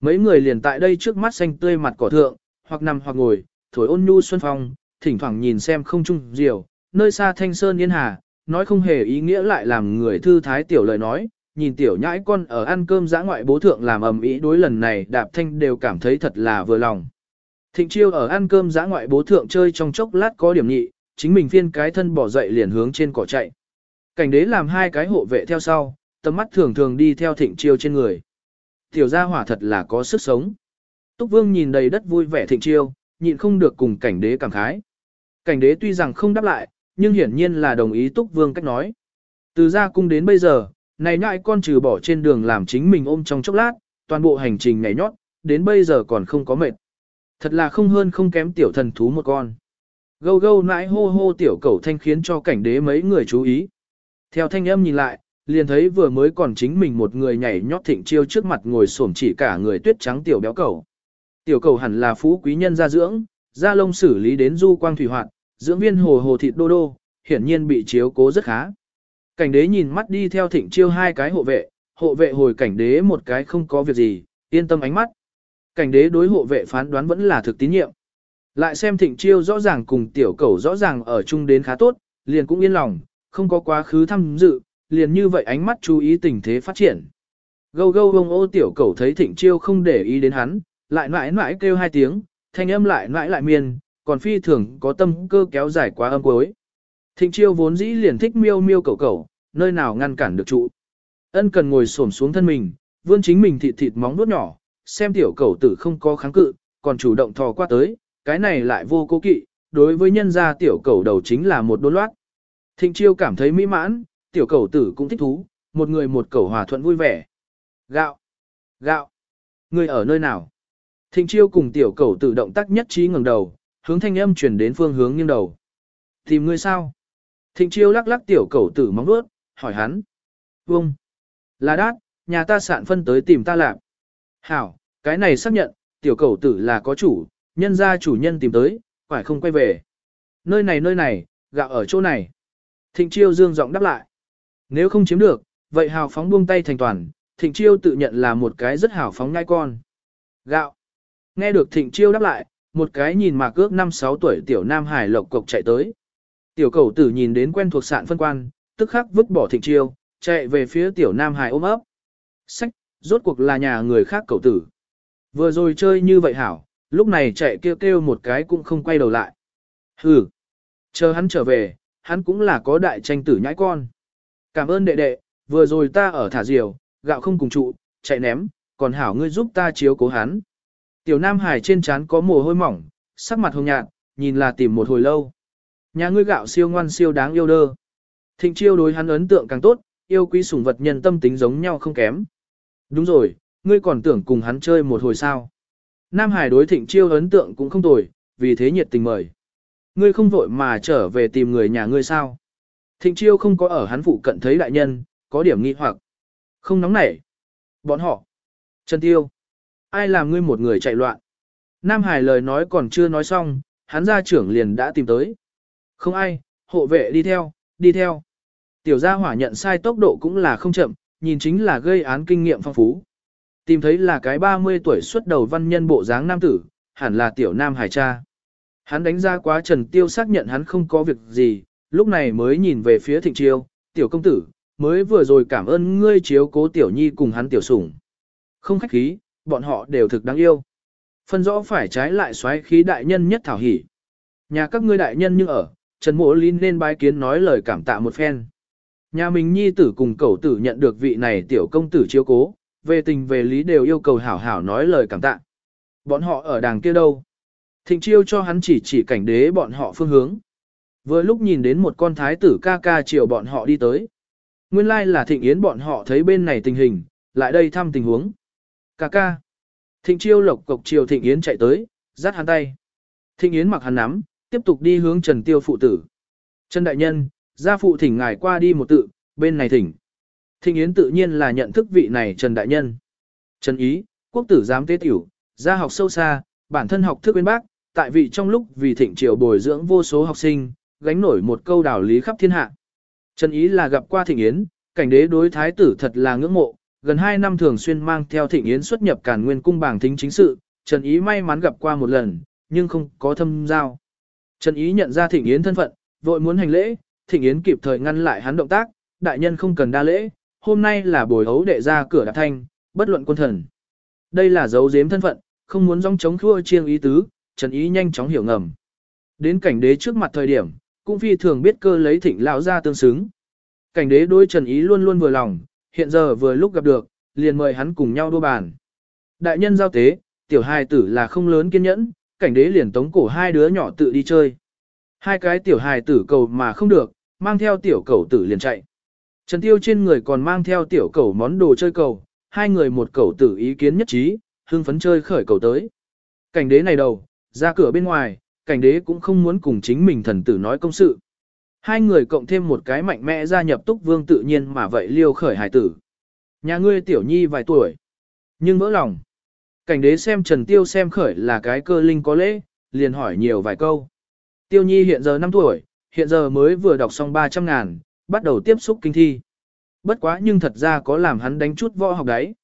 Mấy người liền tại đây trước mắt xanh tươi mặt cỏ thượng, hoặc nằm hoặc ngồi, thổi ôn nhu xuân phong, thỉnh thoảng nhìn xem không trung diều, nơi xa thanh sơn yên hà, nói không hề ý nghĩa lại làm người thư thái tiểu lời nói, nhìn tiểu nhãi con ở ăn cơm giã ngoại bố thượng làm ầm ĩ đối lần này đạp thanh đều cảm thấy thật là vừa lòng. Thịnh chiêu ở ăn cơm giã ngoại bố thượng chơi trong chốc lát có điểm nhị, chính mình phiên cái thân bỏ dậy liền hướng trên cỏ chạy. Cảnh đế làm hai cái hộ vệ theo sau, tầm mắt thường thường đi theo thịnh chiêu trên người. Tiểu gia hỏa thật là có sức sống. Túc vương nhìn đầy đất vui vẻ thịnh chiêu, nhịn không được cùng cảnh đế cảm khái. Cảnh đế tuy rằng không đáp lại, nhưng hiển nhiên là đồng ý túc vương cách nói. Từ ra cung đến bây giờ, này nhại con trừ bỏ trên đường làm chính mình ôm trong chốc lát, toàn bộ hành trình nhảy nhót, đến bây giờ còn không có mệt. Thật là không hơn không kém tiểu thần thú một con. Gâu gâu nãi hô hô tiểu cẩu thanh khiến cho cảnh đế mấy người chú ý. Theo thanh âm nhìn lại, liền thấy vừa mới còn chính mình một người nhảy nhót thịnh chiêu trước mặt ngồi xổm chỉ cả người tuyết trắng tiểu béo cẩu. Tiểu cẩu hẳn là phú quý nhân gia dưỡng, gia lông xử lý đến du quang thủy hoạt, dưỡng viên hồ hồ thịt đô đô, hiển nhiên bị chiếu cố rất khá. Cảnh đế nhìn mắt đi theo thịnh chiêu hai cái hộ vệ, hộ vệ hồi cảnh đế một cái không có việc gì, yên tâm ánh mắt. Cảnh đế đối hộ vệ phán đoán vẫn là thực tín nhiệm. Lại xem thịnh chiêu rõ ràng cùng tiểu cầu rõ ràng ở chung đến khá tốt, liền cũng yên lòng, không có quá khứ thăm dự, liền như vậy ánh mắt chú ý tình thế phát triển. Gâu gâu gông ô tiểu cầu thấy thịnh chiêu không để ý đến hắn, lại mãi mãi kêu hai tiếng, thanh âm lại mãi lại miên, còn phi thường có tâm cơ kéo dài quá âm cuối. Thịnh chiêu vốn dĩ liền thích miêu miêu cầu cầu, nơi nào ngăn cản được trụ. Ân cần ngồi xổm xuống thân mình, vươn chính mình thịt thịt móng nuốt nhỏ, xem tiểu cầu tử không có kháng cự, còn chủ động thò qua tới, cái này lại vô cố kỵ, đối với nhân gia tiểu cầu đầu chính là một đôn loát. Thịnh chiêu cảm thấy mỹ mãn, tiểu cầu tử cũng thích thú, một người một cầu hòa thuận vui vẻ. Gạo! Gạo! Người ở nơi nào? Thịnh chiêu cùng tiểu cầu tử động tác nhất trí ngẩng đầu, hướng thanh âm chuyển đến phương hướng nghiêng đầu. Tìm ngươi sao? Thịnh chiêu lắc lắc tiểu cầu tử móng nuốt, hỏi hắn. Vông! Là đát, nhà ta sạn phân tới tìm ta làm. Hảo, cái này xác nhận, tiểu cầu tử là có chủ, nhân gia chủ nhân tìm tới, phải không quay về. Nơi này nơi này, gạo ở chỗ này. Thịnh chiêu dương giọng đáp lại. Nếu không chiếm được, vậy hào phóng buông tay thành toàn, thịnh chiêu tự nhận là một cái rất hào phóng ngai con. Gạo. Nghe được thịnh chiêu đáp lại, một cái nhìn mà cước 5-6 tuổi tiểu nam hải lộc cộc chạy tới. Tiểu cầu tử nhìn đến quen thuộc sạn phân quan, tức khắc vứt bỏ thịnh chiêu, chạy về phía tiểu nam hải ôm ấp. Sách, rốt cuộc là nhà người khác cầu tử. Vừa rồi chơi như vậy hảo, lúc này chạy kêu kêu một cái cũng không quay đầu lại. Hừ, chờ hắn trở về, hắn cũng là có đại tranh tử nhãi con. Cảm ơn đệ đệ, vừa rồi ta ở thả diều, gạo không cùng trụ, chạy ném, còn hảo ngươi giúp ta chiếu cố hắn. Tiểu Nam Hải trên trán có mồ hôi mỏng, sắc mặt hồng nhạt, nhìn là tìm một hồi lâu. Nhà ngươi gạo siêu ngoan siêu đáng yêu đơ. Thịnh chiêu đối hắn ấn tượng càng tốt, yêu quý sủng vật nhân tâm tính giống nhau không kém. Đúng rồi, ngươi còn tưởng cùng hắn chơi một hồi sao. Nam Hải đối thịnh chiêu ấn tượng cũng không tồi, vì thế nhiệt tình mời. Ngươi không vội mà trở về tìm người nhà ngươi sao. Thịnh chiêu không có ở hắn phụ cận thấy đại nhân, có điểm nghi hoặc. Không nóng nảy. Bọn họ. Trần Tiêu. Ai làm ngươi một người chạy loạn. Nam Hải lời nói còn chưa nói xong, hắn gia trưởng liền đã tìm tới. Không ai, hộ vệ đi theo, đi theo. Tiểu gia hỏa nhận sai tốc độ cũng là không chậm, nhìn chính là gây án kinh nghiệm phong phú. Tìm thấy là cái 30 tuổi xuất đầu văn nhân bộ dáng nam tử, hẳn là tiểu nam hải cha. Hắn đánh ra quá Trần Tiêu xác nhận hắn không có việc gì, lúc này mới nhìn về phía thịnh chiêu, tiểu công tử, mới vừa rồi cảm ơn ngươi chiếu cố tiểu nhi cùng hắn tiểu sủng. Không khách khí, bọn họ đều thực đáng yêu. Phân rõ phải trái lại xoáy khí đại nhân nhất thảo hỉ. Nhà các ngươi đại nhân như ở, Trần Mộ Lin nên bái kiến nói lời cảm tạ một phen. Nhà mình nhi tử cùng cậu tử nhận được vị này tiểu công tử chiếu cố, về tình về lý đều yêu cầu hảo hảo nói lời cảm tạ. Bọn họ ở đàng kia đâu? Thịnh chiêu cho hắn chỉ chỉ cảnh đế bọn họ phương hướng. Vừa lúc nhìn đến một con thái tử ca ca chiều bọn họ đi tới. Nguyên lai like là thịnh yến bọn họ thấy bên này tình hình, lại đây thăm tình huống. Ca ca. Thịnh chiêu lộc cộc chiều thịnh yến chạy tới, dắt hắn tay. Thịnh yến mặc hắn nắm, tiếp tục đi hướng Trần Tiêu phụ tử. Trần Đại Nhân, gia phụ thỉnh ngài qua đi một tự, bên này thỉnh. Thịnh Yến tự nhiên là nhận thức vị này Trần Đại Nhân. Trần Ý, quốc tử giám tế tiểu, gia học sâu xa, bản thân học thức bên bác, tại vị trong lúc vì thịnh triều bồi dưỡng vô số học sinh, gánh nổi một câu đạo lý khắp thiên hạ. Trần Ý là gặp qua Thịnh Yến, cảnh đế đối thái tử thật là ngưỡng mộ, gần 2 năm thường xuyên mang theo Thịnh Yến xuất nhập Càn Nguyên cung bảng thính chính sự, Trần Ý may mắn gặp qua một lần, nhưng không có thâm giao. Trần Ý nhận ra Thịnh Yến thân phận, vội muốn hành lễ, Thịnh Yến kịp thời ngăn lại hắn động tác, đại nhân không cần đa lễ, hôm nay là buổi hấu đệ ra cửa đạp thanh, bất luận quân thần. Đây là dấu giếm thân phận, không muốn rong chống khua chiêng ý tứ, Trần Ý nhanh chóng hiểu ngầm. Đến cảnh đế trước mặt thời điểm, cũng phi thường biết cơ lấy thịnh lão ra tương xứng. Cảnh đế đối Trần Ý luôn luôn vừa lòng, hiện giờ vừa lúc gặp được, liền mời hắn cùng nhau đua bàn. Đại nhân giao tế, tiểu hài tử là không lớn kiên nhẫn, cảnh đế liền tống cổ hai đứa nhỏ tự đi chơi. Hai cái tiểu hài tử cầu mà không được, mang theo tiểu cầu tử liền chạy. Trần Tiêu trên người còn mang theo tiểu cầu món đồ chơi cầu, hai người một cầu tử ý kiến nhất trí, hưng phấn chơi khởi cầu tới. Cảnh đế này đầu, ra cửa bên ngoài, cảnh đế cũng không muốn cùng chính mình thần tử nói công sự. Hai người cộng thêm một cái mạnh mẽ gia nhập túc vương tự nhiên mà vậy liêu khởi hài tử. Nhà ngươi tiểu nhi vài tuổi, nhưng vỡ lòng. Cảnh đế xem Trần Tiêu xem khởi là cái cơ linh có lễ, liền hỏi nhiều vài câu. Tiêu nhi hiện giờ 5 tuổi, hiện giờ mới vừa đọc xong 300 ngàn, bắt đầu tiếp xúc kinh thi. Bất quá nhưng thật ra có làm hắn đánh chút võ học đấy.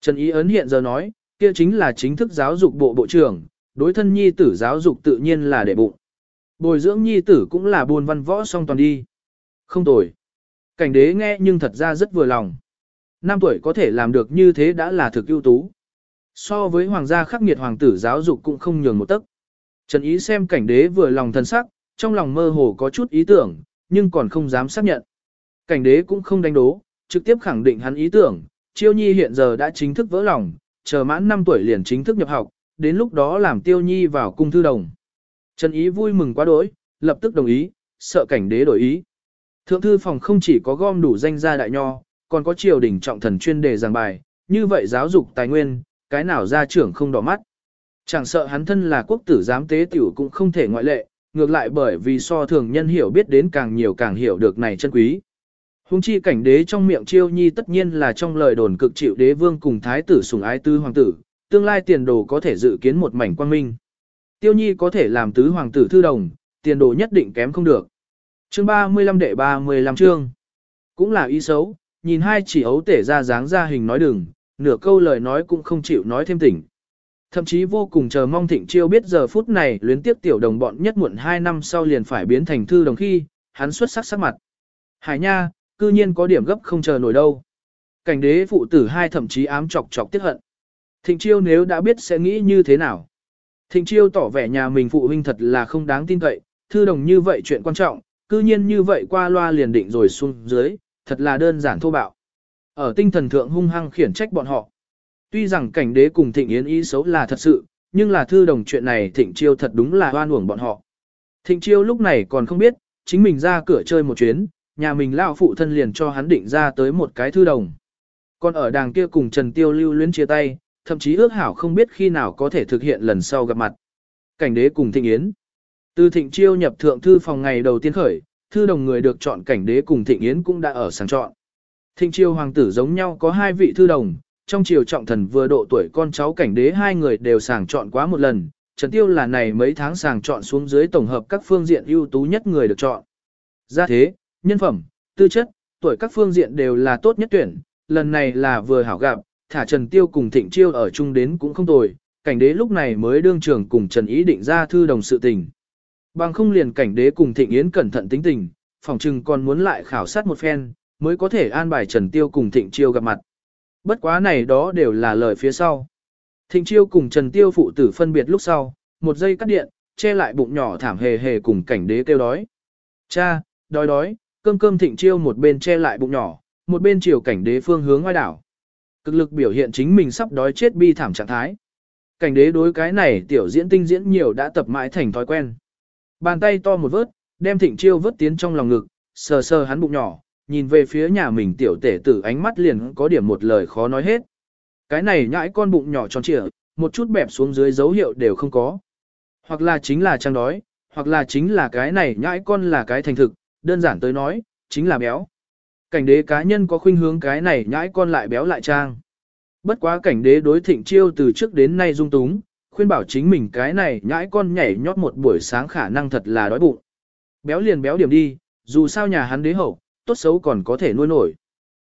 Trần Ý Ấn hiện giờ nói, kia chính là chính thức giáo dục bộ bộ trưởng, đối thân nhi tử giáo dục tự nhiên là để bụng. Bồi dưỡng nhi tử cũng là buồn văn võ song toàn đi. Không tồi. Cảnh đế nghe nhưng thật ra rất vừa lòng. Năm tuổi có thể làm được như thế đã là thực ưu tú. So với hoàng gia khắc nghiệt hoàng tử giáo dục cũng không nhường một tấc. Trần Ý xem cảnh đế vừa lòng thân sắc, trong lòng mơ hồ có chút ý tưởng, nhưng còn không dám xác nhận. Cảnh đế cũng không đánh đố, trực tiếp khẳng định hắn ý tưởng, Chiêu Nhi hiện giờ đã chính thức vỡ lòng, chờ mãn 5 tuổi liền chính thức nhập học, đến lúc đó làm Tiêu Nhi vào cung thư đồng. Trần Ý vui mừng quá đỗi, lập tức đồng ý, sợ cảnh đế đổi ý. Thượng thư phòng không chỉ có gom đủ danh gia đại nho, còn có triều đình trọng thần chuyên đề giảng bài, như vậy giáo dục tài nguyên, cái nào gia trưởng không đỏ mắt. Chẳng sợ hắn thân là quốc tử giám tế tiểu cũng không thể ngoại lệ, ngược lại bởi vì so thường nhân hiểu biết đến càng nhiều càng hiểu được này chân quý. Hùng chi cảnh đế trong miệng chiêu nhi tất nhiên là trong lời đồn cực chịu đế vương cùng thái tử sủng ái tư hoàng tử, tương lai tiền đồ có thể dự kiến một mảnh quang minh. Tiêu nhi có thể làm tứ hoàng tử thư đồng, tiền đồ nhất định kém không được. Chương 35 đệ 35 chương. Cũng là ý xấu, nhìn hai chỉ ấu tể ra dáng ra hình nói đừng, nửa câu lời nói cũng không chịu nói thêm tỉnh. Thậm chí vô cùng chờ mong thịnh chiêu biết giờ phút này luyến tiếp tiểu đồng bọn nhất muộn 2 năm sau liền phải biến thành thư đồng khi, hắn xuất sắc sắc mặt. Hải nha, cư nhiên có điểm gấp không chờ nổi đâu. Cảnh đế phụ tử hai thậm chí ám chọc chọc tiết hận. Thịnh chiêu nếu đã biết sẽ nghĩ như thế nào. Thịnh chiêu tỏ vẻ nhà mình phụ huynh thật là không đáng tin cậy, thư đồng như vậy chuyện quan trọng, cư nhiên như vậy qua loa liền định rồi xuống dưới, thật là đơn giản thô bạo. Ở tinh thần thượng hung hăng khiển trách bọn họ. Tuy rằng cảnh đế cùng thịnh yến ý xấu là thật sự, nhưng là thư đồng chuyện này thịnh chiêu thật đúng là hoan uổng bọn họ. Thịnh chiêu lúc này còn không biết, chính mình ra cửa chơi một chuyến, nhà mình lão phụ thân liền cho hắn định ra tới một cái thư đồng. Còn ở đàng kia cùng Trần Tiêu lưu luyến chia tay, thậm chí ước hảo không biết khi nào có thể thực hiện lần sau gặp mặt. Cảnh đế cùng thịnh yến. Từ thịnh chiêu nhập thượng thư phòng ngày đầu tiên khởi, thư đồng người được chọn cảnh đế cùng thịnh yến cũng đã ở sàng chọn. Thịnh chiêu hoàng tử giống nhau có hai vị thư đồng, trong triều trọng thần vừa độ tuổi con cháu cảnh đế hai người đều sàng chọn quá một lần, Trần Tiêu là này mấy tháng sàng chọn xuống dưới tổng hợp các phương diện ưu tú nhất người được chọn. Ra thế, nhân phẩm, tư chất, tuổi các phương diện đều là tốt nhất tuyển, lần này là vừa hảo gặp, thả Trần Tiêu cùng Thịnh Chiêu ở chung đến cũng không tồi, cảnh đế lúc này mới đương trưởng cùng Trần Ý định ra thư đồng sự tình. Bằng không liền cảnh đế cùng Thịnh Yến cẩn thận tính tình, phòng trừng còn muốn lại khảo sát một phen, mới có thể an bài Trần Tiêu cùng Thịnh Chiêu gặp mặt. Bất quá này đó đều là lời phía sau. Thịnh Chiêu cùng Trần Tiêu phụ tử phân biệt lúc sau, một giây cắt điện, che lại bụng nhỏ thảm hề hề cùng cảnh đế kêu đói. Cha, đói đói, cơm cơm Thịnh Chiêu một bên che lại bụng nhỏ, một bên chiều cảnh đế phương hướng ngoài đảo. Cực lực biểu hiện chính mình sắp đói chết bi thảm trạng thái. Cảnh đế đối cái này tiểu diễn tinh diễn nhiều đã tập mãi thành thói quen. Bàn tay to một vớt, đem thịnh chiêu vớt tiến trong lòng ngực, sờ sờ hắn bụng nhỏ, nhìn về phía nhà mình tiểu tể tử ánh mắt liền có điểm một lời khó nói hết. Cái này nhãi con bụng nhỏ tròn trịa, một chút bẹp xuống dưới dấu hiệu đều không có. Hoặc là chính là trang đói, hoặc là chính là cái này nhãi con là cái thành thực, đơn giản tới nói, chính là béo. Cảnh đế cá nhân có khuynh hướng cái này nhãi con lại béo lại trang. Bất quá cảnh đế đối thịnh chiêu từ trước đến nay dung túng, khuyên bảo chính mình cái này nhãi con nhảy nhót một buổi sáng khả năng thật là đói bụng. Béo liền béo điểm đi, dù sao nhà hắn đế hậu, tốt xấu còn có thể nuôi nổi.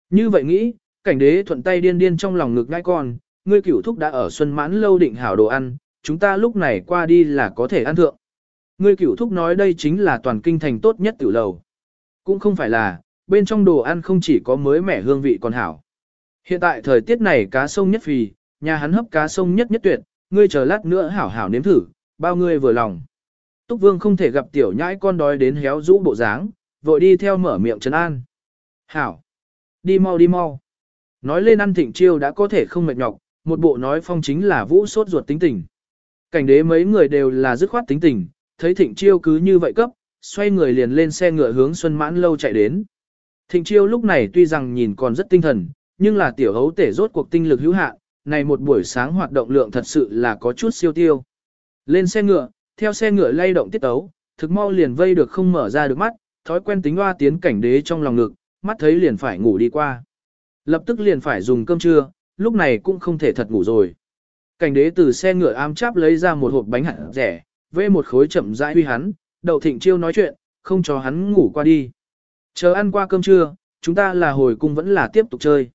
Như vậy nghĩ, cảnh đế thuận tay điên điên trong lòng ngực nhãi con, ngươi cửu thúc đã ở xuân mãn lâu định hảo đồ ăn, chúng ta lúc này qua đi là có thể ăn thượng. Ngươi cửu thúc nói đây chính là toàn kinh thành tốt nhất tiểu lầu. Cũng không phải là, bên trong đồ ăn không chỉ có mới mẻ hương vị còn hảo. Hiện tại thời tiết này cá sông nhất phì, nhà hắn hấp cá sông nhất nhất tuyệt, ngươi chờ lát nữa hảo hảo nếm thử, bao ngươi vừa lòng. Túc Vương không thể gặp tiểu nhãi con đói đến héo rũ bộ dáng, vội đi theo mở miệng trấn an. Hảo! Đi mau đi mau! Nói lên ăn thịnh chiêu đã có thể không mệt nhọc, một bộ nói phong chính là vũ sốt ruột tính tình. Cảnh đế mấy người đều là dứt khoát tính tình, thấy thịnh chiêu cứ như vậy cấp, xoay người liền lên xe ngựa hướng Xuân Mãn lâu chạy đến. Thịnh chiêu lúc này tuy rằng nhìn còn rất tinh thần, nhưng là tiểu hấu tể rốt cuộc tinh lực hữu hạn, này một buổi sáng hoạt động lượng thật sự là có chút siêu tiêu. Lên xe ngựa, theo xe ngựa lay động tiết tấu, thực mau liền vây được không mở ra được mắt, thói quen tính hoa tiến cảnh đế trong lòng ngực, mắt thấy liền phải ngủ đi qua. Lập tức liền phải dùng cơm trưa, lúc này cũng không thể thật ngủ rồi. Cảnh đế từ xe ngựa ám cháp lấy ra một hộp bánh hạt rẻ, vê một khối chậm rãi huy hắn, đậu thịnh chiêu nói chuyện, không cho hắn ngủ qua đi. Chờ ăn qua cơm trưa, chúng ta là hồi cung vẫn là tiếp tục chơi.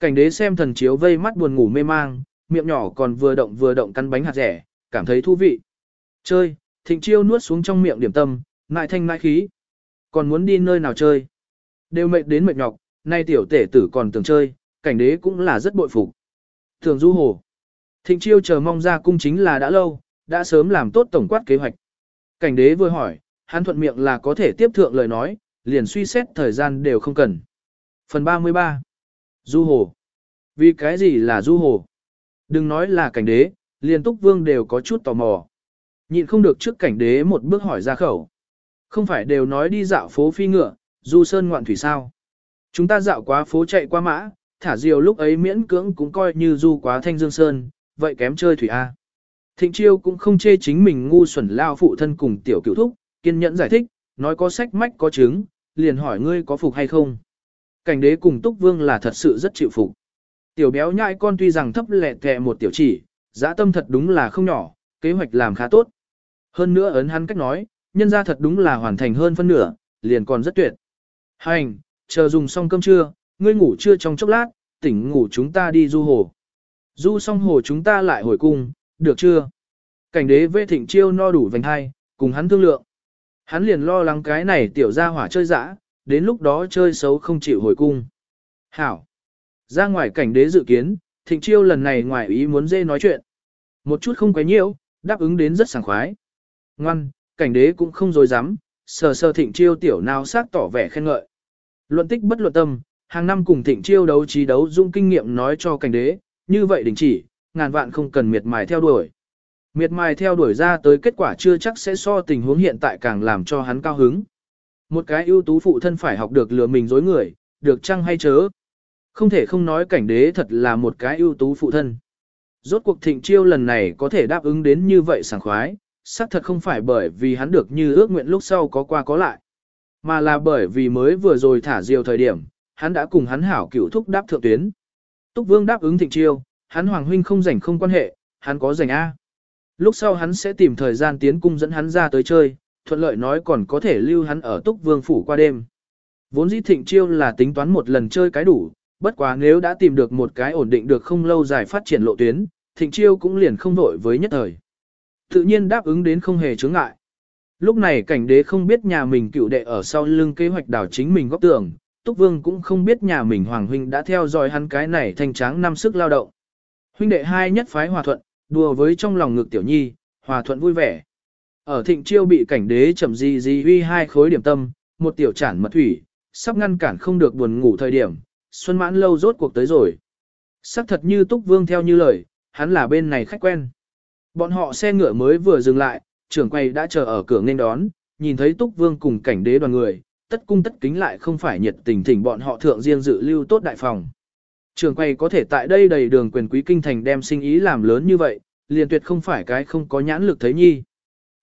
Cảnh đế xem thần chiếu vây mắt buồn ngủ mê mang, miệng nhỏ còn vừa động vừa động căn bánh hạt rẻ, cảm thấy thú vị. Chơi, thịnh chiêu nuốt xuống trong miệng điểm tâm, nại thanh nại khí. Còn muốn đi nơi nào chơi? Đều mệt đến mệt nhọc, nay tiểu tể tử còn tưởng chơi, cảnh đế cũng là rất bội phục. Thường du hồ. Thịnh chiêu chờ mong ra cung chính là đã lâu, đã sớm làm tốt tổng quát kế hoạch. Cảnh đế vừa hỏi, hắn thuận miệng là có thể tiếp thượng lời nói, liền suy xét thời gian đều không cần. Phần 33 Du hồ. Vì cái gì là du hồ? Đừng nói là cảnh đế, liền túc vương đều có chút tò mò. Nhịn không được trước cảnh đế một bước hỏi ra khẩu. Không phải đều nói đi dạo phố phi ngựa, du sơn ngoạn thủy sao. Chúng ta dạo quá phố chạy qua mã, thả diều lúc ấy miễn cưỡng cũng coi như du quá thanh dương sơn, vậy kém chơi thủy A. Thịnh chiêu cũng không chê chính mình ngu xuẩn lao phụ thân cùng tiểu cựu thúc, kiên nhẫn giải thích, nói có sách mách có chứng, liền hỏi ngươi có phục hay không. Cảnh đế cùng túc vương là thật sự rất chịu phục. Tiểu béo nhãi con tuy rằng thấp lẹ tẹ một tiểu chỉ, dã tâm thật đúng là không nhỏ, kế hoạch làm khá tốt. Hơn nữa ấn hắn cách nói, nhân ra thật đúng là hoàn thành hơn phân nửa, liền còn rất tuyệt. Hành, chờ dùng xong cơm trưa, ngươi ngủ trưa trong chốc lát, tỉnh ngủ chúng ta đi du hồ. Du xong hồ chúng ta lại hồi cung, được chưa? Cảnh đế vê thịnh chiêu no đủ vành hai, cùng hắn thương lượng. Hắn liền lo lắng cái này tiểu ra hỏa chơi dã, đến lúc đó chơi xấu không chịu hồi cung. Hảo. Ra ngoài cảnh đế dự kiến, thịnh chiêu lần này ngoài ý muốn dê nói chuyện. Một chút không quấy nhiễu, đáp ứng đến rất sảng khoái. Ngoan, cảnh đế cũng không dối dám, sờ sờ thịnh chiêu tiểu nào sát tỏ vẻ khen ngợi. Luận tích bất luận tâm, hàng năm cùng thịnh chiêu đấu trí đấu dung kinh nghiệm nói cho cảnh đế, như vậy đình chỉ, ngàn vạn không cần miệt mài theo đuổi. Miệt mài theo đuổi ra tới kết quả chưa chắc sẽ so tình huống hiện tại càng làm cho hắn cao hứng. Một cái ưu tú phụ thân phải học được lừa mình dối người, được chăng hay chớ. Không thể không nói cảnh đế thật là một cái ưu tú phụ thân. Rốt cuộc thịnh chiêu lần này có thể đáp ứng đến như vậy sảng khoái, xác thật không phải bởi vì hắn được như ước nguyện lúc sau có qua có lại, mà là bởi vì mới vừa rồi thả diều thời điểm, hắn đã cùng hắn hảo cửu thúc đáp thượng tuyến. Túc Vương đáp ứng thịnh chiêu, hắn Hoàng huynh không rảnh không quan hệ, hắn có rảnh A. Lúc sau hắn sẽ tìm thời gian tiến cung dẫn hắn ra tới chơi, thuận lợi nói còn có thể lưu hắn ở Túc Vương phủ qua đêm. Vốn dĩ thịnh chiêu là tính toán một lần chơi cái đủ, bất quá nếu đã tìm được một cái ổn định được không lâu dài phát triển lộ tuyến, thịnh chiêu cũng liền không vội với nhất thời. Tự nhiên đáp ứng đến không hề chướng ngại. Lúc này cảnh đế không biết nhà mình cựu đệ ở sau lưng kế hoạch đảo chính mình góp tường, Túc Vương cũng không biết nhà mình Hoàng Huynh đã theo dõi hắn cái này thành tráng năm sức lao động. Huynh đệ hai nhất phái hòa thuận, đùa với trong lòng ngực tiểu nhi, hòa thuận vui vẻ. Ở thịnh chiêu bị cảnh đế chậm gì gì huy hai khối điểm tâm, một tiểu chản mật thủy, sắp ngăn cản không được buồn ngủ thời điểm, xuân mãn lâu rốt cuộc tới rồi. Sắc thật như Túc Vương theo như lời, hắn là bên này khách quen. Bọn họ xe ngựa mới vừa dừng lại, trưởng quay đã chờ ở cửa nên đón, nhìn thấy Túc Vương cùng cảnh đế đoàn người, tất cung tất kính lại không phải nhiệt tình thỉnh bọn họ thượng riêng dự lưu tốt đại phòng. Trường quay có thể tại đây đầy đường quyền quý kinh thành đem sinh ý làm lớn như vậy, liền tuyệt không phải cái không có nhãn lực thấy nhi.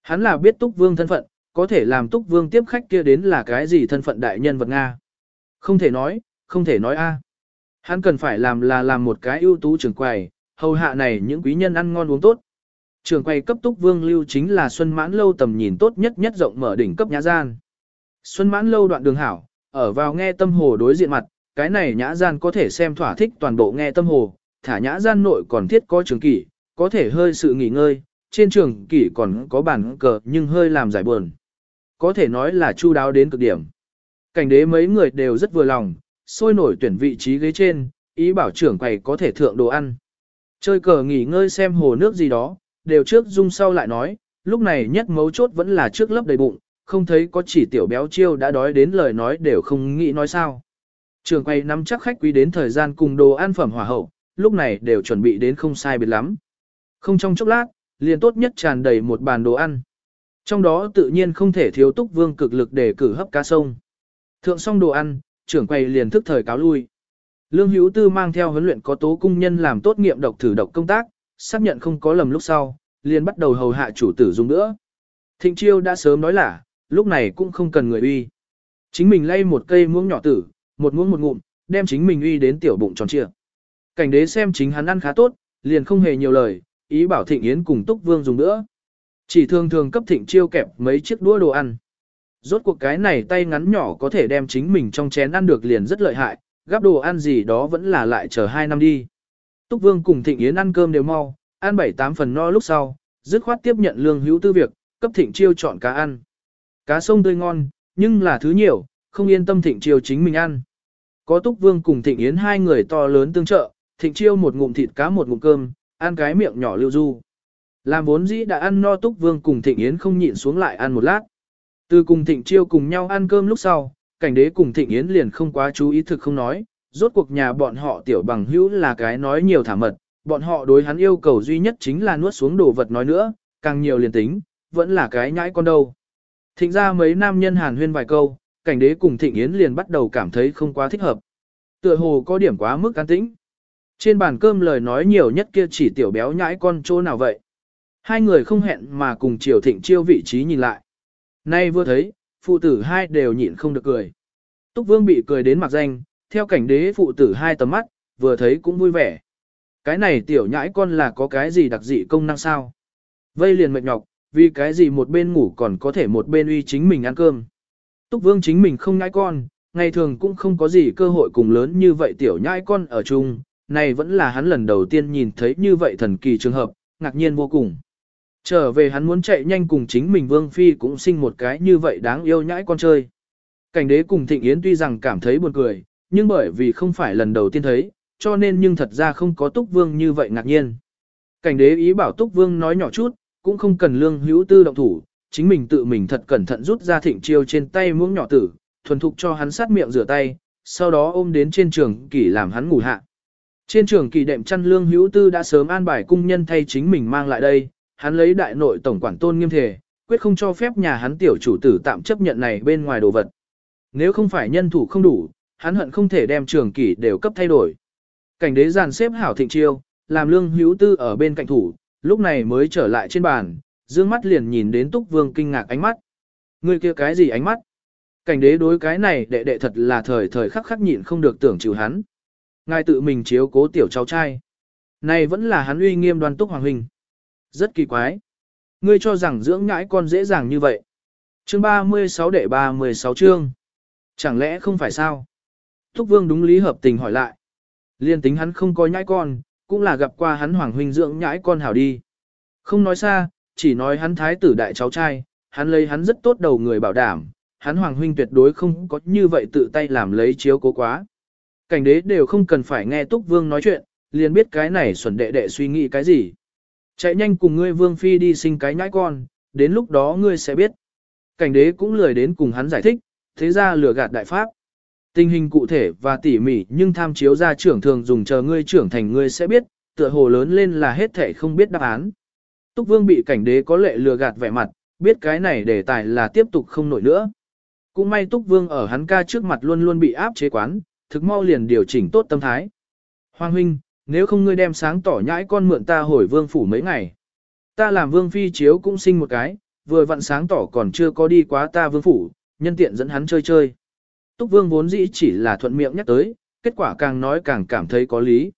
Hắn là biết Túc Vương thân phận, có thể làm Túc Vương tiếp khách kia đến là cái gì thân phận đại nhân vật Nga. Không thể nói, không thể nói a. Hắn cần phải làm là làm một cái ưu tú trường quầy, hầu hạ này những quý nhân ăn ngon uống tốt. Trường quầy cấp Túc Vương lưu chính là Xuân Mãn lâu tầm nhìn tốt nhất nhất rộng mở đỉnh cấp nhã gian. Xuân mãn lâu đoạn đường hảo, ở vào nghe tâm hồ đối diện mặt, cái này nhã gian có thể xem thỏa thích toàn bộ nghe tâm hồ, thả nhã gian nội còn thiết có trường kỷ, có thể hơi sự nghỉ ngơi, trên trường kỷ còn có bàn cờ nhưng hơi làm giải buồn. Có thể nói là chu đáo đến cực điểm. Cảnh đế mấy người đều rất vừa lòng, sôi nổi tuyển vị trí ghế trên, ý bảo trưởng quầy có thể thượng đồ ăn. Chơi cờ nghỉ ngơi xem hồ nước gì đó, đều trước dung sau lại nói, lúc này nhất mấu chốt vẫn là trước lớp đầy bụng, không thấy có chỉ tiểu béo chiêu đã đói đến lời nói đều không nghĩ nói sao. Trường quay nắm chắc khách quý đến thời gian cùng đồ ăn phẩm hỏa hậu, lúc này đều chuẩn bị đến không sai biệt lắm. Không trong chốc lát, liền tốt nhất tràn đầy một bàn đồ ăn. Trong đó tự nhiên không thể thiếu túc vương cực lực để cử hấp cá sông. Thượng xong đồ ăn, trưởng quay liền thức thời cáo lui. Lương Hữu Tư mang theo huấn luyện có tố cung nhân làm tốt nghiệm độc thử độc công tác, xác nhận không có lầm lúc sau, liền bắt đầu hầu hạ chủ tử dùng nữa. Thịnh Chiêu đã sớm nói là, lúc này cũng không cần người uy. Chính mình lay một cây muỗng nhỏ tử, một muỗng một ngụm, đem chính mình uy đến tiểu bụng tròn trịa. Cảnh đế xem chính hắn ăn khá tốt, liền không hề nhiều lời, ý bảo Thịnh Yến cùng Túc Vương dùng nữa. Chỉ thường thường cấp Thịnh Chiêu kẹp mấy chiếc đũa đồ ăn. Rốt cuộc cái này tay ngắn nhỏ có thể đem chính mình trong chén ăn được liền rất lợi hại, gắp đồ ăn gì đó vẫn là lại chờ hai năm đi. Túc Vương cùng Thịnh Yến ăn cơm đều mau, ăn bảy tám phần no lúc sau, dứt khoát tiếp nhận lương hữu tư việc, cấp Thịnh Chiêu chọn cá ăn. Cá sông tươi ngon, nhưng là thứ nhiều, không yên tâm thịnh chiêu chính mình ăn. Có túc vương cùng thịnh yến hai người to lớn tương trợ, thịnh chiêu một ngụm thịt cá một ngụm cơm, ăn cái miệng nhỏ lưu du. Làm vốn dĩ đã ăn no túc vương cùng thịnh yến không nhịn xuống lại ăn một lát. Từ cùng thịnh chiêu cùng nhau ăn cơm lúc sau, cảnh đế cùng thịnh yến liền không quá chú ý thực không nói, rốt cuộc nhà bọn họ tiểu bằng hữu là cái nói nhiều thả mật, bọn họ đối hắn yêu cầu duy nhất chính là nuốt xuống đồ vật nói nữa, càng nhiều liền tính, vẫn là cái nhãi con đâu. Thịnh ra mấy nam nhân hàn huyên vài câu, cảnh đế cùng thịnh yến liền bắt đầu cảm thấy không quá thích hợp. Tựa hồ có điểm quá mức an tĩnh. Trên bàn cơm lời nói nhiều nhất kia chỉ tiểu béo nhãi con chỗ nào vậy. Hai người không hẹn mà cùng Triều Thịnh chiêu vị trí nhìn lại. Nay vừa thấy, phụ tử hai đều nhịn không được cười. Túc Vương bị cười đến mặt danh, theo cảnh đế phụ tử hai tầm mắt, vừa thấy cũng vui vẻ. Cái này tiểu nhãi con là có cái gì đặc dị công năng sao? Vây liền mệt nhọc, vì cái gì một bên ngủ còn có thể một bên uy chính mình ăn cơm. Túc Vương chính mình không nhãi con, ngày thường cũng không có gì cơ hội cùng lớn như vậy tiểu nhãi con ở chung, này vẫn là hắn lần đầu tiên nhìn thấy như vậy thần kỳ trường hợp, ngạc nhiên vô cùng. Trở về hắn muốn chạy nhanh cùng chính mình Vương Phi cũng sinh một cái như vậy đáng yêu nhãi con chơi. Cảnh đế cùng Thịnh Yến tuy rằng cảm thấy buồn cười, nhưng bởi vì không phải lần đầu tiên thấy, cho nên nhưng thật ra không có Túc Vương như vậy ngạc nhiên. Cảnh đế ý bảo Túc Vương nói nhỏ chút, cũng không cần lương hữu tư động thủ, chính mình tự mình thật cẩn thận rút ra thịnh chiêu trên tay muỗng nhỏ tử, thuần thục cho hắn sát miệng rửa tay, sau đó ôm đến trên trường kỷ làm hắn ngủ hạ. Trên trường kỳ đệm chăn lương hữu tư đã sớm an bài cung nhân thay chính mình mang lại đây, hắn lấy đại nội tổng quản tôn nghiêm thể, quyết không cho phép nhà hắn tiểu chủ tử tạm chấp nhận này bên ngoài đồ vật. Nếu không phải nhân thủ không đủ, hắn hận không thể đem trường kỷ đều cấp thay đổi. Cảnh đế giàn xếp hảo thịnh chiêu, làm lương hữu tư ở bên cạnh thủ, lúc này mới trở lại trên bàn, dương mắt liền nhìn đến túc vương kinh ngạc ánh mắt. Người kia cái gì ánh mắt? Cảnh đế đối cái này đệ đệ thật là thời thời khắc khắc nhịn không được tưởng chịu hắn. Ngài tự mình chiếu cố tiểu cháu trai. Này vẫn là hắn uy nghiêm đoan túc hoàng huynh. Rất kỳ quái. Ngươi cho rằng dưỡng nhãi con dễ dàng như vậy. Chương 36 đệ 36 chương. Chẳng lẽ không phải sao? Túc Vương đúng lý hợp tình hỏi lại. Liên tính hắn không có nhãi con, cũng là gặp qua hắn hoàng huynh dưỡng nhãi con hảo đi. Không nói xa, chỉ nói hắn thái tử đại cháu trai, hắn lấy hắn rất tốt đầu người bảo đảm, hắn hoàng huynh tuyệt đối không có như vậy tự tay làm lấy chiếu cố quá. Cảnh đế đều không cần phải nghe Túc Vương nói chuyện, liền biết cái này xuẩn đệ đệ suy nghĩ cái gì. Chạy nhanh cùng ngươi Vương Phi đi sinh cái nhãi con, đến lúc đó ngươi sẽ biết. Cảnh đế cũng lười đến cùng hắn giải thích, thế ra lừa gạt đại pháp. Tình hình cụ thể và tỉ mỉ nhưng tham chiếu ra trưởng thường dùng chờ ngươi trưởng thành ngươi sẽ biết, tựa hồ lớn lên là hết thể không biết đáp án. Túc Vương bị cảnh đế có lệ lừa gạt vẻ mặt, biết cái này đề tài là tiếp tục không nổi nữa. Cũng may Túc Vương ở hắn ca trước mặt luôn luôn bị áp chế quán, thực mau liền điều chỉnh tốt tâm thái. Hoàng huynh, nếu không ngươi đem sáng tỏ nhãi con mượn ta hồi vương phủ mấy ngày. Ta làm vương phi chiếu cũng sinh một cái, vừa vặn sáng tỏ còn chưa có đi quá ta vương phủ, nhân tiện dẫn hắn chơi chơi. Túc vương vốn dĩ chỉ là thuận miệng nhắc tới, kết quả càng nói càng cảm thấy có lý.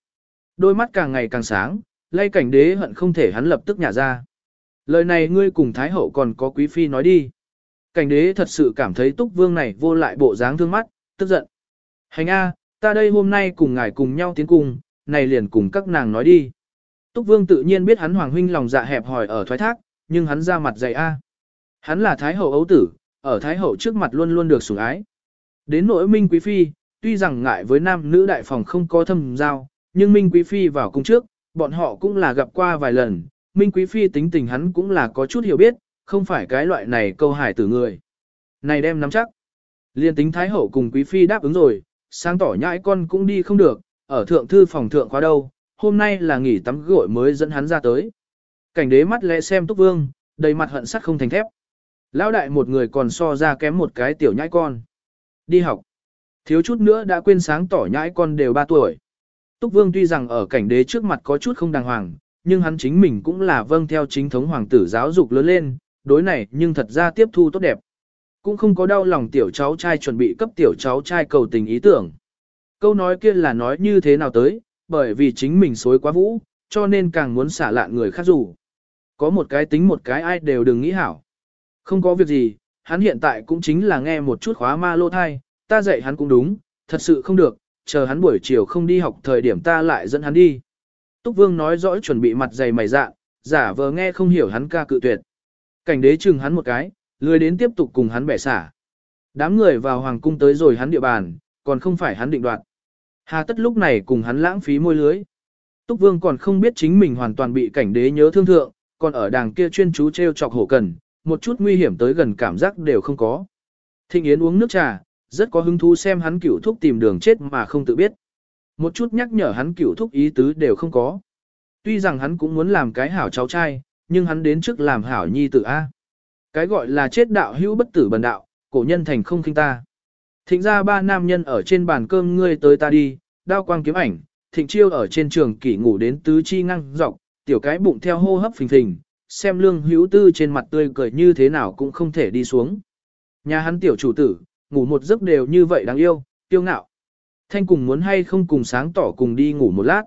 Đôi mắt càng ngày càng sáng, lay cảnh đế hận không thể hắn lập tức nhả ra. Lời này ngươi cùng Thái Hậu còn có quý phi nói đi. Cảnh đế thật sự cảm thấy túc vương này vô lại bộ dáng thương mắt, tức giận. Hành A, ta đây hôm nay cùng ngài cùng nhau tiến cùng, này liền cùng các nàng nói đi. Túc Vương tự nhiên biết hắn Hoàng Huynh lòng dạ hẹp hòi ở thoái thác, nhưng hắn ra mặt dày A. Hắn là Thái Hậu ấu tử, ở Thái Hậu trước mặt luôn luôn được sủng ái. Đến nỗi Minh Quý Phi, tuy rằng ngại với nam nữ đại phòng không có thâm giao, nhưng Minh Quý Phi vào cung trước, bọn họ cũng là gặp qua vài lần. Minh Quý Phi tính tình hắn cũng là có chút hiểu biết, không phải cái loại này câu hải tử người. Này đem nắm chắc. Liên tính Thái Hậu cùng Quý Phi đáp ứng rồi, sáng tỏ nhãi con cũng đi không được, ở thượng thư phòng thượng khóa đâu, hôm nay là nghỉ tắm gội mới dẫn hắn ra tới. Cảnh đế mắt lẽ xem túc vương, đầy mặt hận sắt không thành thép. Lão đại một người còn so ra kém một cái tiểu nhãi con. Đi học. Thiếu chút nữa đã quên sáng tỏ nhãi con đều 3 tuổi. Túc vương tuy rằng ở cảnh đế trước mặt có chút không đàng hoàng, nhưng hắn chính mình cũng là vâng theo chính thống hoàng tử giáo dục lớn lên, đối này nhưng thật ra tiếp thu tốt đẹp. Cũng không có đau lòng tiểu cháu trai chuẩn bị cấp tiểu cháu trai cầu tình ý tưởng. Câu nói kia là nói như thế nào tới, bởi vì chính mình xối quá vũ, cho nên càng muốn xả lạn người khác dù. Có một cái tính một cái ai đều đừng nghĩ hảo. Không có việc gì, hắn hiện tại cũng chính là nghe một chút khóa ma lô thai, ta dạy hắn cũng đúng, thật sự không được, chờ hắn buổi chiều không đi học thời điểm ta lại dẫn hắn đi. Túc Vương nói rõ chuẩn bị mặt dày mày dạ, giả vờ nghe không hiểu hắn ca cự tuyệt. Cảnh đế chừng hắn một cái, lười đến tiếp tục cùng hắn bẻ xả. Đám người vào hoàng cung tới rồi hắn địa bàn, còn không phải hắn định đoạt. Hà tất lúc này cùng hắn lãng phí môi lưới. Túc Vương còn không biết chính mình hoàn toàn bị cảnh đế nhớ thương thượng, còn ở đàng kia chuyên chú treo chọc hổ cần, một chút nguy hiểm tới gần cảm giác đều không có. Thịnh Yến uống nước trà, rất có hứng thú xem hắn cửu thúc tìm đường chết mà không tự biết. Một chút nhắc nhở hắn cửu thúc ý tứ đều không có. Tuy rằng hắn cũng muốn làm cái hảo cháu trai, nhưng hắn đến trước làm hảo nhi tử A. Cái gọi là chết đạo hữu bất tử bần đạo, cổ nhân thành không khinh ta. Thịnh ra ba nam nhân ở trên bàn cơm ngươi tới ta đi, đao quang kiếm ảnh, thịnh chiêu ở trên trường kỷ ngủ đến tứ chi ngăng dọc, tiểu cái bụng theo hô hấp phình phình, xem lương hữu tư trên mặt tươi cười như thế nào cũng không thể đi xuống. Nhà hắn tiểu chủ tử, ngủ một giấc đều như vậy đáng yêu, tiêu ngạo. Thanh cùng muốn hay không cùng sáng tỏ cùng đi ngủ một lát.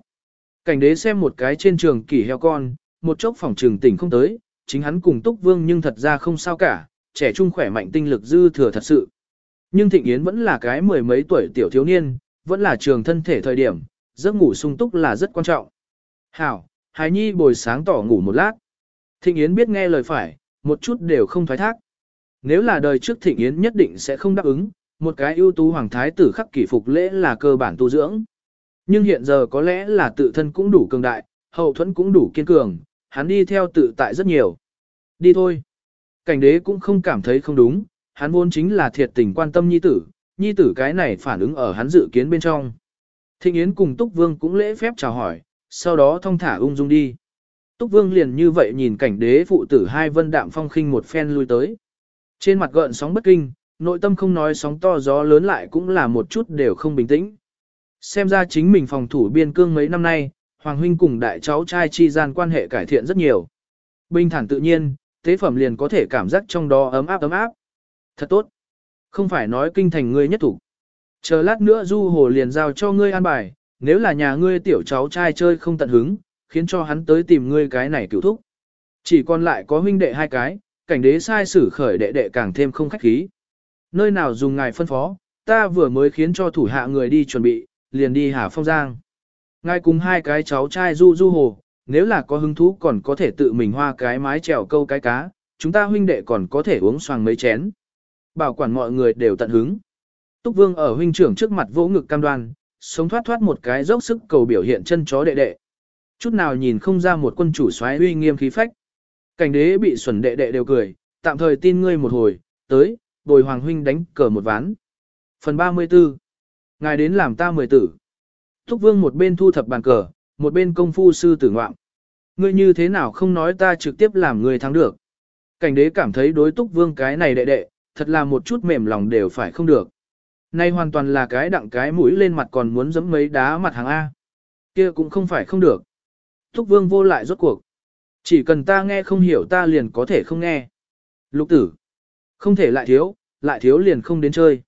Cảnh đế xem một cái trên trường kỷ heo con, một chốc phòng trường tỉnh không tới, chính hắn cùng túc vương nhưng thật ra không sao cả, trẻ trung khỏe mạnh tinh lực dư thừa thật sự. Nhưng Thịnh Yến vẫn là cái mười mấy tuổi tiểu thiếu niên, vẫn là trường thân thể thời điểm, giấc ngủ sung túc là rất quan trọng. Hảo, Hải Nhi bồi sáng tỏ ngủ một lát. Thịnh Yến biết nghe lời phải, một chút đều không thoái thác. Nếu là đời trước Thịnh Yến nhất định sẽ không đáp ứng, một cái ưu tú hoàng thái tử khắc kỷ phục lễ là cơ bản tu dưỡng. Nhưng hiện giờ có lẽ là tự thân cũng đủ cường đại, hậu thuẫn cũng đủ kiên cường, hắn đi theo tự tại rất nhiều. Đi thôi. Cảnh đế cũng không cảm thấy không đúng, hắn vốn chính là thiệt tình quan tâm nhi tử, nhi tử cái này phản ứng ở hắn dự kiến bên trong. Thịnh Yến cùng Túc Vương cũng lễ phép chào hỏi, sau đó thông thả ung dung đi. Túc Vương liền như vậy nhìn cảnh đế phụ tử hai vân đạm phong khinh một phen lui tới. Trên mặt gợn sóng bất kinh, nội tâm không nói sóng to gió lớn lại cũng là một chút đều không bình tĩnh. Xem ra chính mình phòng thủ biên cương mấy năm nay, Hoàng Huynh cùng đại cháu trai chi gian quan hệ cải thiện rất nhiều. Bình thản tự nhiên, tế phẩm liền có thể cảm giác trong đó ấm áp ấm áp. Thật tốt. Không phải nói kinh thành ngươi nhất thủ. Chờ lát nữa du hồ liền giao cho ngươi an bài, nếu là nhà ngươi tiểu cháu trai chơi không tận hứng, khiến cho hắn tới tìm ngươi cái này cựu thúc. Chỉ còn lại có huynh đệ hai cái, cảnh đế sai xử khởi đệ đệ càng thêm không khách khí. Nơi nào dùng ngài phân phó, ta vừa mới khiến cho thủ hạ người đi chuẩn bị, liền đi Hà Phong Giang. Ngài cùng hai cái cháu trai du du hồ, nếu là có hứng thú còn có thể tự mình hoa cái mái trèo câu cái cá, chúng ta huynh đệ còn có thể uống xoàng mấy chén. Bảo quản mọi người đều tận hứng. Túc Vương ở huynh trưởng trước mặt vỗ ngực cam đoan, sống thoát thoát một cái dốc sức cầu biểu hiện chân chó đệ đệ. Chút nào nhìn không ra một quân chủ soái uy nghiêm khí phách. Cảnh đế bị xuẩn đệ đệ đều cười, tạm thời tin ngươi một hồi, tới, bồi hoàng huynh đánh cờ một ván. Phần 34 Ngài đến làm ta mười tử. Túc Vương một bên thu thập bàn cờ, một bên công phu sư tử ngoạm. Ngươi như thế nào không nói ta trực tiếp làm người thắng được. Cảnh đế cảm thấy đối Túc Vương cái này đệ đệ, thật là một chút mềm lòng đều phải không được. Nay hoàn toàn là cái đặng cái mũi lên mặt còn muốn giẫm mấy đá mặt hàng A. kia cũng không phải không được. Thúc Vương vô lại rốt cuộc. Chỉ cần ta nghe không hiểu ta liền có thể không nghe. Lục tử. Không thể lại thiếu, lại thiếu liền không đến chơi.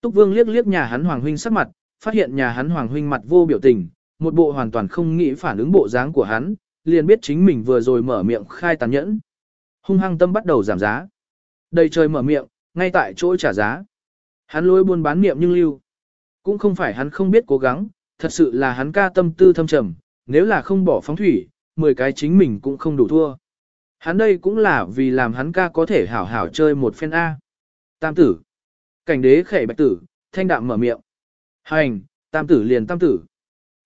Túc Vương liếc liếc nhà hắn Hoàng Huynh sắc mặt, phát hiện nhà hắn Hoàng Huynh mặt vô biểu tình, một bộ hoàn toàn không nghĩ phản ứng bộ dáng của hắn, liền biết chính mình vừa rồi mở miệng khai tàn nhẫn. Hung hăng tâm bắt đầu giảm giá. Đầy trời mở miệng, ngay tại chỗ trả giá. Hắn lối buôn bán niệm nhưng lưu. Cũng không phải hắn không biết cố gắng, thật sự là hắn ca tâm tư thâm trầm, nếu là không bỏ phóng thủy, 10 cái chính mình cũng không đủ thua. Hắn đây cũng là vì làm hắn ca có thể hảo hảo chơi một phen A. Tam tử. Cảnh đế khẩy bạch tử, thanh đạm mở miệng. Hành, tam tử liền tam tử.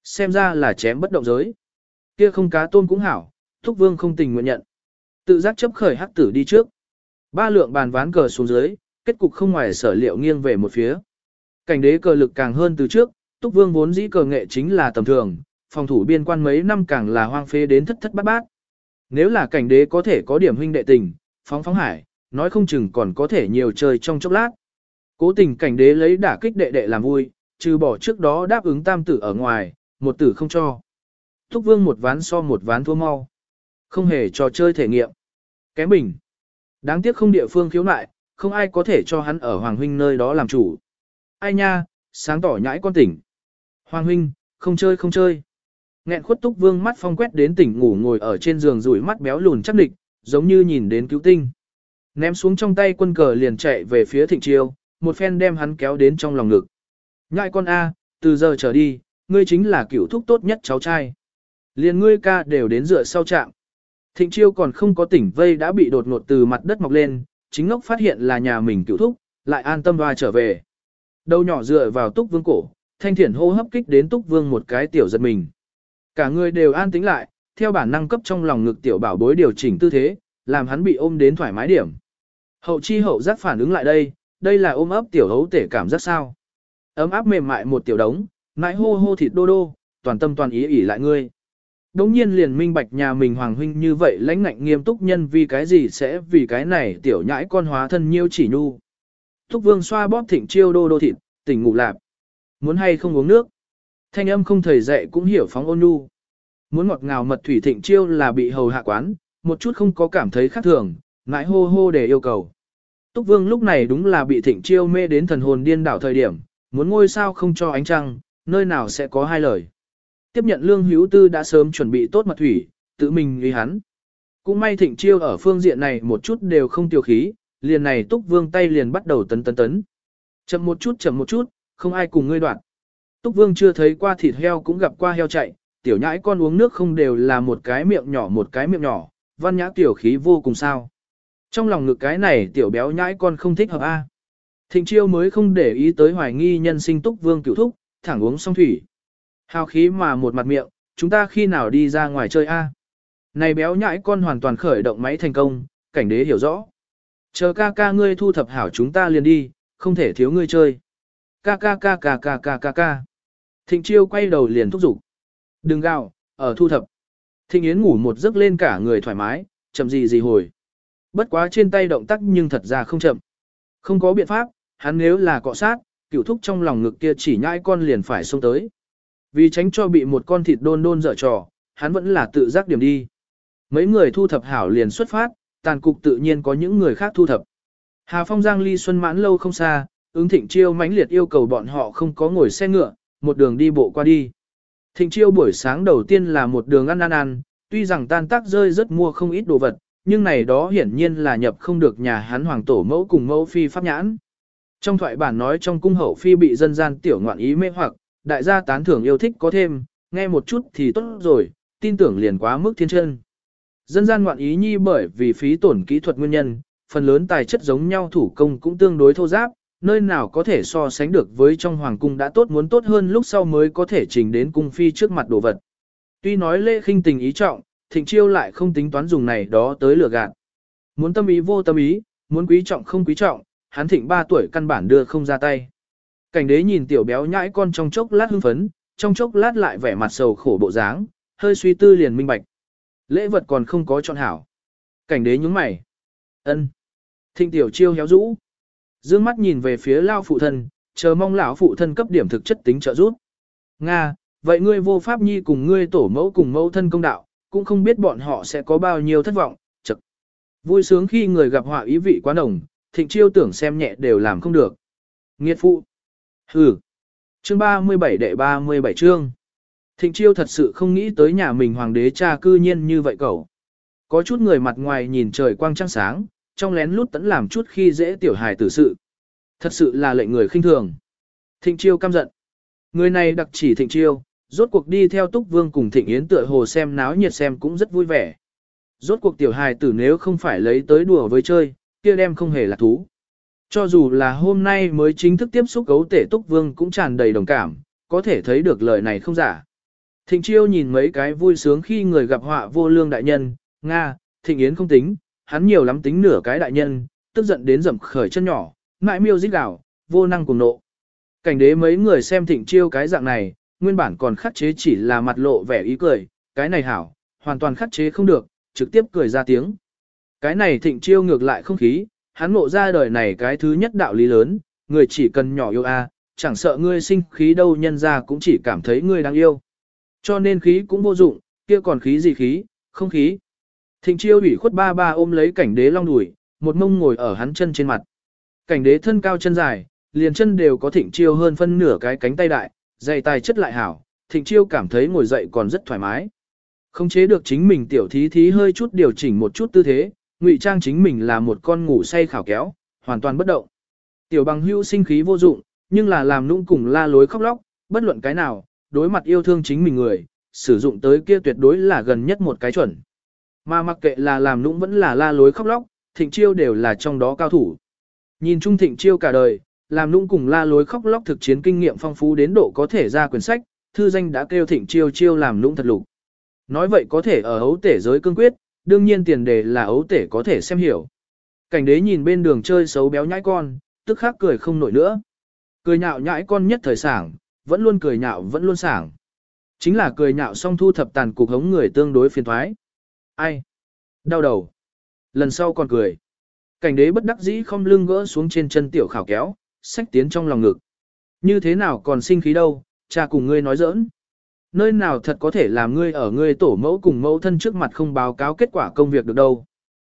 Xem ra là chém bất động giới. Kia không cá tôm cũng hảo, thúc vương không tình nguyện nhận. Tự giác chấp khởi hắc tử đi trước. Ba lượng bàn ván cờ xuống dưới, kết cục không ngoài sở liệu nghiêng về một phía. Cảnh đế cờ lực càng hơn từ trước, túc vương vốn dĩ cờ nghệ chính là tầm thường, phòng thủ biên quan mấy năm càng là hoang phế đến thất thất bát bát. Nếu là cảnh đế có thể có điểm huynh đệ tình, phóng phóng hải, nói không chừng còn có thể nhiều chơi trong chốc lát. Cố tình cảnh đế lấy đả kích đệ đệ làm vui, trừ bỏ trước đó đáp ứng tam tử ở ngoài, một tử không cho. Thúc vương một ván so một ván thua mau. Không hề trò chơi thể nghiệm. Kém bình. Đáng tiếc không địa phương khiếu nại, không ai có thể cho hắn ở Hoàng Huynh nơi đó làm chủ. Ai nha, sáng tỏ nhãi con tỉnh. Hoàng Huynh, không chơi không chơi. Nghẹn khuất túc vương mắt phong quét đến tỉnh ngủ ngồi ở trên giường rủi mắt béo lùn chắc địch, giống như nhìn đến cứu tinh. Ném xuống trong tay quân cờ liền chạy về phía thịnh chiêu, một phen đem hắn kéo đến trong lòng ngực. Ngại con A, từ giờ trở đi, ngươi chính là cựu thúc tốt nhất cháu trai. Liền ngươi ca đều đến dựa sau trạm. Thịnh chiêu còn không có tỉnh vây đã bị đột ngột từ mặt đất mọc lên, chính ngốc phát hiện là nhà mình cựu thúc, lại an tâm hoa trở về. Đầu nhỏ dựa vào túc vương cổ, thanh thiển hô hấp kích đến túc vương một cái tiểu giật mình. Cả người đều an tĩnh lại, theo bản năng cấp trong lòng ngực tiểu bảo bối điều chỉnh tư thế, làm hắn bị ôm đến thoải mái điểm. Hậu chi hậu giác phản ứng lại đây, đây là ôm ấp tiểu hấu tể cảm giác sao. Ấm áp mềm mại một tiểu đống, nãi hô hô thịt đô đô, toàn tâm toàn ý ỉ lại ngươi. Đống nhiên liền minh bạch nhà mình hoàng huynh như vậy lãnh ngạnh nghiêm túc nhân vì cái gì sẽ vì cái này tiểu nhãi con hóa thân nhiêu chỉ nhu. Thúc vương xoa bóp thịnh chiêu đô đô thịt, tỉnh ngủ lạp. Muốn hay không uống nước. Thanh âm không thầy dạy cũng hiểu phóng ôn nhu. Muốn ngọt ngào mật thủy thịnh chiêu là bị hầu hạ quán, một chút không có cảm thấy khác thường, ngại hô hô để yêu cầu. Túc vương lúc này đúng là bị thịnh chiêu mê đến thần hồn điên đảo thời điểm, muốn ngôi sao không cho ánh trăng, nơi nào sẽ có hai lời. Tiếp nhận lương hữu tư đã sớm chuẩn bị tốt mật thủy, tự mình uy hắn. Cũng may thịnh chiêu ở phương diện này một chút đều không tiêu khí, liền này túc vương tay liền bắt đầu tấn tấn tấn. Chậm một chút chậm một chút, không ai cùng ngươi đoạn. Túc vương chưa thấy qua thịt heo cũng gặp qua heo chạy, tiểu nhãi con uống nước không đều là một cái miệng nhỏ một cái miệng nhỏ, văn nhã tiểu khí vô cùng sao. Trong lòng ngực cái này tiểu béo nhãi con không thích hợp a. Thịnh chiêu mới không để ý tới hoài nghi nhân sinh túc vương cửu thúc, thẳng uống xong thủy. Hào khí mà một mặt miệng, chúng ta khi nào đi ra ngoài chơi a? Này béo nhãi con hoàn toàn khởi động máy thành công, cảnh đế hiểu rõ. Chờ ca ca ngươi thu thập hảo chúng ta liền đi, không thể thiếu ngươi chơi. Ca ca ca ca ca ca ca ca. Thịnh chiêu quay đầu liền thúc giục. Đừng gào, ở thu thập. Thịnh Yến ngủ một giấc lên cả người thoải mái, chậm gì gì hồi. Bất quá trên tay động tác nhưng thật ra không chậm. Không có biện pháp, hắn nếu là cọ sát, cửu thúc trong lòng ngực kia chỉ nhãi con liền phải xông tới. Vì tránh cho bị một con thịt đôn đôn dở trò, hắn vẫn là tự giác điểm đi. Mấy người thu thập hảo liền xuất phát, tàn cục tự nhiên có những người khác thu thập. Hà Phong Giang Ly Xuân mãn lâu không xa, ứng thịnh chiêu mãnh liệt yêu cầu bọn họ không có ngồi xe ngựa, một đường đi bộ qua đi. Thịnh chiêu buổi sáng đầu tiên là một đường ăn ăn ăn, tuy rằng tan tác rơi rất mua không ít đồ vật, nhưng này đó hiển nhiên là nhập không được nhà hắn hoàng tổ mẫu cùng mẫu phi pháp nhãn. Trong thoại bản nói trong cung hậu phi bị dân gian tiểu ngoạn ý mê hoặc, đại gia tán thưởng yêu thích có thêm, nghe một chút thì tốt rồi, tin tưởng liền quá mức thiên chân. Dân gian ngoạn ý nhi bởi vì phí tổn kỹ thuật nguyên nhân, phần lớn tài chất giống nhau thủ công cũng tương đối thô giáp, nơi nào có thể so sánh được với trong hoàng cung đã tốt muốn tốt hơn lúc sau mới có thể trình đến cung phi trước mặt đồ vật. Tuy nói lễ khinh tình ý trọng, thịnh chiêu lại không tính toán dùng này đó tới lừa gạt. Muốn tâm ý vô tâm ý, muốn quý trọng không quý trọng, hắn thịnh 3 tuổi căn bản đưa không ra tay. Cảnh đế nhìn tiểu béo nhãi con trong chốc lát hưng phấn, trong chốc lát lại vẻ mặt sầu khổ bộ dáng, hơi suy tư liền minh bạch. Lễ vật còn không có chọn hảo. Cảnh đế nhúng mày. ân Thịnh tiểu chiêu héo rũ. Dương mắt nhìn về phía lao phụ thân, chờ mong lão phụ thân cấp điểm thực chất tính trợ giúp. Nga, vậy ngươi vô pháp nhi cùng ngươi tổ mẫu cùng mẫu thân công đạo, cũng không biết bọn họ sẽ có bao nhiêu thất vọng, chật. Vui sướng khi người gặp họa ý vị quá nồng, thịnh chiêu tưởng xem nhẹ đều làm không được. Nghiệt phụ. Hừ. Chương 37 đệ 37 chương. Thịnh chiêu thật sự không nghĩ tới nhà mình hoàng đế cha cư nhiên như vậy cậu. Có chút người mặt ngoài nhìn trời quang trăng sáng, trong lén lút tẫn làm chút khi dễ tiểu hài tử sự. Thật sự là lệnh người khinh thường. Thịnh chiêu căm giận. Người này đặc chỉ thịnh chiêu, rốt cuộc đi theo túc vương cùng thịnh yến tựa hồ xem náo nhiệt xem cũng rất vui vẻ. Rốt cuộc tiểu hài tử nếu không phải lấy tới đùa với chơi, kia đem không hề là thú. Cho dù là hôm nay mới chính thức tiếp xúc gấu tể túc vương cũng tràn đầy đồng cảm, có thể thấy được lời này không giả. Thịnh chiêu nhìn mấy cái vui sướng khi người gặp họa vô lương đại nhân, Nga, thịnh yến không tính, hắn nhiều lắm tính nửa cái đại nhân, tức giận đến dậm khởi chân nhỏ, mãi miêu rít gào, vô năng cùng nộ. Cảnh đế mấy người xem thịnh chiêu cái dạng này, nguyên bản còn khắc chế chỉ là mặt lộ vẻ ý cười, cái này hảo, hoàn toàn khắc chế không được, trực tiếp cười ra tiếng. Cái này thịnh chiêu ngược lại không khí, hắn ngộ ra đời này cái thứ nhất đạo lý lớn, người chỉ cần nhỏ yêu a, chẳng sợ ngươi sinh khí đâu nhân ra cũng chỉ cảm thấy ngươi đáng yêu. Cho nên khí cũng vô dụng, kia còn khí gì khí, không khí. Thịnh chiêu ủy khuất ba ba ôm lấy cảnh đế long đùi, một mông ngồi ở hắn chân trên mặt. Cảnh đế thân cao chân dài, liền chân đều có thịnh chiêu hơn phân nửa cái cánh tay đại, dày tài chất lại hảo, thịnh chiêu cảm thấy ngồi dậy còn rất thoải mái. Không chế được chính mình tiểu thí thí hơi chút điều chỉnh một chút tư thế, ngụy trang chính mình là một con ngủ say khảo kéo, hoàn toàn bất động. Tiểu bằng hưu sinh khí vô dụng, nhưng là làm nũng cùng la lối khóc lóc, bất luận cái nào, đối mặt yêu thương chính mình người, sử dụng tới kia tuyệt đối là gần nhất một cái chuẩn. Mà mặc kệ là làm nũng vẫn là la lối khóc lóc, thịnh chiêu đều là trong đó cao thủ. Nhìn chung thịnh chiêu cả đời, làm nũng cùng la lối khóc lóc thực chiến kinh nghiệm phong phú đến độ có thể ra quyển sách, thư danh đã kêu thịnh chiêu chiêu làm nũng thật lục. Nói vậy có thể ở ấu tể giới cương quyết, đương nhiên tiền đề là ấu tể có thể xem hiểu. Cảnh đế nhìn bên đường chơi xấu béo nhãi con, tức khắc cười không nổi nữa. Cười nhạo nhãi con nhất thời sảng, vẫn luôn cười nhạo vẫn luôn sảng. Chính là cười nhạo xong thu thập tàn cục hống người tương đối phiền thoái. Ai? Đau đầu. Lần sau còn cười. Cảnh đế bất đắc dĩ không lưng gỡ xuống trên chân tiểu khảo kéo, sách tiến trong lòng ngực. Như thế nào còn sinh khí đâu, cha cùng ngươi nói giỡn. Nơi nào thật có thể làm ngươi ở ngươi tổ mẫu cùng mẫu thân trước mặt không báo cáo kết quả công việc được đâu.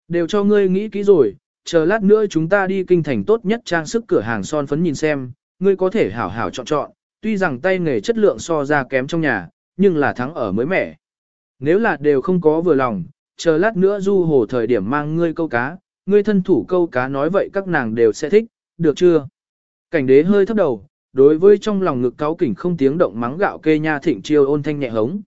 Đều cho ngươi nghĩ kỹ rồi, chờ lát nữa chúng ta đi kinh thành tốt nhất trang sức cửa hàng son phấn nhìn xem, ngươi có thể hảo hảo chọn chọn, tuy rằng tay nghề chất lượng so ra kém trong nhà, nhưng là thắng ở mới mẻ. Nếu là đều không có vừa lòng, chờ lát nữa du hồ thời điểm mang ngươi câu cá, ngươi thân thủ câu cá nói vậy các nàng đều sẽ thích, được chưa? Cảnh đế hơi thấp đầu, đối với trong lòng ngực cáo kỉnh không tiếng động mắng gạo kê nha thịnh chiêu ôn thanh nhẹ hống.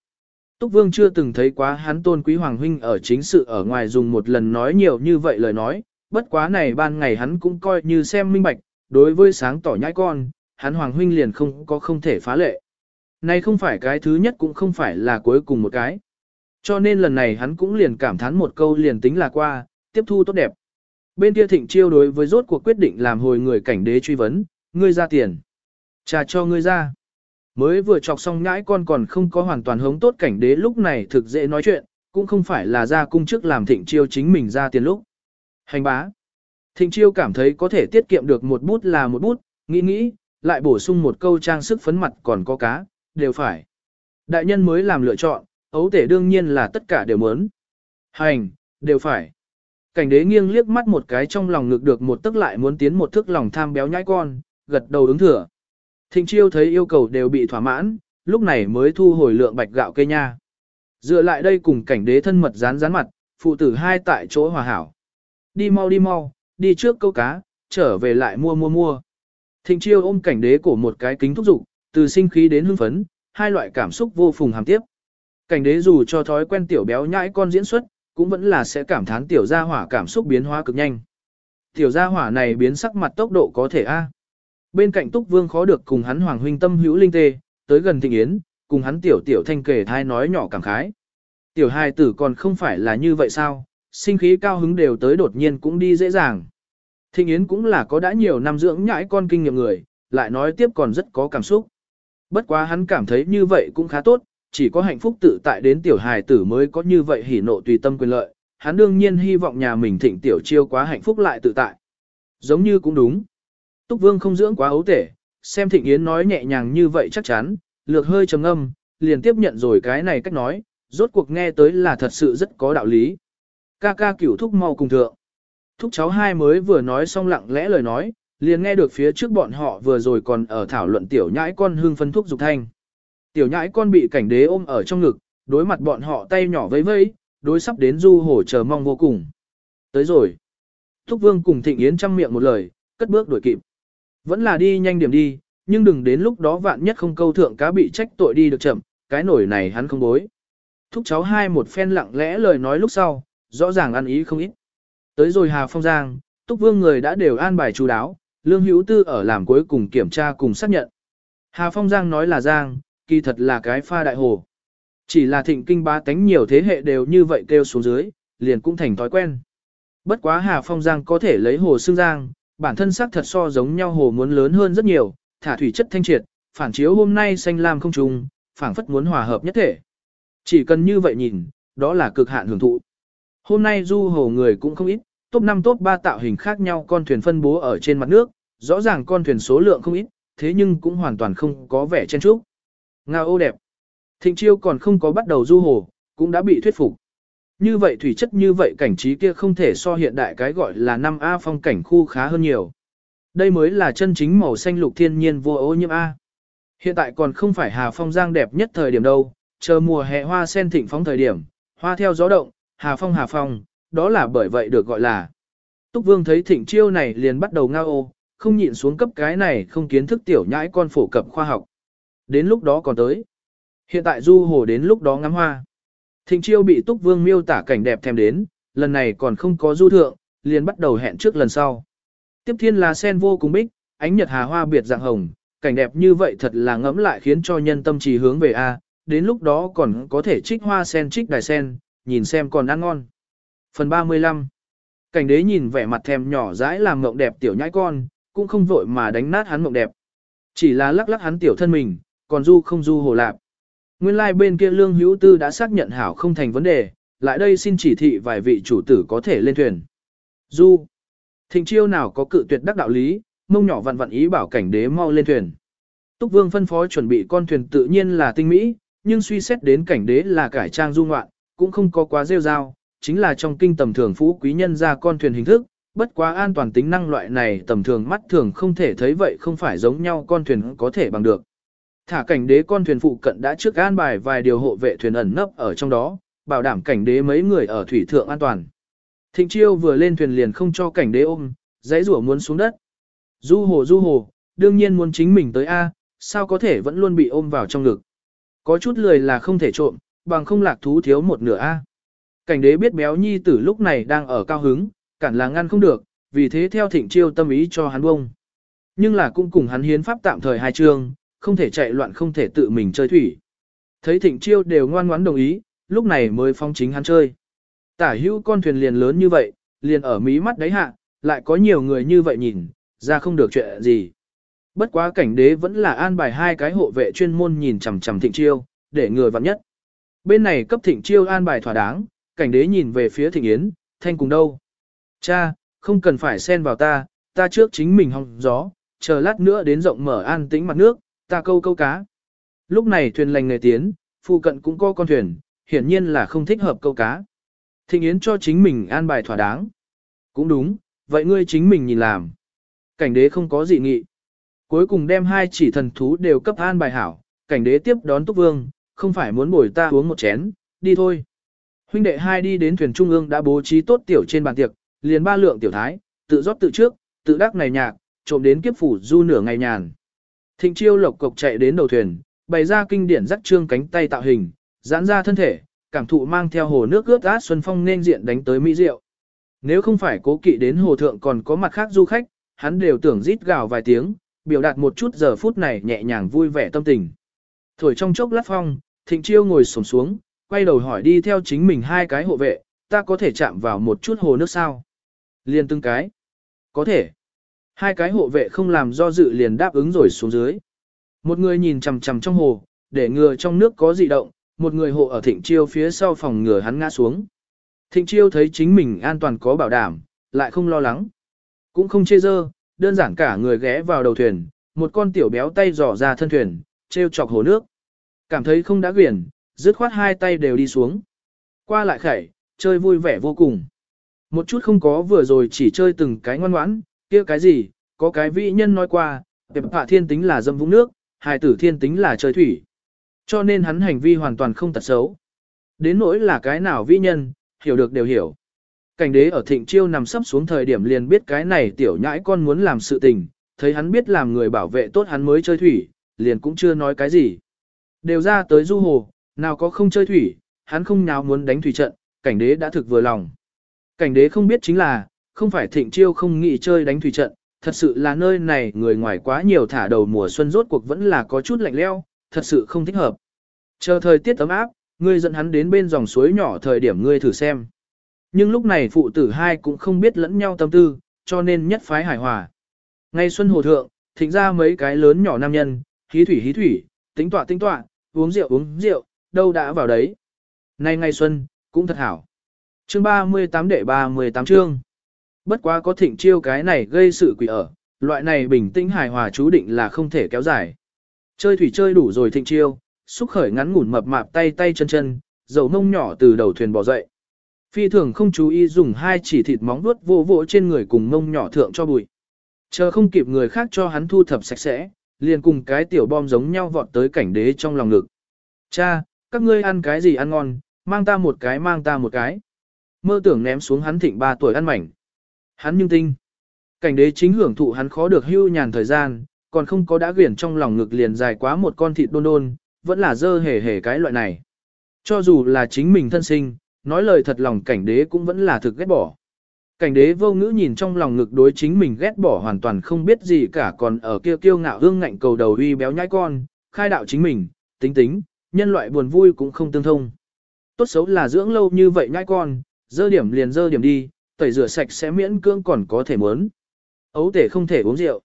Túc Vương chưa từng thấy quá hắn tôn quý hoàng huynh ở chính sự ở ngoài dùng một lần nói nhiều như vậy lời nói, bất quá này ban ngày hắn cũng coi như xem minh bạch, đối với sáng tỏ nhãi con, hắn hoàng huynh liền không có không thể phá lệ. Này không phải cái thứ nhất cũng không phải là cuối cùng một cái. Cho nên lần này hắn cũng liền cảm thán một câu liền tính là qua, tiếp thu tốt đẹp. Bên kia thịnh chiêu đối với rốt cuộc quyết định làm hồi người cảnh đế truy vấn, ngươi ra tiền. Trả cho ngươi ra. Mới vừa chọc xong ngãi con còn không có hoàn toàn hống tốt cảnh đế lúc này thực dễ nói chuyện, cũng không phải là ra cung chức làm thịnh chiêu chính mình ra tiền lúc. Hành bá. Thịnh chiêu cảm thấy có thể tiết kiệm được một bút là một bút, nghĩ nghĩ, lại bổ sung một câu trang sức phấn mặt còn có cá, đều phải. Đại nhân mới làm lựa chọn, ấu tể đương nhiên là tất cả đều muốn. Hành, đều phải. Cảnh đế nghiêng liếc mắt một cái trong lòng ngực được một tức lại muốn tiến một thước lòng tham béo nhãi con, gật đầu ứng thừa. Thịnh chiêu thấy yêu cầu đều bị thỏa mãn, lúc này mới thu hồi lượng bạch gạo cây nha. Dựa lại đây cùng cảnh đế thân mật dán dán mặt, phụ tử hai tại chỗ hòa hảo. Đi mau đi mau, đi trước câu cá, trở về lại mua mua mua. Thịnh chiêu ôm cảnh đế cổ một cái kính thúc dục từ sinh khí đến hưng phấn, hai loại cảm xúc vô phùng hàm tiếp. Cảnh đế dù cho thói quen tiểu béo nhãi con diễn xuất, cũng vẫn là sẽ cảm thán tiểu gia hỏa cảm xúc biến hóa cực nhanh. Tiểu gia hỏa này biến sắc mặt tốc độ có thể A. Bên cạnh Túc Vương khó được cùng hắn Hoàng huynh tâm hữu linh tê, tới gần Thịnh Yến, cùng hắn tiểu tiểu thanh kể thai nói nhỏ cảm khái. Tiểu hài tử còn không phải là như vậy sao, sinh khí cao hứng đều tới đột nhiên cũng đi dễ dàng. Thịnh Yến cũng là có đã nhiều năm dưỡng nhãi con kinh nghiệm người, lại nói tiếp còn rất có cảm xúc. Bất quá hắn cảm thấy như vậy cũng khá tốt, chỉ có hạnh phúc tự tại đến tiểu hài tử mới có như vậy hỉ nộ tùy tâm quyền lợi, hắn đương nhiên hy vọng nhà mình thịnh tiểu chiêu quá hạnh phúc lại tự tại. Giống như cũng đúng. Túc Vương không dưỡng quá ấu tể, xem Thịnh Yến nói nhẹ nhàng như vậy chắc chắn, lược hơi trầm âm, liền tiếp nhận rồi cái này cách nói, rốt cuộc nghe tới là thật sự rất có đạo lý. Ca ca cửu thúc mau cùng thượng. Thúc cháu hai mới vừa nói xong lặng lẽ lời nói, liền nghe được phía trước bọn họ vừa rồi còn ở thảo luận tiểu nhãi con hương phân thúc dục thanh. Tiểu nhãi con bị cảnh đế ôm ở trong ngực, đối mặt bọn họ tay nhỏ vẫy vẫy, đối sắp đến du hổ chờ mong vô cùng. Tới rồi. Thúc vương cùng thịnh yến chăm miệng một lời, cất bước đuổi kịp. Vẫn là đi nhanh điểm đi, nhưng đừng đến lúc đó vạn nhất không câu thượng cá bị trách tội đi được chậm, cái nổi này hắn không bối. Thúc cháu hai một phen lặng lẽ lời nói lúc sau, rõ ràng ăn ý không ít. Tới rồi Hà Phong Giang, Túc Vương người đã đều an bài chú đáo, Lương Hữu Tư ở làm cuối cùng kiểm tra cùng xác nhận. Hà Phong Giang nói là Giang, kỳ thật là cái pha đại hồ. Chỉ là thịnh kinh ba tánh nhiều thế hệ đều như vậy kêu xuống dưới, liền cũng thành thói quen. Bất quá Hà Phong Giang có thể lấy hồ xương giang, bản thân sắc thật so giống nhau hồ muốn lớn hơn rất nhiều, thả thủy chất thanh triệt, phản chiếu hôm nay xanh lam không trùng, phảng phất muốn hòa hợp nhất thể. Chỉ cần như vậy nhìn, đó là cực hạn hưởng thụ. Hôm nay du hồ người cũng không ít, top 5 top 3 tạo hình khác nhau con thuyền phân bố ở trên mặt nước, rõ ràng con thuyền số lượng không ít, thế nhưng cũng hoàn toàn không có vẻ chen trúc. Ngao ô đẹp. Thịnh chiêu còn không có bắt đầu du hồ, cũng đã bị thuyết phục. Như vậy thủy chất như vậy cảnh trí kia không thể so hiện đại cái gọi là 5A phong cảnh khu khá hơn nhiều. Đây mới là chân chính màu xanh lục thiên nhiên vô ô nhiễm A. Hiện tại còn không phải Hà Phong Giang đẹp nhất thời điểm đâu, chờ mùa hè hoa sen thịnh phóng thời điểm, hoa theo gió động, Hà Phong Hà Phong, đó là bởi vậy được gọi là. Túc Vương thấy thịnh chiêu này liền bắt đầu ngao ô, không nhịn xuống cấp cái này không kiến thức tiểu nhãi con phổ cập khoa học. Đến lúc đó còn tới. Hiện tại du hồ đến lúc đó ngắm hoa. Thịnh chiêu bị Túc Vương miêu tả cảnh đẹp thèm đến, lần này còn không có du thượng, liền bắt đầu hẹn trước lần sau. Tiếp thiên là sen vô cùng bích, ánh nhật hà hoa biệt dạng hồng, cảnh đẹp như vậy thật là ngẫm lại khiến cho nhân tâm trì hướng về A, đến lúc đó còn có thể trích hoa sen trích đài sen, nhìn xem còn ăn ngon. Phần 35 Cảnh đế nhìn vẻ mặt thèm nhỏ dãi làm mộng đẹp tiểu nhãi con, cũng không vội mà đánh nát hắn mộng đẹp. Chỉ là lắc lắc hắn tiểu thân mình, còn du không du hồ lạp. Nguyên lai like bên kia lương hữu tư đã xác nhận hảo không thành vấn đề, lại đây xin chỉ thị vài vị chủ tử có thể lên thuyền. Du. Thịnh chiêu nào có cự tuyệt đắc đạo lý, mông nhỏ vặn vặn ý bảo cảnh đế mau lên thuyền. Túc Vương phân phó chuẩn bị con thuyền tự nhiên là tinh mỹ, nhưng suy xét đến cảnh đế là cải trang du ngoạn, cũng không có quá rêu rao, chính là trong kinh tầm thường phú quý nhân ra con thuyền hình thức, bất quá an toàn tính năng loại này tầm thường mắt thường không thể thấy vậy không phải giống nhau con thuyền có thể bằng được. Thả cảnh đế con thuyền phụ cận đã trước an bài vài điều hộ vệ thuyền ẩn nấp ở trong đó, bảo đảm cảnh đế mấy người ở thủy thượng an toàn. Thịnh chiêu vừa lên thuyền liền không cho cảnh đế ôm, dãy rủa muốn xuống đất. Du hồ du hồ, đương nhiên muốn chính mình tới A, sao có thể vẫn luôn bị ôm vào trong ngực. Có chút lười là không thể trộm, bằng không lạc thú thiếu một nửa A. Cảnh đế biết béo nhi tử lúc này đang ở cao hứng, cản là ngăn không được, vì thế theo thịnh chiêu tâm ý cho hắn bông. Nhưng là cũng cùng hắn hiến pháp tạm thời hai chương, không thể chạy loạn không thể tự mình chơi thủy. Thấy thịnh chiêu đều ngoan ngoãn đồng ý, lúc này mới phong chính hắn chơi. Tả hữu con thuyền liền lớn như vậy, liền ở mí mắt đáy hạ, lại có nhiều người như vậy nhìn, ra không được chuyện gì. Bất quá cảnh đế vẫn là an bài hai cái hộ vệ chuyên môn nhìn chằm chằm thịnh chiêu, để người vặn nhất. Bên này cấp thịnh chiêu an bài thỏa đáng, cảnh đế nhìn về phía thịnh yến, thanh cùng đâu. Cha, không cần phải xen vào ta, ta trước chính mình hong gió, chờ lát nữa đến rộng mở an tĩnh mặt nước, ta câu câu cá. Lúc này thuyền lành nghề tiến, phụ cận cũng có con thuyền, hiển nhiên là không thích hợp câu cá. Thịnh Yến cho chính mình an bài thỏa đáng. Cũng đúng, vậy ngươi chính mình nhìn làm. Cảnh đế không có gì nghị. Cuối cùng đem hai chỉ thần thú đều cấp an bài hảo, cảnh đế tiếp đón Túc Vương, không phải muốn bồi ta uống một chén, đi thôi. Huynh đệ hai đi đến thuyền trung ương đã bố trí tốt tiểu trên bàn tiệc, liền ba lượng tiểu thái, tự rót tự trước, tự đắc này nhạc, trộm đến kiếp phủ du nửa ngày nhàn. Thịnh chiêu lộc cộc chạy đến đầu thuyền, bày ra kinh điển dắt trương cánh tay tạo hình, giãn ra thân thể, cảm thụ mang theo hồ nước ướt át xuân phong nên diện đánh tới mỹ diệu. Nếu không phải cố kỵ đến hồ thượng còn có mặt khác du khách, hắn đều tưởng rít gào vài tiếng, biểu đạt một chút giờ phút này nhẹ nhàng vui vẻ tâm tình. Thổi trong chốc lát phong, thịnh chiêu ngồi sổm xuống, quay đầu hỏi đi theo chính mình hai cái hộ vệ, ta có thể chạm vào một chút hồ nước sao? Liên từng cái. Có thể. Hai cái hộ vệ không làm do dự liền đáp ứng rồi xuống dưới. Một người nhìn chằm chằm trong hồ, để ngừa trong nước có dị động, một người hộ ở thịnh chiêu phía sau phòng ngừa hắn ngã xuống. Thịnh chiêu thấy chính mình an toàn có bảo đảm, lại không lo lắng. Cũng không chê dơ, đơn giản cả người ghé vào đầu thuyền, một con tiểu béo tay dò ra thân thuyền, treo chọc hồ nước. Cảm thấy không đã quyển, dứt khoát hai tay đều đi xuống. Qua lại khẩy, chơi vui vẻ vô cùng. Một chút không có vừa rồi chỉ chơi từng cái ngoan ngoãn, kia cái gì, có cái vị nhân nói qua, tiệp hạ thiên tính là dâm vũng nước, hài tử thiên tính là chơi thủy. Cho nên hắn hành vi hoàn toàn không tật xấu. Đến nỗi là cái nào vị nhân, hiểu được đều hiểu. Cảnh đế ở thịnh chiêu nằm sấp xuống thời điểm liền biết cái này tiểu nhãi con muốn làm sự tình, thấy hắn biết làm người bảo vệ tốt hắn mới chơi thủy, liền cũng chưa nói cái gì. Đều ra tới du hồ, nào có không chơi thủy, hắn không nào muốn đánh thủy trận, cảnh đế đã thực vừa lòng. Cảnh đế không biết chính là, không phải thịnh chiêu không nghĩ chơi đánh thủy trận, thật sự là nơi này người ngoài quá nhiều thả đầu mùa xuân rốt cuộc vẫn là có chút lạnh leo, thật sự không thích hợp. Chờ thời tiết ấm áp, ngươi dẫn hắn đến bên dòng suối nhỏ thời điểm ngươi thử xem. Nhưng lúc này phụ tử hai cũng không biết lẫn nhau tâm tư, cho nên nhất phái hài hòa. Ngay xuân hồ thượng, thịnh ra mấy cái lớn nhỏ nam nhân, hí thủy hí thủy, tính tọa tính tọa, uống rượu uống rượu, đâu đã vào đấy. Nay ngày xuân, cũng thật hảo. Chương 38 đệ 38 chương. Bất quá có thịnh chiêu cái này gây sự quỷ ở, loại này bình tĩnh hài hòa chú định là không thể kéo dài. Chơi thủy chơi đủ rồi thịnh chiêu, xúc khởi ngắn ngủn mập mạp tay tay chân chân, dầu mông nhỏ từ đầu thuyền bò dậy. Phi thường không chú ý dùng hai chỉ thịt móng vuốt vô vỗ trên người cùng mông nhỏ thượng cho bụi. Chờ không kịp người khác cho hắn thu thập sạch sẽ, liền cùng cái tiểu bom giống nhau vọt tới cảnh đế trong lòng ngực. Cha, các ngươi ăn cái gì ăn ngon, mang ta một cái mang ta một cái. Mơ tưởng ném xuống hắn thịnh ba tuổi ăn mảnh. Hắn nhưng tinh. Cảnh đế chính hưởng thụ hắn khó được hưu nhàn thời gian, còn không có đã quyển trong lòng ngực liền dài quá một con thịt đôn đôn, vẫn là dơ hề hề cái loại này. Cho dù là chính mình thân sinh, nói lời thật lòng cảnh đế cũng vẫn là thực ghét bỏ. Cảnh đế vô ngữ nhìn trong lòng ngực đối chính mình ghét bỏ hoàn toàn không biết gì cả còn ở kia kiêu ngạo hương ngạnh cầu đầu uy béo nhãi con, khai đạo chính mình, tính tính, nhân loại buồn vui cũng không tương thông. Tốt xấu là dưỡng lâu như vậy nhãi con, dơ điểm liền dơ điểm đi, tẩy rửa sạch sẽ miễn cưỡng còn có thể muốn. Ấu tể không thể uống rượu.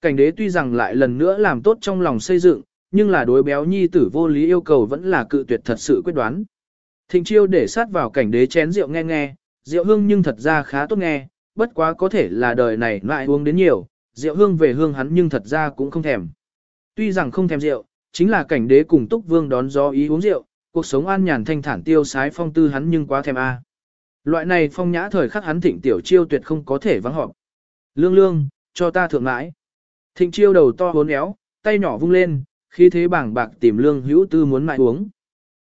Cảnh đế tuy rằng lại lần nữa làm tốt trong lòng xây dựng, nhưng là đối béo nhi tử vô lý yêu cầu vẫn là cự tuyệt thật sự quyết đoán. Thịnh chiêu để sát vào cảnh đế chén rượu nghe nghe, rượu hương nhưng thật ra khá tốt nghe, bất quá có thể là đời này lại uống đến nhiều, rượu hương về hương hắn nhưng thật ra cũng không thèm. Tuy rằng không thèm rượu, chính là cảnh đế cùng túc vương đón gió ý uống rượu, cuộc sống an nhàn thanh thản tiêu sái phong tư hắn nhưng quá thèm a. Loại này phong nhã thời khắc hắn thịnh tiểu chiêu tuyệt không có thể vắng họp. Lương lương, cho ta thượng mãi. Thịnh chiêu đầu to hốn éo, tay nhỏ vung lên, khi thế bảng bạc tìm lương hữu tư muốn mại uống.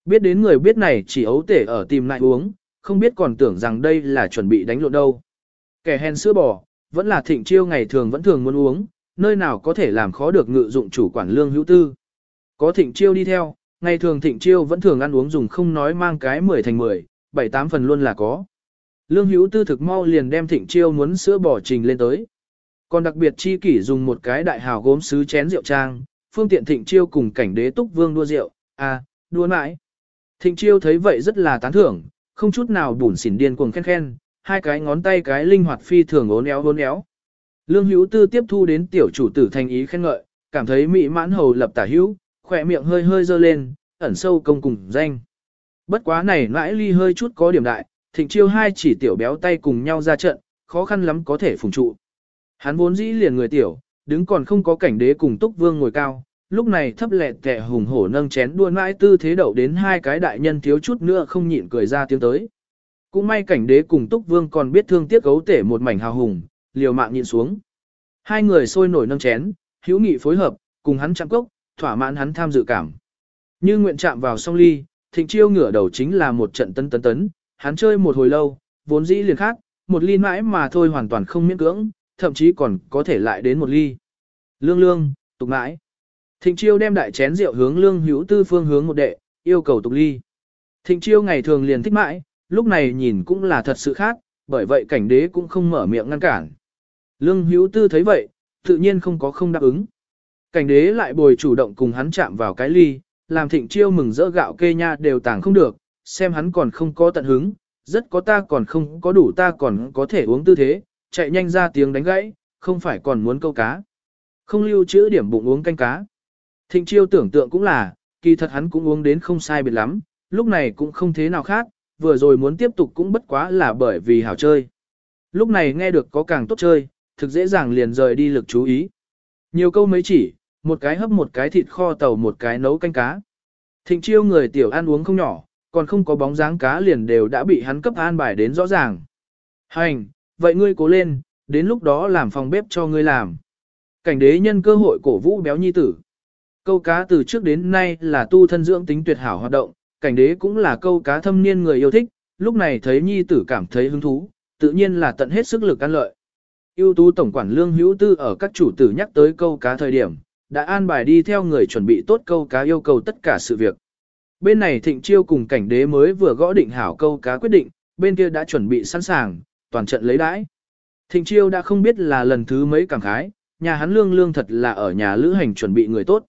Biết đến người biết này chỉ ấu tể ở tìm lại uống, không biết còn tưởng rằng đây là chuẩn bị đánh lộn đâu. Kẻ hèn sữa bò, vẫn là thịnh chiêu ngày thường vẫn thường muốn uống, nơi nào có thể làm khó được ngự dụng chủ quản lương hữu tư. Có thịnh chiêu đi theo, ngày thường thịnh chiêu vẫn thường ăn uống dùng không nói mang cái 10 thành 10, 7-8 phần luôn là có. Lương hữu tư thực mau liền đem thịnh chiêu muốn sữa bỏ trình lên tới. Còn đặc biệt chi kỷ dùng một cái đại hào gốm sứ chén rượu trang, phương tiện thịnh chiêu cùng cảnh đế túc vương đua rượu, à, đua mãi. Thịnh chiêu thấy vậy rất là tán thưởng, không chút nào bủn xỉn điên cuồng khen khen, hai cái ngón tay cái linh hoạt phi thường ốn éo ốn éo. Lương hữu tư tiếp thu đến tiểu chủ tử thành ý khen ngợi, cảm thấy mỹ mãn hầu lập tả hữu, khỏe miệng hơi hơi dơ lên, ẩn sâu công cùng danh. Bất quá này nãi ly hơi chút có điểm đại, thịnh chiêu hai chỉ tiểu béo tay cùng nhau ra trận, khó khăn lắm có thể phùng trụ. Hắn vốn dĩ liền người tiểu, đứng còn không có cảnh đế cùng túc vương ngồi cao, lúc này thấp lẹ tẹ hùng hổ nâng chén đua mãi tư thế đậu đến hai cái đại nhân thiếu chút nữa không nhịn cười ra tiếng tới. Cũng may cảnh đế cùng túc vương còn biết thương tiếc gấu tể một mảnh hào hùng, liều mạng nhịn xuống. Hai người sôi nổi nâng chén, hữu nghị phối hợp, cùng hắn chạm cốc, thỏa mãn hắn tham dự cảm. Như nguyện chạm vào song ly, thịnh chiêu ngửa đầu chính là một trận tấn tấn tấn, hắn chơi một hồi lâu, vốn dĩ liền khác, một ly mãi mà thôi hoàn toàn không miễn cưỡng, thậm chí còn có thể lại đến một ly. Lương lương, tục mãi. Thịnh chiêu đem đại chén rượu hướng lương hữu tư phương hướng một đệ, yêu cầu tục ly. Thịnh chiêu ngày thường liền thích mãi, lúc này nhìn cũng là thật sự khác, bởi vậy cảnh đế cũng không mở miệng ngăn cản. Lương hữu tư thấy vậy, tự nhiên không có không đáp ứng. Cảnh đế lại bồi chủ động cùng hắn chạm vào cái ly, làm thịnh chiêu mừng rỡ gạo kê nha đều tàng không được, xem hắn còn không có tận hứng, rất có ta còn không có đủ ta còn có thể uống tư thế, chạy nhanh ra tiếng đánh gãy, không phải còn muốn câu cá. Không lưu trữ điểm bụng uống canh cá. Thịnh chiêu tưởng tượng cũng là, kỳ thật hắn cũng uống đến không sai biệt lắm, lúc này cũng không thế nào khác, vừa rồi muốn tiếp tục cũng bất quá là bởi vì hảo chơi. Lúc này nghe được có càng tốt chơi, thực dễ dàng liền rời đi lực chú ý. Nhiều câu mấy chỉ, một cái hấp một cái thịt kho tàu một cái nấu canh cá. Thịnh chiêu người tiểu ăn uống không nhỏ, còn không có bóng dáng cá liền đều đã bị hắn cấp an bài đến rõ ràng. Hành, vậy ngươi cố lên, đến lúc đó làm phòng bếp cho ngươi làm. Cảnh đế nhân cơ hội cổ vũ béo nhi tử. Câu cá từ trước đến nay là tu thân dưỡng tính tuyệt hảo hoạt động, cảnh đế cũng là câu cá thâm niên người yêu thích, lúc này thấy nhi tử cảm thấy hứng thú, tự nhiên là tận hết sức lực ăn lợi. yêu tú tổng quản lương hữu tư ở các chủ tử nhắc tới câu cá thời điểm, đã an bài đi theo người chuẩn bị tốt câu cá yêu cầu tất cả sự việc. Bên này thịnh chiêu cùng cảnh đế mới vừa gõ định hảo câu cá quyết định, bên kia đã chuẩn bị sẵn sàng, toàn trận lấy đãi. Thịnh chiêu đã không biết là lần thứ mấy cảm khái, nhà hắn lương lương thật là ở nhà lữ hành chuẩn bị người tốt.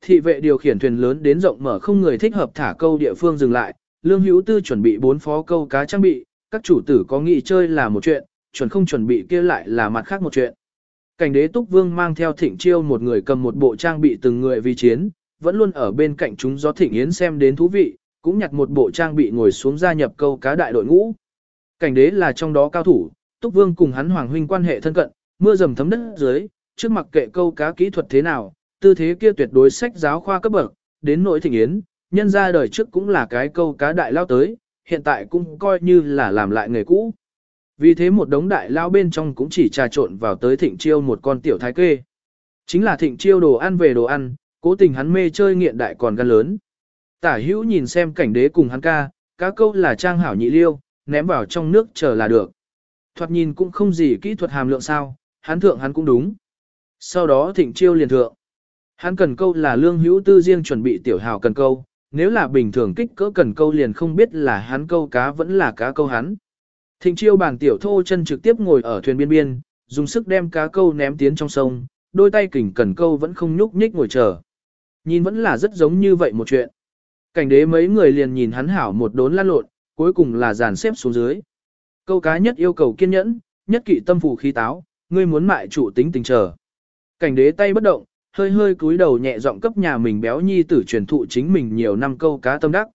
Thị vệ điều khiển thuyền lớn đến rộng mở không người thích hợp thả câu địa phương dừng lại, lương hữu tư chuẩn bị bốn phó câu cá trang bị, các chủ tử có nghị chơi là một chuyện, chuẩn không chuẩn bị kia lại là mặt khác một chuyện. Cảnh đế túc vương mang theo thịnh chiêu một người cầm một bộ trang bị từng người vì chiến, vẫn luôn ở bên cạnh chúng do thịnh yến xem đến thú vị, cũng nhặt một bộ trang bị ngồi xuống gia nhập câu cá đại đội ngũ. Cảnh đế là trong đó cao thủ, túc vương cùng hắn hoàng huynh quan hệ thân cận, mưa dầm thấm đất dưới, trước mặt kệ câu cá kỹ thuật thế nào, tư thế kia tuyệt đối sách giáo khoa cấp bậc, đến nỗi thịnh yến, nhân ra đời trước cũng là cái câu cá đại lao tới, hiện tại cũng coi như là làm lại nghề cũ. Vì thế một đống đại lao bên trong cũng chỉ trà trộn vào tới thịnh chiêu một con tiểu thái kê. Chính là thịnh chiêu đồ ăn về đồ ăn, cố tình hắn mê chơi nghiện đại còn gan lớn. Tả hữu nhìn xem cảnh đế cùng hắn ca, cá câu là trang hảo nhị liêu, ném vào trong nước chờ là được. Thoạt nhìn cũng không gì kỹ thuật hàm lượng sao, hắn thượng hắn cũng đúng. Sau đó thịnh chiêu liền thượng. Hắn cần câu là lương hữu tư riêng chuẩn bị tiểu hào cần câu, nếu là bình thường kích cỡ cần câu liền không biết là hắn câu cá vẫn là cá câu hắn. Thịnh chiêu bản tiểu thô chân trực tiếp ngồi ở thuyền biên biên, dùng sức đem cá câu ném tiến trong sông, đôi tay kỉnh cần câu vẫn không nhúc nhích ngồi chờ. Nhìn vẫn là rất giống như vậy một chuyện. Cảnh đế mấy người liền nhìn hắn hảo một đốn lăn lộn, cuối cùng là dàn xếp xuống dưới. Câu cá nhất yêu cầu kiên nhẫn, nhất kỵ tâm phù khí táo, ngươi muốn mại chủ tính tình chờ. Cảnh đế tay bất động, hơi hơi cúi đầu nhẹ giọng cấp nhà mình béo nhi tử truyền thụ chính mình nhiều năm câu cá tâm đắc.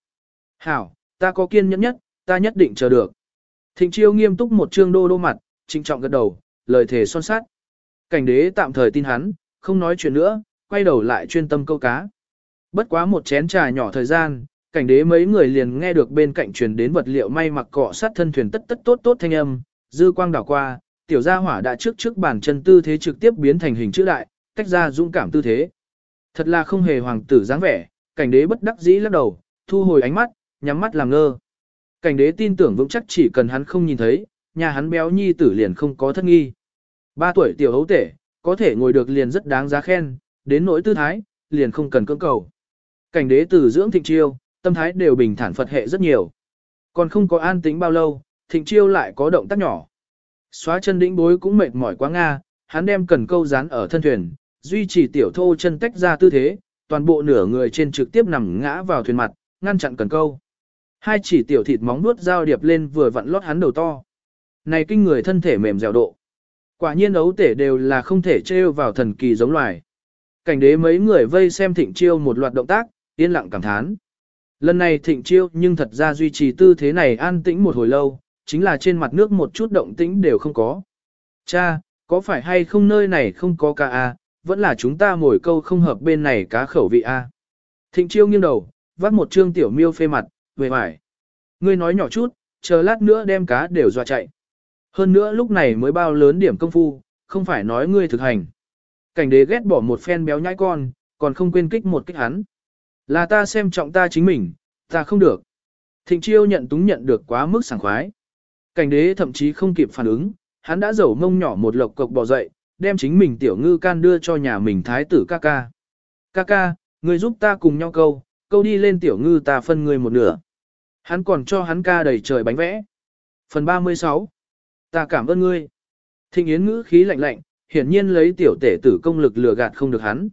Hảo, ta có kiên nhẫn nhất, ta nhất định chờ được. Thịnh chiêu nghiêm túc một trương đô đô mặt, trinh trọng gật đầu, lời thề son sát. Cảnh đế tạm thời tin hắn, không nói chuyện nữa, quay đầu lại chuyên tâm câu cá. Bất quá một chén trà nhỏ thời gian, cảnh đế mấy người liền nghe được bên cạnh truyền đến vật liệu may mặc cọ sát thân thuyền tất tất tốt tốt thanh âm, dư quang đảo qua, tiểu gia hỏa đã trước trước bản chân tư thế trực tiếp biến thành hình chữ đại, tách ra dũng cảm tư thế. Thật là không hề hoàng tử dáng vẻ, cảnh đế bất đắc dĩ lắc đầu, thu hồi ánh mắt, nhắm mắt làm ngơ. Cảnh đế tin tưởng vững chắc chỉ cần hắn không nhìn thấy, nhà hắn béo nhi tử liền không có thất nghi. Ba tuổi tiểu hấu tể, có thể ngồi được liền rất đáng giá khen, đến nỗi tư thái, liền không cần cưỡng cầu. Cảnh đế tử dưỡng thịnh chiêu, tâm thái đều bình thản Phật hệ rất nhiều. Còn không có an tĩnh bao lâu, thịnh chiêu lại có động tác nhỏ. Xóa chân đĩnh bối cũng mệt mỏi quá Nga, hắn đem cần câu dán ở thân thuyền, duy trì tiểu thô chân tách ra tư thế, toàn bộ nửa người trên trực tiếp nằm ngã vào thuyền mặt, ngăn chặn cần câu. Hai chỉ tiểu thịt móng nuốt dao điệp lên vừa vặn lót hắn đầu to. Này kinh người thân thể mềm dẻo độ. Quả nhiên ấu tể đều là không thể trêu vào thần kỳ giống loài. Cảnh đế mấy người vây xem thịnh chiêu một loạt động tác, yên lặng cảm thán. Lần này thịnh chiêu nhưng thật ra duy trì tư thế này an tĩnh một hồi lâu, chính là trên mặt nước một chút động tĩnh đều không có. Cha, có phải hay không nơi này không có ca a, à? vẫn là chúng ta mồi câu không hợp bên này cá khẩu vị a. Thịnh chiêu nghiêng đầu, vắt một trương tiểu miêu phê mặt, về mải. Ngươi nói nhỏ chút, chờ lát nữa đem cá đều dọa chạy. Hơn nữa lúc này mới bao lớn điểm công phu, không phải nói ngươi thực hành. Cảnh đế ghét bỏ một phen béo nhãi con, còn không quên kích một kích hắn. Là ta xem trọng ta chính mình, ta không được. Thịnh chiêu nhận túng nhận được quá mức sảng khoái. Cảnh đế thậm chí không kịp phản ứng, hắn đã dẩu mông nhỏ một lộc cộc bò dậy, đem chính mình tiểu ngư can đưa cho nhà mình thái tử ca ca. Ca ca, người giúp ta cùng nhau câu, câu đi lên tiểu ngư ta phân người một nửa. Hắn còn cho hắn ca đầy trời bánh vẽ. Phần 36 Ta cảm ơn ngươi. Thịnh Yến ngữ khí lạnh lạnh, hiển nhiên lấy tiểu tể tử công lực lừa gạt không được hắn.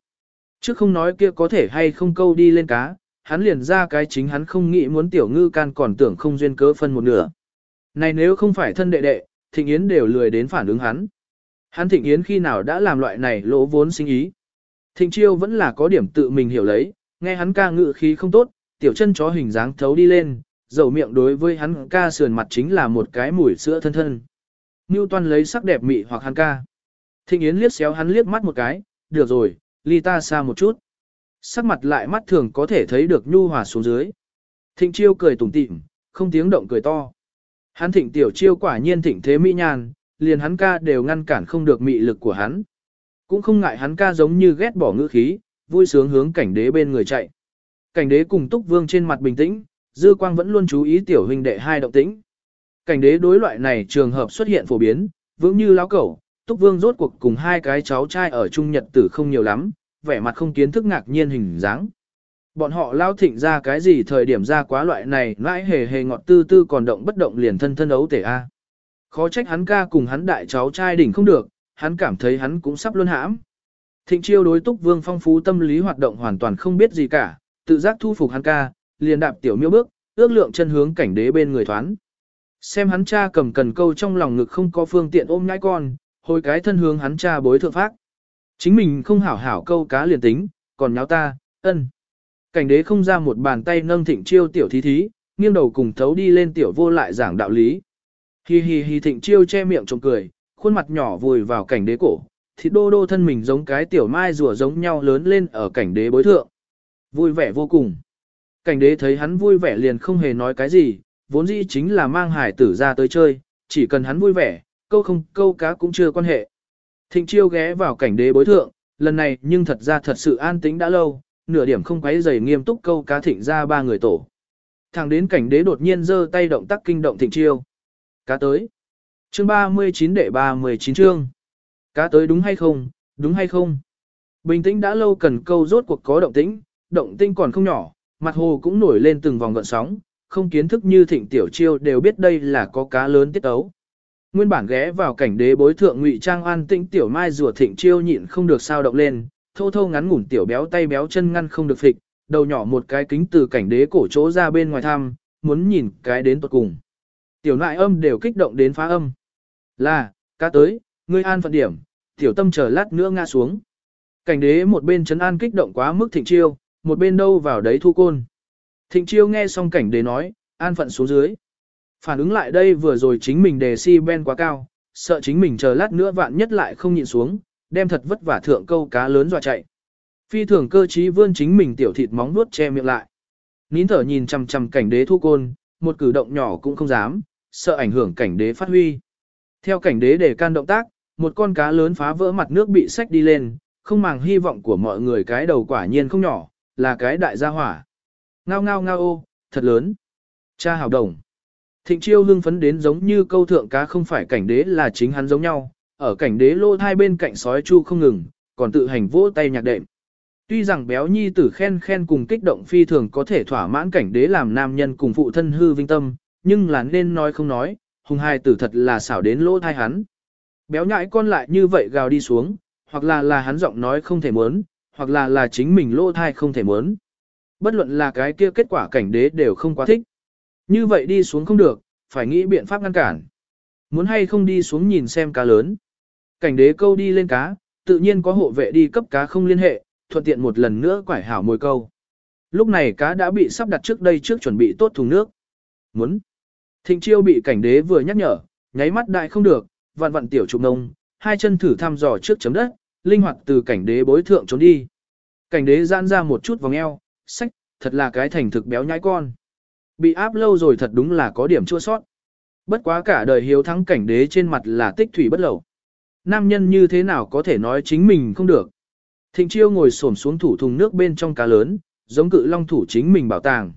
Chứ không nói kia có thể hay không câu đi lên cá, hắn liền ra cái chính hắn không nghĩ muốn tiểu ngư can còn tưởng không duyên cớ phân một nửa. Này nếu không phải thân đệ đệ, Thịnh Yến đều lười đến phản ứng hắn. Hắn Thịnh Yến khi nào đã làm loại này lỗ vốn sinh ý. Thịnh Chiêu vẫn là có điểm tự mình hiểu lấy, nghe hắn ca ngự khí không tốt, tiểu chân chó hình dáng thấu đi lên, dầu miệng đối với hắn ca sườn mặt chính là một cái mùi sữa thân thân. Ngưu toan lấy sắc đẹp mị hoặc hắn ca. Thịnh Yến liếc xéo hắn liếc mắt một cái, được rồi, ly ta xa một chút. Sắc mặt lại mắt thường có thể thấy được nhu hòa xuống dưới. Thịnh chiêu cười tủm tỉm, không tiếng động cười to. Hắn thịnh tiểu chiêu quả nhiên thịnh thế mỹ nhàn, liền hắn ca đều ngăn cản không được mị lực của hắn. Cũng không ngại hắn ca giống như ghét bỏ ngữ khí, vui sướng hướng cảnh đế bên người chạy. Cảnh đế cùng túc vương trên mặt bình tĩnh, dư quang vẫn luôn chú ý tiểu huynh đệ hai động tĩnh. Cảnh đế đối loại này trường hợp xuất hiện phổ biến, vững như lão cẩu, túc vương rốt cuộc cùng hai cái cháu trai ở trung nhật tử không nhiều lắm, vẻ mặt không kiến thức ngạc nhiên hình dáng. Bọn họ lao thịnh ra cái gì thời điểm ra quá loại này mãi hề hề ngọt tư tư còn động bất động liền thân thân ấu tể a. Khó trách hắn ca cùng hắn đại cháu trai đỉnh không được, hắn cảm thấy hắn cũng sắp luân hãm. Thịnh chiêu đối túc vương phong phú tâm lý hoạt động hoàn toàn không biết gì cả, tự giác thu phục hắn ca, liền đạp tiểu miêu bước, ước lượng chân hướng cảnh đế bên người thoán. Xem hắn cha cầm cần câu trong lòng ngực không có phương tiện ôm nhãi con, hồi cái thân hướng hắn cha bối thượng phát. Chính mình không hảo hảo câu cá liền tính, còn nháo ta, ân. Cảnh đế không ra một bàn tay nâng thịnh chiêu tiểu thí thí, nghiêng đầu cùng thấu đi lên tiểu vô lại giảng đạo lý. Hi hi hi thịnh chiêu che miệng trộm cười, khuôn mặt nhỏ vùi vào cảnh đế cổ, thịt đô đô thân mình giống cái tiểu mai rùa giống nhau lớn lên ở cảnh đế bối thượng. Vui vẻ vô cùng. Cảnh đế thấy hắn vui vẻ liền không hề nói cái gì, vốn dĩ chính là mang hải tử ra tới chơi, chỉ cần hắn vui vẻ, câu không câu cá cũng chưa quan hệ. Thịnh chiêu ghé vào cảnh đế bối thượng, lần này nhưng thật ra thật sự an tĩnh đã lâu, nửa điểm không quấy dày nghiêm túc câu cá thịnh ra ba người tổ. Thẳng đến cảnh đế đột nhiên giơ tay động tác kinh động thịnh chiêu. Cá tới. Chương 39 đệ 39 chương. Cá tới đúng hay không, đúng hay không? Bình tĩnh đã lâu cần câu rốt cuộc có động tĩnh, động tĩnh còn không nhỏ, mặt hồ cũng nổi lên từng vòng gợn sóng, không kiến thức như thịnh tiểu chiêu đều biết đây là có cá lớn tiết ấu. Nguyên bản ghé vào cảnh đế bối thượng ngụy trang an tĩnh tiểu mai rùa thịnh chiêu nhịn không được sao động lên, thô thô ngắn ngủn tiểu béo tay béo chân ngăn không được phịch, đầu nhỏ một cái kính từ cảnh đế cổ chỗ ra bên ngoài thăm, muốn nhìn cái đến tuột cùng. Tiểu nại âm đều kích động đến phá âm. Là, cá tới, ngươi an phận điểm, tiểu tâm chờ lát nữa ngã xuống. Cảnh đế một bên chấn an kích động quá mức thịnh chiêu, một bên đâu vào đấy thu côn. Thịnh chiêu nghe xong cảnh đế nói, an phận xuống dưới. Phản ứng lại đây vừa rồi chính mình đề si ben quá cao, sợ chính mình chờ lát nữa vạn nhất lại không nhịn xuống, đem thật vất vả thượng câu cá lớn dọa chạy. Phi thường cơ trí vươn chính mình tiểu thịt móng nuốt che miệng lại. Nín thở nhìn chằm chằm cảnh đế thu côn, một cử động nhỏ cũng không dám, sợ ảnh hưởng cảnh đế phát huy. Theo cảnh đế để can động tác, một con cá lớn phá vỡ mặt nước bị xách đi lên, không màng hy vọng của mọi người cái đầu quả nhiên không nhỏ, là cái đại gia hỏa. Ngao ngao ngao ô, thật lớn. Cha hào đồng. Thịnh chiêu hưng phấn đến giống như câu thượng cá không phải cảnh đế là chính hắn giống nhau, ở cảnh đế lô hai bên cạnh sói chu không ngừng, còn tự hành vỗ tay nhạc đệm. Tuy rằng béo nhi tử khen khen cùng kích động phi thường có thể thỏa mãn cảnh đế làm nam nhân cùng phụ thân hư vinh tâm, nhưng là nên nói không nói, hùng hai tử thật là xảo đến lỗ thai hắn. Béo nhãi con lại như vậy gào đi xuống, hoặc là là hắn giọng nói không thể muốn, hoặc là là chính mình lỗ thai không thể muốn. Bất luận là cái kia kết quả cảnh đế đều không quá thích. Như vậy đi xuống không được, phải nghĩ biện pháp ngăn cản. Muốn hay không đi xuống nhìn xem cá lớn. Cảnh đế câu đi lên cá, tự nhiên có hộ vệ đi cấp cá không liên hệ, thuận tiện một lần nữa quải hảo mồi câu. Lúc này cá đã bị sắp đặt trước đây trước chuẩn bị tốt thùng nước. Muốn. Thịnh chiêu bị cảnh đế vừa nhắc nhở, nháy mắt đại không được, vặn vặn tiểu trục nông, hai chân thử thăm dò trước chấm đất, linh hoạt từ cảnh đế bối thượng trốn đi. Cảnh đế giãn ra một chút vòng eo, sách, thật là cái thành thực béo nhãi con. Bị áp lâu rồi thật đúng là có điểm chua sót. Bất quá cả đời hiếu thắng cảnh đế trên mặt là tích thủy bất lẩu. Nam nhân như thế nào có thể nói chính mình không được. Thịnh chiêu ngồi xổm xuống thủ thùng nước bên trong cá lớn, giống cự long thủ chính mình bảo tàng.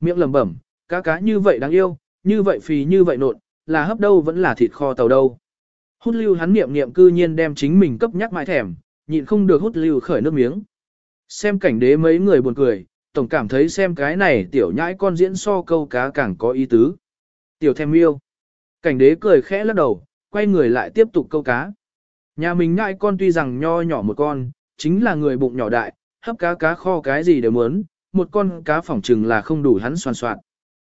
Miệng lẩm bẩm, cá cá như vậy đáng yêu, như vậy phì như vậy nộn, là hấp đâu vẫn là thịt kho tàu đâu. Hút lưu hắn niệm niệm cư nhiên đem chính mình cấp nhắc mãi thèm, nhịn không được hút lưu khởi nước miếng. Xem cảnh đế mấy người buồn cười, tổng cảm thấy xem cái này tiểu nhãi con diễn so câu cá càng có ý tứ. Tiểu thèm yêu. Cảnh đế cười khẽ lắc đầu, quay người lại tiếp tục câu cá. Nhà mình nhãi con tuy rằng nho nhỏ một con, chính là người bụng nhỏ đại, hấp cá cá kho cái gì đều muốn, một con cá phỏng trừng là không đủ hắn soàn soạn.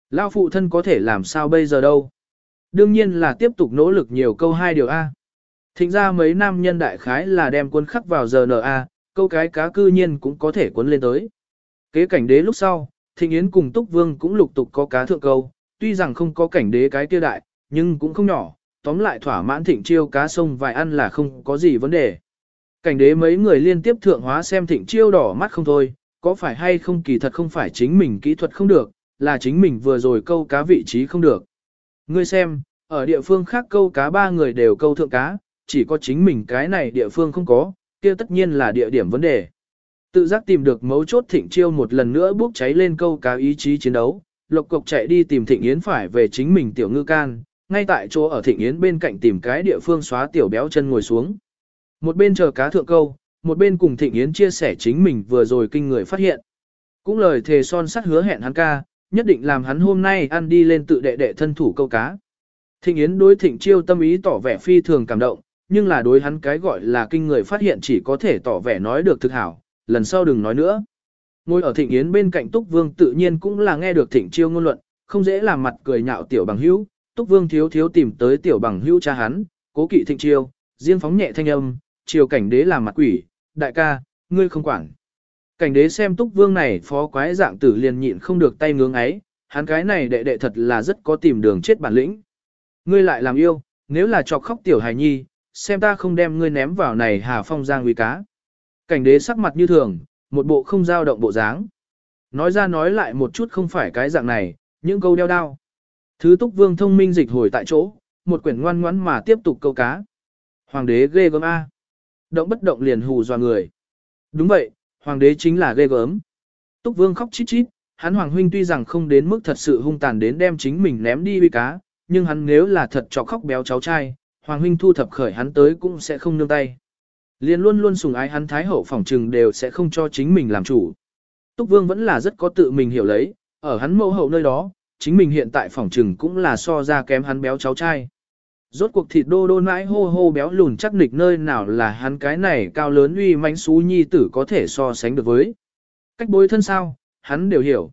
Lao phụ thân có thể làm sao bây giờ đâu. Đương nhiên là tiếp tục nỗ lực nhiều câu hai điều A. Thịnh ra mấy nam nhân đại khái là đem quân khắc vào giờ A, câu cái cá cư nhiên cũng có thể cuốn lên tới. Kế cảnh đế lúc sau, Thịnh Yến cùng Túc Vương cũng lục tục có cá thượng câu, tuy rằng không có cảnh đế cái kia đại, nhưng cũng không nhỏ, tóm lại thỏa mãn thịnh chiêu cá sông vài ăn là không có gì vấn đề. Cảnh đế mấy người liên tiếp thượng hóa xem thịnh chiêu đỏ mắt không thôi, có phải hay không kỳ thật không phải chính mình kỹ thuật không được, là chính mình vừa rồi câu cá vị trí không được. Ngươi xem, ở địa phương khác câu cá ba người đều câu thượng cá, chỉ có chính mình cái này địa phương không có, kia tất nhiên là địa điểm vấn đề. Tự giác tìm được mấu chốt thịnh chiêu một lần nữa bốc cháy lên câu cá ý chí chiến đấu, lộc cộc chạy đi tìm thịnh yến phải về chính mình tiểu ngư can, ngay tại chỗ ở thịnh yến bên cạnh tìm cái địa phương xóa tiểu béo chân ngồi xuống. Một bên chờ cá thượng câu, một bên cùng thịnh yến chia sẻ chính mình vừa rồi kinh người phát hiện. Cũng lời thề son sắt hứa hẹn hắn ca, nhất định làm hắn hôm nay ăn đi lên tự đệ đệ thân thủ câu cá. Thịnh Yến đối thịnh chiêu tâm ý tỏ vẻ phi thường cảm động, nhưng là đối hắn cái gọi là kinh người phát hiện chỉ có thể tỏ vẻ nói được thực hảo, lần sau đừng nói nữa. Ngồi ở Thịnh Yến bên cạnh Túc Vương tự nhiên cũng là nghe được Thịnh Chiêu ngôn luận, không dễ làm mặt cười nhạo tiểu bằng hữu, Túc Vương thiếu thiếu tìm tới tiểu bằng hữu cha hắn, cố kỵ Thịnh Chiêu, riêng phóng nhẹ thanh âm, chiều cảnh đế làm mặt quỷ, đại ca, ngươi không quản. Cảnh đế xem Túc Vương này phó quái dạng tử liền nhịn không được tay ngưỡng ấy, hắn cái này đệ đệ thật là rất có tìm đường chết bản lĩnh. Ngươi lại làm yêu, nếu là chọc khóc tiểu hài nhi, xem ta không đem ngươi ném vào này hà phong giang uy cá. Cảnh đế sắc mặt như thường, một bộ không dao động bộ dáng. Nói ra nói lại một chút không phải cái dạng này, những câu đeo đao. Thứ túc vương thông minh dịch hồi tại chỗ, một quyển ngoan ngoãn mà tiếp tục câu cá. Hoàng đế ghê gớm A. Động bất động liền hù dọa người. Đúng vậy, hoàng đế chính là ghê gớm. Túc vương khóc chít chít, hắn hoàng huynh tuy rằng không đến mức thật sự hung tàn đến đem chính mình ném đi uy cá, nhưng hắn nếu là thật cho khóc béo cháu trai, hoàng huynh thu thập khởi hắn tới cũng sẽ không nương tay. Liên luôn luôn sùng ái hắn thái hậu phỏng trừng đều sẽ không cho chính mình làm chủ. Túc Vương vẫn là rất có tự mình hiểu lấy, ở hắn mẫu hậu nơi đó, chính mình hiện tại phỏng trừng cũng là so ra kém hắn béo cháu trai. Rốt cuộc thịt đô đô nãi hô hô béo lùn chắc nịch nơi nào là hắn cái này cao lớn uy mãnh xú nhi tử có thể so sánh được với. Cách bối thân sao, hắn đều hiểu.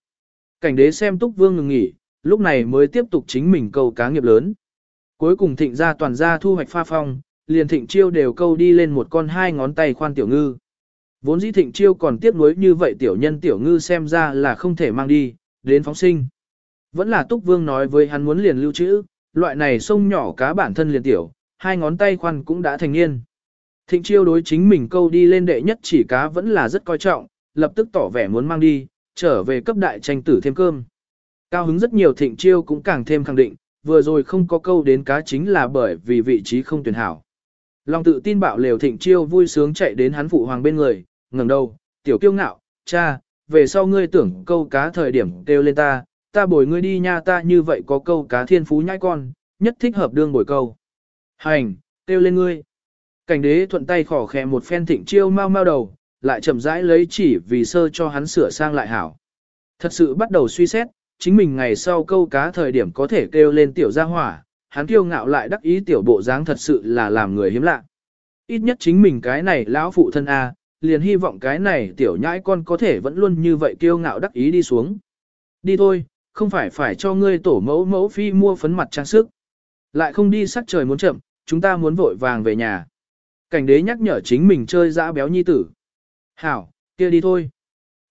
Cảnh đế xem Túc Vương ngừng nghỉ, lúc này mới tiếp tục chính mình câu cá nghiệp lớn. Cuối cùng thịnh ra toàn ra thu hoạch pha phong, liền thịnh chiêu đều câu đi lên một con hai ngón tay khoan tiểu ngư. Vốn dĩ thịnh chiêu còn tiếc nuối như vậy tiểu nhân tiểu ngư xem ra là không thể mang đi, đến phóng sinh. Vẫn là Túc Vương nói với hắn muốn liền lưu trữ, loại này sông nhỏ cá bản thân liền tiểu, hai ngón tay khoăn cũng đã thành niên. Thịnh chiêu đối chính mình câu đi lên đệ nhất chỉ cá vẫn là rất coi trọng, lập tức tỏ vẻ muốn mang đi, trở về cấp đại tranh tử thêm cơm. Cao hứng rất nhiều thịnh chiêu cũng càng thêm khẳng định, vừa rồi không có câu đến cá chính là bởi vì vị trí không tuyển hảo. Lòng tự tin bạo lều thịnh chiêu vui sướng chạy đến hắn phụ hoàng bên người, ngẩng đầu, tiểu kiêu ngạo, cha, về sau ngươi tưởng câu cá thời điểm kêu lên ta, ta bồi ngươi đi nha ta như vậy có câu cá thiên phú nhãi con, nhất thích hợp đương bồi câu. Hành, kêu lên ngươi. Cảnh đế thuận tay khỏ khẽ một phen thịnh chiêu mau mau đầu, lại chậm rãi lấy chỉ vì sơ cho hắn sửa sang lại hảo. Thật sự bắt đầu suy xét, chính mình ngày sau câu cá thời điểm có thể kêu lên tiểu gia hỏa, hắn kiêu ngạo lại đắc ý tiểu bộ dáng thật sự là làm người hiếm lạ. Ít nhất chính mình cái này lão phụ thân A, liền hy vọng cái này tiểu nhãi con có thể vẫn luôn như vậy kiêu ngạo đắc ý đi xuống. Đi thôi, không phải phải cho ngươi tổ mẫu mẫu phi mua phấn mặt trang sức. Lại không đi sắc trời muốn chậm, chúng ta muốn vội vàng về nhà. Cảnh đế nhắc nhở chính mình chơi dã béo nhi tử. Hảo, kia đi thôi.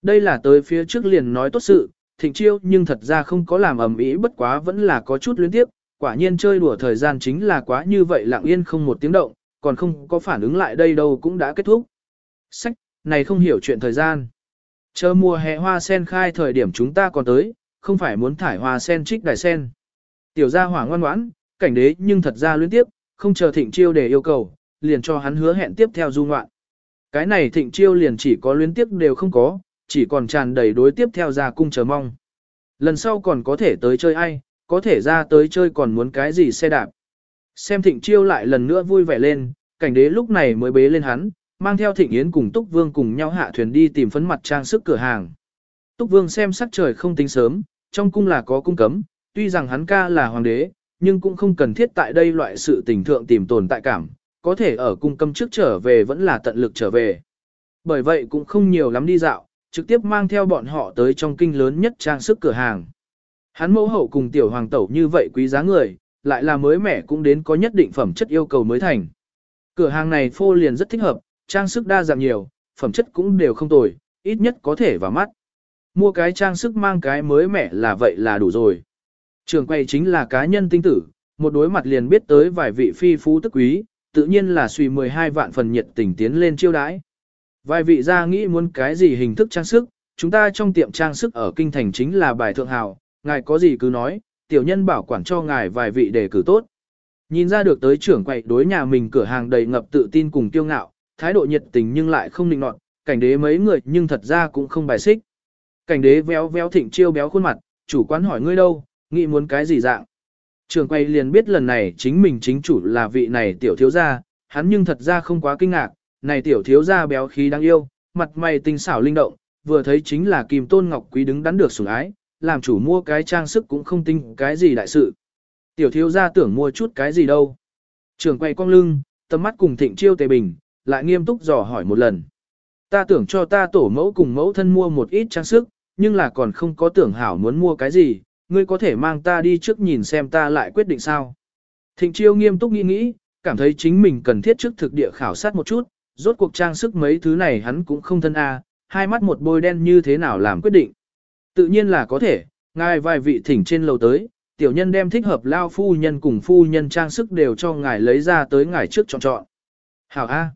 Đây là tới phía trước liền nói tốt sự, thịnh chiêu nhưng thật ra không có làm ầm ĩ bất quá vẫn là có chút luyến tiếp, quả nhiên chơi đùa thời gian chính là quá như vậy lặng yên không một tiếng động, còn không có phản ứng lại đây đâu cũng đã kết thúc. Sách, này không hiểu chuyện thời gian. Chờ mùa hè hoa sen khai thời điểm chúng ta còn tới, không phải muốn thải hoa sen trích đài sen. Tiểu gia hỏa ngoan ngoãn, cảnh đế nhưng thật ra luyến tiếp, không chờ thịnh chiêu để yêu cầu, liền cho hắn hứa hẹn tiếp theo du ngoạn. Cái này thịnh chiêu liền chỉ có luyến tiếp đều không có, chỉ còn tràn đầy đối tiếp theo ra cung chờ mong. Lần sau còn có thể tới chơi ai, có thể ra tới chơi còn muốn cái gì xe đạp. Xem thịnh chiêu lại lần nữa vui vẻ lên, cảnh đế lúc này mới bế lên hắn, mang theo thịnh yến cùng Túc Vương cùng nhau hạ thuyền đi tìm phấn mặt trang sức cửa hàng. Túc Vương xem sắc trời không tính sớm, trong cung là có cung cấm, tuy rằng hắn ca là hoàng đế, nhưng cũng không cần thiết tại đây loại sự tình thượng tìm tồn tại cảm, có thể ở cung cấm trước trở về vẫn là tận lực trở về. Bởi vậy cũng không nhiều lắm đi dạo, trực tiếp mang theo bọn họ tới trong kinh lớn nhất trang sức cửa hàng. Hắn mẫu hậu cùng tiểu hoàng tẩu như vậy quý giá người, lại là mới mẻ cũng đến có nhất định phẩm chất yêu cầu mới thành. Cửa hàng này phô liền rất thích hợp, trang sức đa dạng nhiều, phẩm chất cũng đều không tồi, ít nhất có thể vào mắt. Mua cái trang sức mang cái mới mẻ là vậy là đủ rồi. Trường quay chính là cá nhân tinh tử, một đối mặt liền biết tới vài vị phi phú tức quý, tự nhiên là suy 12 vạn phần nhiệt tình tiến lên chiêu đãi. Vài vị ra nghĩ muốn cái gì hình thức trang sức, chúng ta trong tiệm trang sức ở kinh thành chính là bài thượng hào, ngài có gì cứ nói, tiểu nhân bảo quản cho ngài vài vị đề cử tốt. Nhìn ra được tới trưởng quậy đối nhà mình cửa hàng đầy ngập tự tin cùng kiêu ngạo, thái độ nhiệt tình nhưng lại không định nọt, cảnh đế mấy người nhưng thật ra cũng không bài xích. Cảnh đế véo véo thịnh chiêu béo khuôn mặt, chủ quán hỏi ngươi đâu, nghĩ muốn cái gì dạng. Trường quay liền biết lần này chính mình chính chủ là vị này tiểu thiếu gia, hắn nhưng thật ra không quá kinh ngạc, này tiểu thiếu gia béo khí đáng yêu, mặt mày tinh xảo linh động, vừa thấy chính là kim tôn ngọc quý đứng đắn được sủng ái, làm chủ mua cái trang sức cũng không tinh cái gì đại sự. Tiểu thiếu gia tưởng mua chút cái gì đâu. Trường quay cong lưng, tầm mắt cùng thịnh chiêu tề bình, lại nghiêm túc dò hỏi một lần. Ta tưởng cho ta tổ mẫu cùng mẫu thân mua một ít trang sức, nhưng là còn không có tưởng hảo muốn mua cái gì, ngươi có thể mang ta đi trước nhìn xem ta lại quyết định sao. Thịnh chiêu nghiêm túc nghĩ nghĩ, cảm thấy chính mình cần thiết trước thực địa khảo sát một chút, rốt cuộc trang sức mấy thứ này hắn cũng không thân a, hai mắt một bôi đen như thế nào làm quyết định. Tự nhiên là có thể, ngài vài vị thỉnh trên lầu tới, tiểu nhân đem thích hợp lao phu nhân cùng phu nhân trang sức đều cho ngài lấy ra tới ngài trước chọn chọn. Hảo A.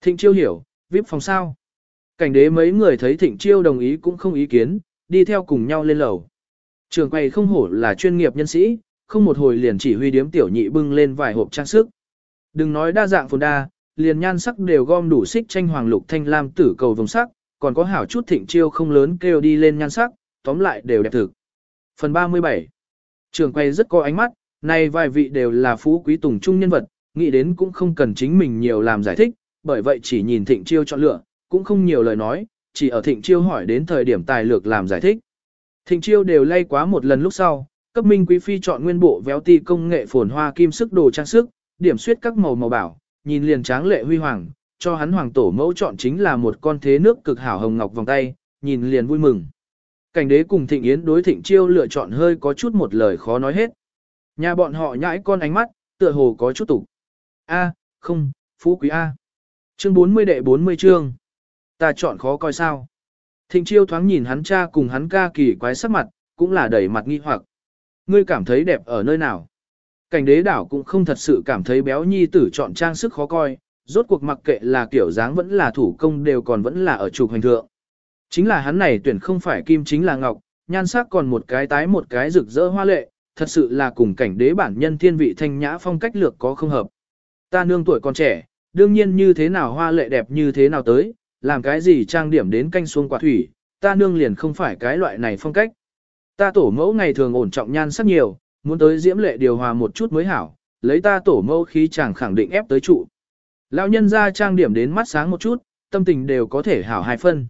Thịnh chiêu hiểu, vip phòng sao. Cảnh đế mấy người thấy thịnh chiêu đồng ý cũng không ý kiến, đi theo cùng nhau lên lầu. Trường quầy không hổ là chuyên nghiệp nhân sĩ, không một hồi liền chỉ huy điếm tiểu nhị bưng lên vài hộp trang sức. Đừng nói đa dạng phồn đa, liền nhan sắc đều gom đủ xích tranh hoàng lục thanh lam tử cầu vồng sắc, còn có hảo chút thịnh chiêu không lớn kêu đi lên nhan sắc, tóm lại đều đẹp thực. Phần 37 Trường quay rất có ánh mắt, nay vài vị đều là phú quý tùng trung nhân vật, nghĩ đến cũng không cần chính mình nhiều làm giải thích, bởi vậy chỉ nhìn thịnh chiêu chọn lựa, cũng không nhiều lời nói, chỉ ở thịnh chiêu hỏi đến thời điểm tài lược làm giải thích. Thịnh chiêu đều lay quá một lần lúc sau, cấp minh quý phi chọn nguyên bộ véo ti công nghệ phồn hoa kim sức đồ trang sức, điểm suyết các màu màu bảo, nhìn liền tráng lệ huy hoàng, cho hắn hoàng tổ mẫu chọn chính là một con thế nước cực hảo hồng ngọc vòng tay, nhìn liền vui mừng. Cảnh đế cùng thịnh yến đối thịnh chiêu lựa chọn hơi có chút một lời khó nói hết. Nhà bọn họ nhãi con ánh mắt, tựa hồ có chút tục. A, không, phú quý A. Chương 40 đệ 40 chương. Ta chọn khó coi sao. Thịnh chiêu thoáng nhìn hắn cha cùng hắn ca kỳ quái sắc mặt, cũng là đầy mặt nghi hoặc. Ngươi cảm thấy đẹp ở nơi nào? Cảnh đế đảo cũng không thật sự cảm thấy béo nhi tử chọn trang sức khó coi, rốt cuộc mặc kệ là kiểu dáng vẫn là thủ công đều còn vẫn là ở trục hành thượng. Chính là hắn này tuyển không phải kim chính là ngọc, nhan sắc còn một cái tái một cái rực rỡ hoa lệ, thật sự là cùng cảnh đế bản nhân thiên vị thanh nhã phong cách lược có không hợp. Ta nương tuổi còn trẻ, đương nhiên như thế nào hoa lệ đẹp như thế nào tới, làm cái gì trang điểm đến canh xuông quả thủy, ta nương liền không phải cái loại này phong cách. Ta tổ mẫu ngày thường ổn trọng nhan sắc nhiều, muốn tới diễm lệ điều hòa một chút mới hảo, lấy ta tổ mẫu khí chàng khẳng định ép tới trụ. Lão nhân ra trang điểm đến mắt sáng một chút, tâm tình đều có thể hảo hai phân.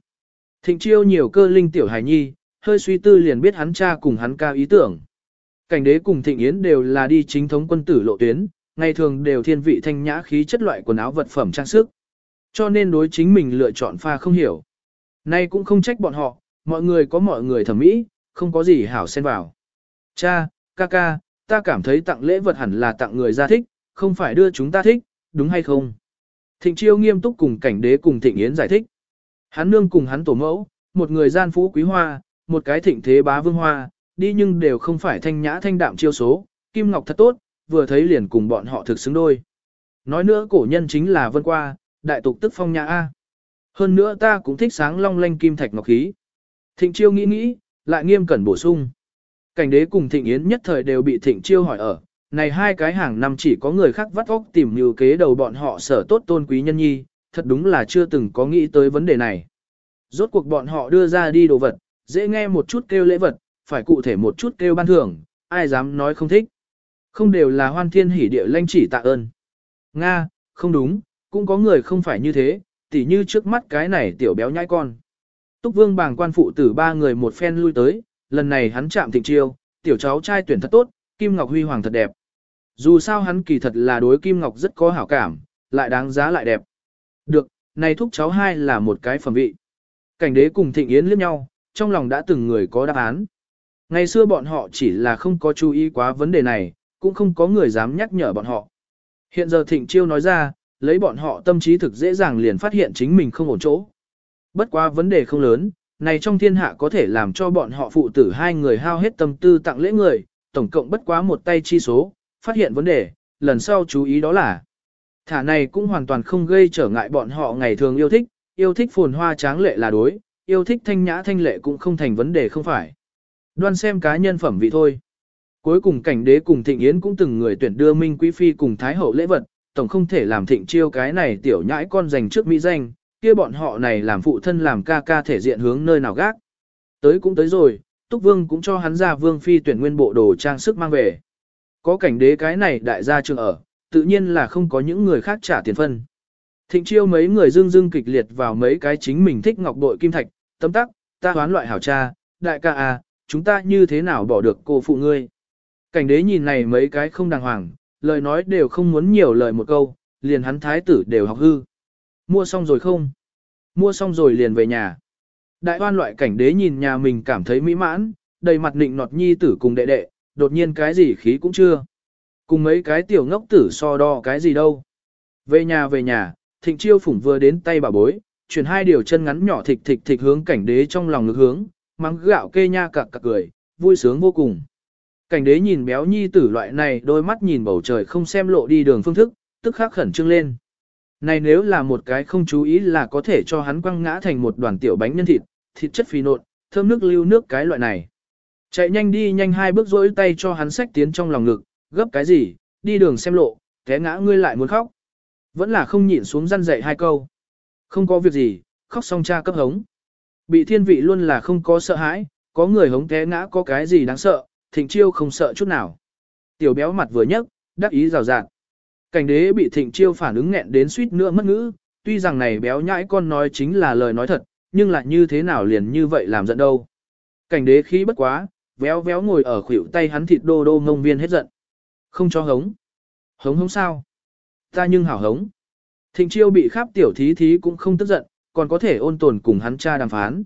Thịnh chiêu nhiều cơ linh tiểu hài nhi, hơi suy tư liền biết hắn cha cùng hắn ca ý tưởng. Cảnh đế cùng thịnh yến đều là đi chính thống quân tử lộ tuyến, ngày thường đều thiên vị thanh nhã khí chất loại quần áo vật phẩm trang sức. Cho nên đối chính mình lựa chọn pha không hiểu. Nay cũng không trách bọn họ, mọi người có mọi người thẩm mỹ, không có gì hảo xen vào. Cha, ca ca, ta cảm thấy tặng lễ vật hẳn là tặng người ra thích, không phải đưa chúng ta thích, đúng hay không? Thịnh chiêu nghiêm túc cùng cảnh đế cùng thịnh yến giải thích. Hắn nương cùng hắn tổ mẫu, một người gian phú quý hoa, một cái thịnh thế bá vương hoa, đi nhưng đều không phải thanh nhã thanh đạm chiêu số, kim ngọc thật tốt, vừa thấy liền cùng bọn họ thực xứng đôi. Nói nữa cổ nhân chính là vân qua, đại tục tức phong nhà A. Hơn nữa ta cũng thích sáng long lanh kim thạch ngọc khí. Thịnh chiêu nghĩ nghĩ, lại nghiêm cẩn bổ sung. Cảnh đế cùng thịnh yến nhất thời đều bị thịnh chiêu hỏi ở, này hai cái hàng năm chỉ có người khác vắt óc tìm như kế đầu bọn họ sở tốt tôn quý nhân nhi, thật đúng là chưa từng có nghĩ tới vấn đề này. Rốt cuộc bọn họ đưa ra đi đồ vật, dễ nghe một chút kêu lễ vật, phải cụ thể một chút kêu ban thưởng, ai dám nói không thích. Không đều là hoan thiên hỉ địa lanh chỉ tạ ơn. Nga, không đúng, cũng có người không phải như thế, tỉ như trước mắt cái này tiểu béo nhãi con. Túc vương bàng quan phụ tử ba người một phen lui tới, lần này hắn chạm thịnh chiêu, tiểu cháu trai tuyển thật tốt, Kim Ngọc Huy Hoàng thật đẹp. Dù sao hắn kỳ thật là đối Kim Ngọc rất có hảo cảm, lại đáng giá lại đẹp. Được, này thúc cháu hai là một cái phẩm vị. Cảnh đế cùng thịnh yến liếc nhau, trong lòng đã từng người có đáp án. Ngày xưa bọn họ chỉ là không có chú ý quá vấn đề này, cũng không có người dám nhắc nhở bọn họ. Hiện giờ thịnh chiêu nói ra, lấy bọn họ tâm trí thực dễ dàng liền phát hiện chính mình không ổn chỗ. Bất quá vấn đề không lớn, này trong thiên hạ có thể làm cho bọn họ phụ tử hai người hao hết tâm tư tặng lễ người, tổng cộng bất quá một tay chi số, phát hiện vấn đề, lần sau chú ý đó là. Thả này cũng hoàn toàn không gây trở ngại bọn họ ngày thường yêu thích, yêu thích phồn hoa tráng lệ là đối, yêu thích thanh nhã thanh lệ cũng không thành vấn đề không phải. Đoan xem cá nhân phẩm vị thôi. Cuối cùng cảnh đế cùng thịnh yến cũng từng người tuyển đưa Minh Quý Phi cùng Thái Hậu lễ vật, tổng không thể làm thịnh chiêu cái này tiểu nhãi con dành trước mỹ danh, kia bọn họ này làm phụ thân làm ca ca thể diện hướng nơi nào gác. Tới cũng tới rồi, Túc Vương cũng cho hắn ra Vương Phi tuyển nguyên bộ đồ trang sức mang về. Có cảnh đế cái này đại gia trường ở, tự nhiên là không có những người khác trả tiền phân. Thịnh chiêu mấy người dương dương kịch liệt vào mấy cái chính mình thích ngọc bội kim thạch, tấm tắc, ta hoán loại hảo cha, đại ca à, chúng ta như thế nào bỏ được cô phụ ngươi. Cảnh đế nhìn này mấy cái không đàng hoàng, lời nói đều không muốn nhiều lời một câu, liền hắn thái tử đều học hư. Mua xong rồi không? Mua xong rồi liền về nhà. Đại oan loại cảnh đế nhìn nhà mình cảm thấy mỹ mãn, đầy mặt nịnh nọt nhi tử cùng đệ đệ, đột nhiên cái gì khí cũng chưa. Cùng mấy cái tiểu ngốc tử so đo cái gì đâu. Về nhà về nhà, thịnh chiêu phủng vừa đến tay bà bối, chuyển hai điều chân ngắn nhỏ thịt thịt thịt hướng cảnh đế trong lòng ngực hướng, mắng gạo kê nha cặc cặc cười, vui sướng vô cùng. Cảnh đế nhìn béo nhi tử loại này đôi mắt nhìn bầu trời không xem lộ đi đường phương thức, tức khắc khẩn trương lên. Này nếu là một cái không chú ý là có thể cho hắn quăng ngã thành một đoàn tiểu bánh nhân thịt, thịt chất phì nộn, thơm nước lưu nước cái loại này. Chạy nhanh đi nhanh hai bước rỗi tay cho hắn sách tiến trong lòng ngực, gấp cái gì, đi đường xem lộ, té ngã ngươi lại muốn khóc. Vẫn là không nhịn xuống răn dậy hai câu. Không có việc gì, khóc xong cha cấp hống. Bị thiên vị luôn là không có sợ hãi, có người hống té ngã có cái gì đáng sợ, thịnh chiêu không sợ chút nào. Tiểu béo mặt vừa nhấc, đắc ý rào rạt. Cảnh đế bị thịnh chiêu phản ứng nghẹn đến suýt nữa mất ngữ, tuy rằng này béo nhãi con nói chính là lời nói thật, nhưng lại như thế nào liền như vậy làm giận đâu. Cảnh đế khí bất quá, véo véo ngồi ở khuỷu tay hắn thịt đô đô ngông viên hết giận. Không cho hống. Hống hống sao? Ta nhưng hảo hống. Thịnh chiêu bị khắp tiểu thí thí cũng không tức giận, còn có thể ôn tồn cùng hắn cha đàm phán.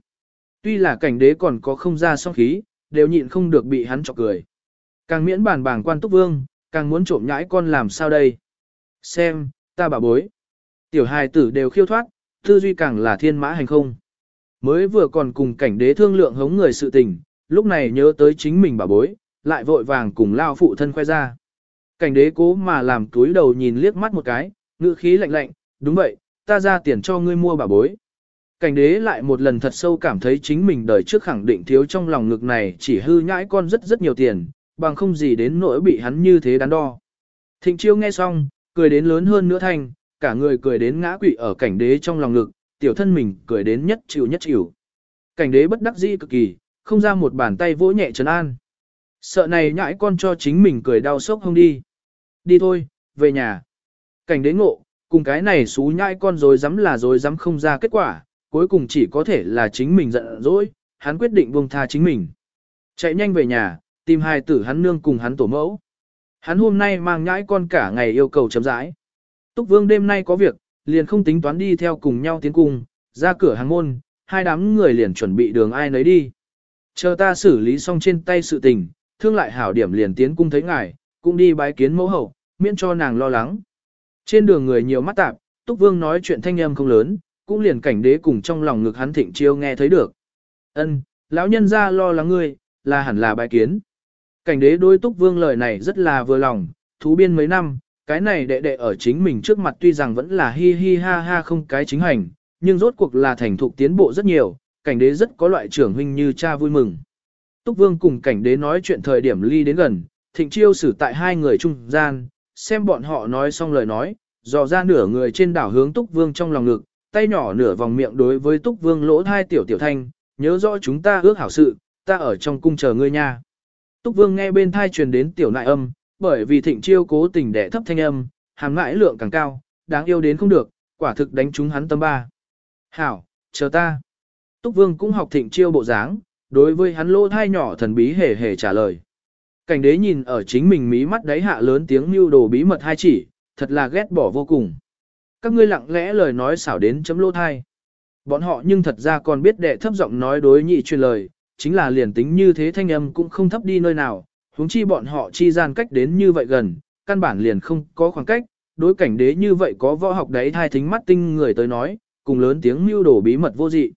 Tuy là cảnh đế còn có không ra song khí, đều nhịn không được bị hắn chọc cười. Càng miễn bàn bảng quan túc vương, càng muốn trộm nhãi con làm sao đây. Xem, ta bảo bối. Tiểu hài tử đều khiêu thoát, tư duy càng là thiên mã hành không. Mới vừa còn cùng cảnh đế thương lượng hống người sự tình, lúc này nhớ tới chính mình bảo bối, lại vội vàng cùng lao phụ thân khoe ra. Cảnh đế cố mà làm túi đầu nhìn liếc mắt một cái, ngữ khí lạnh lạnh, đúng vậy, ta ra tiền cho ngươi mua bà bối. Cảnh đế lại một lần thật sâu cảm thấy chính mình đời trước khẳng định thiếu trong lòng ngực này chỉ hư nhãi con rất rất nhiều tiền, bằng không gì đến nỗi bị hắn như thế đắn đo. Thịnh chiêu nghe xong, cười đến lớn hơn nữa thanh, cả người cười đến ngã quỵ ở cảnh đế trong lòng ngực, tiểu thân mình cười đến nhất chịu nhất chịu. Cảnh đế bất đắc dĩ cực kỳ, không ra một bàn tay vỗ nhẹ trấn an. Sợ này nhãi con cho chính mình cười đau sốc không đi. Đi thôi, về nhà. Cảnh đế ngộ, cùng cái này xú nhãi con rồi dám là rồi dám không ra kết quả, cuối cùng chỉ có thể là chính mình giận dỗi, hắn quyết định buông tha chính mình. Chạy nhanh về nhà, tìm hai tử hắn nương cùng hắn tổ mẫu. Hắn hôm nay mang nhãi con cả ngày yêu cầu chấm rãi. Túc Vương đêm nay có việc, liền không tính toán đi theo cùng nhau tiến cung, ra cửa hàng môn, hai đám người liền chuẩn bị đường ai nấy đi. Chờ ta xử lý xong trên tay sự tình, thương lại hảo điểm liền tiến cung thấy ngài, cũng đi bái kiến mẫu hậu, miễn cho nàng lo lắng. Trên đường người nhiều mắt tạp, Túc Vương nói chuyện thanh âm không lớn, cũng liền cảnh đế cùng trong lòng ngực hắn thịnh chiêu nghe thấy được. Ân, lão nhân ra lo lắng ngươi, là hẳn là bài kiến. Cảnh đế đối Túc Vương lời này rất là vừa lòng, thú biên mấy năm, cái này đệ đệ ở chính mình trước mặt tuy rằng vẫn là hi hi ha ha không cái chính hành, nhưng rốt cuộc là thành thục tiến bộ rất nhiều, cảnh đế rất có loại trưởng huynh như cha vui mừng. Túc Vương cùng cảnh đế nói chuyện thời điểm ly đến gần, thịnh chiêu xử tại hai người trung gian, xem bọn họ nói xong lời nói, dò ra nửa người trên đảo hướng Túc Vương trong lòng ngực, tay nhỏ nửa vòng miệng đối với Túc Vương lỗ thai tiểu tiểu thanh, nhớ rõ chúng ta ước hảo sự, ta ở trong cung chờ ngươi nha. Túc Vương nghe bên thai truyền đến tiểu nại âm, bởi vì thịnh chiêu cố tình đẻ thấp thanh âm, hàm ngãi lượng càng cao, đáng yêu đến không được, quả thực đánh trúng hắn tâm ba. Hảo, chờ ta. Túc Vương cũng học thịnh chiêu bộ dáng, đối với hắn lỗ thai nhỏ thần bí hề hề trả lời. Cảnh đế nhìn ở chính mình mí mắt đáy hạ lớn tiếng mưu đồ bí mật hai chỉ, thật là ghét bỏ vô cùng. Các ngươi lặng lẽ lời nói xảo đến chấm lỗ thai. Bọn họ nhưng thật ra còn biết đệ thấp giọng nói đối nhị truyền lời, chính là liền tính như thế thanh âm cũng không thấp đi nơi nào, huống chi bọn họ chi gian cách đến như vậy gần, căn bản liền không có khoảng cách, đối cảnh đế như vậy có võ học đấy thai thính mắt tinh người tới nói, cùng lớn tiếng mưu đồ bí mật vô dị.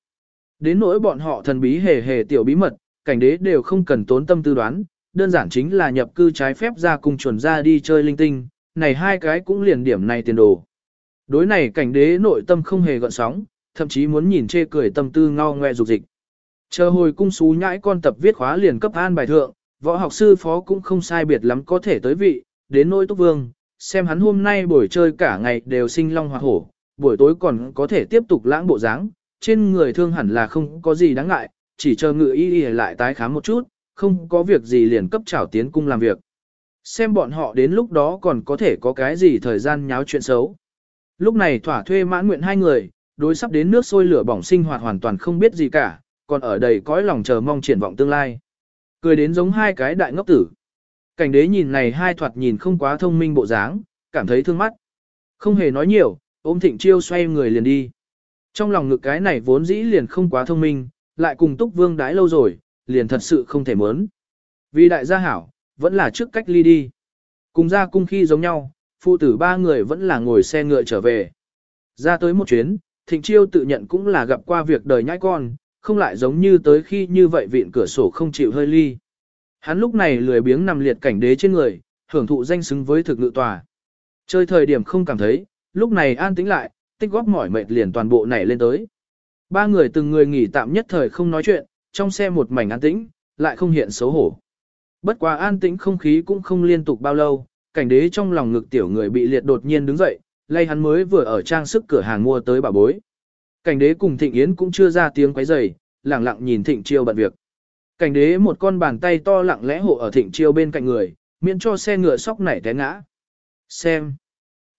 Đến nỗi bọn họ thần bí hề hề tiểu bí mật, cảnh đế đều không cần tốn tâm tư đoán, đơn giản chính là nhập cư trái phép ra cùng chuẩn ra đi chơi linh tinh, này hai cái cũng liền điểm này tiền đồ. Đối này cảnh đế nội tâm không hề gợn sóng, thậm chí muốn nhìn chê cười tâm tư ngao ngoe dục dịch. Chờ hồi cung xú nhãi con tập viết khóa liền cấp an bài thượng, võ học sư phó cũng không sai biệt lắm có thể tới vị, đến nỗi túc vương, xem hắn hôm nay buổi chơi cả ngày đều sinh long hoa hổ, buổi tối còn có thể tiếp tục lãng bộ dáng, trên người thương hẳn là không có gì đáng ngại, chỉ chờ ngự y y lại tái khám một chút, không có việc gì liền cấp trảo tiến cung làm việc. Xem bọn họ đến lúc đó còn có thể có cái gì thời gian nháo chuyện xấu. Lúc này thỏa thuê mãn nguyện hai người, đối sắp đến nước sôi lửa bỏng sinh hoạt hoàn toàn không biết gì cả, còn ở đầy cõi lòng chờ mong triển vọng tương lai. Cười đến giống hai cái đại ngốc tử. Cảnh đế nhìn này hai thoạt nhìn không quá thông minh bộ dáng, cảm thấy thương mắt. Không hề nói nhiều, ôm thịnh chiêu xoay người liền đi. Trong lòng ngực cái này vốn dĩ liền không quá thông minh, lại cùng túc vương đái lâu rồi, liền thật sự không thể mớn. Vì đại gia hảo, vẫn là trước cách ly đi. Cùng ra cung khi giống nhau, phụ tử ba người vẫn là ngồi xe ngựa trở về. Ra tới một chuyến, thịnh chiêu tự nhận cũng là gặp qua việc đời nhãi con, không lại giống như tới khi như vậy vịn cửa sổ không chịu hơi ly. Hắn lúc này lười biếng nằm liệt cảnh đế trên người, hưởng thụ danh xứng với thực ngự tòa. Chơi thời điểm không cảm thấy, lúc này an tĩnh lại, tích góp mỏi mệt liền toàn bộ nảy lên tới. Ba người từng người nghỉ tạm nhất thời không nói chuyện, trong xe một mảnh an tĩnh, lại không hiện xấu hổ. Bất quá an tĩnh không khí cũng không liên tục bao lâu, cảnh đế trong lòng ngực tiểu người bị liệt đột nhiên đứng dậy, lay hắn mới vừa ở trang sức cửa hàng mua tới bà bối. Cảnh đế cùng Thịnh Yến cũng chưa ra tiếng quấy rầy, lặng lặng nhìn Thịnh Chiêu bận việc. Cảnh đế một con bàn tay to lặng lẽ hộ ở Thịnh Chiêu bên cạnh người, miễn cho xe ngựa sóc nảy té ngã. Xem.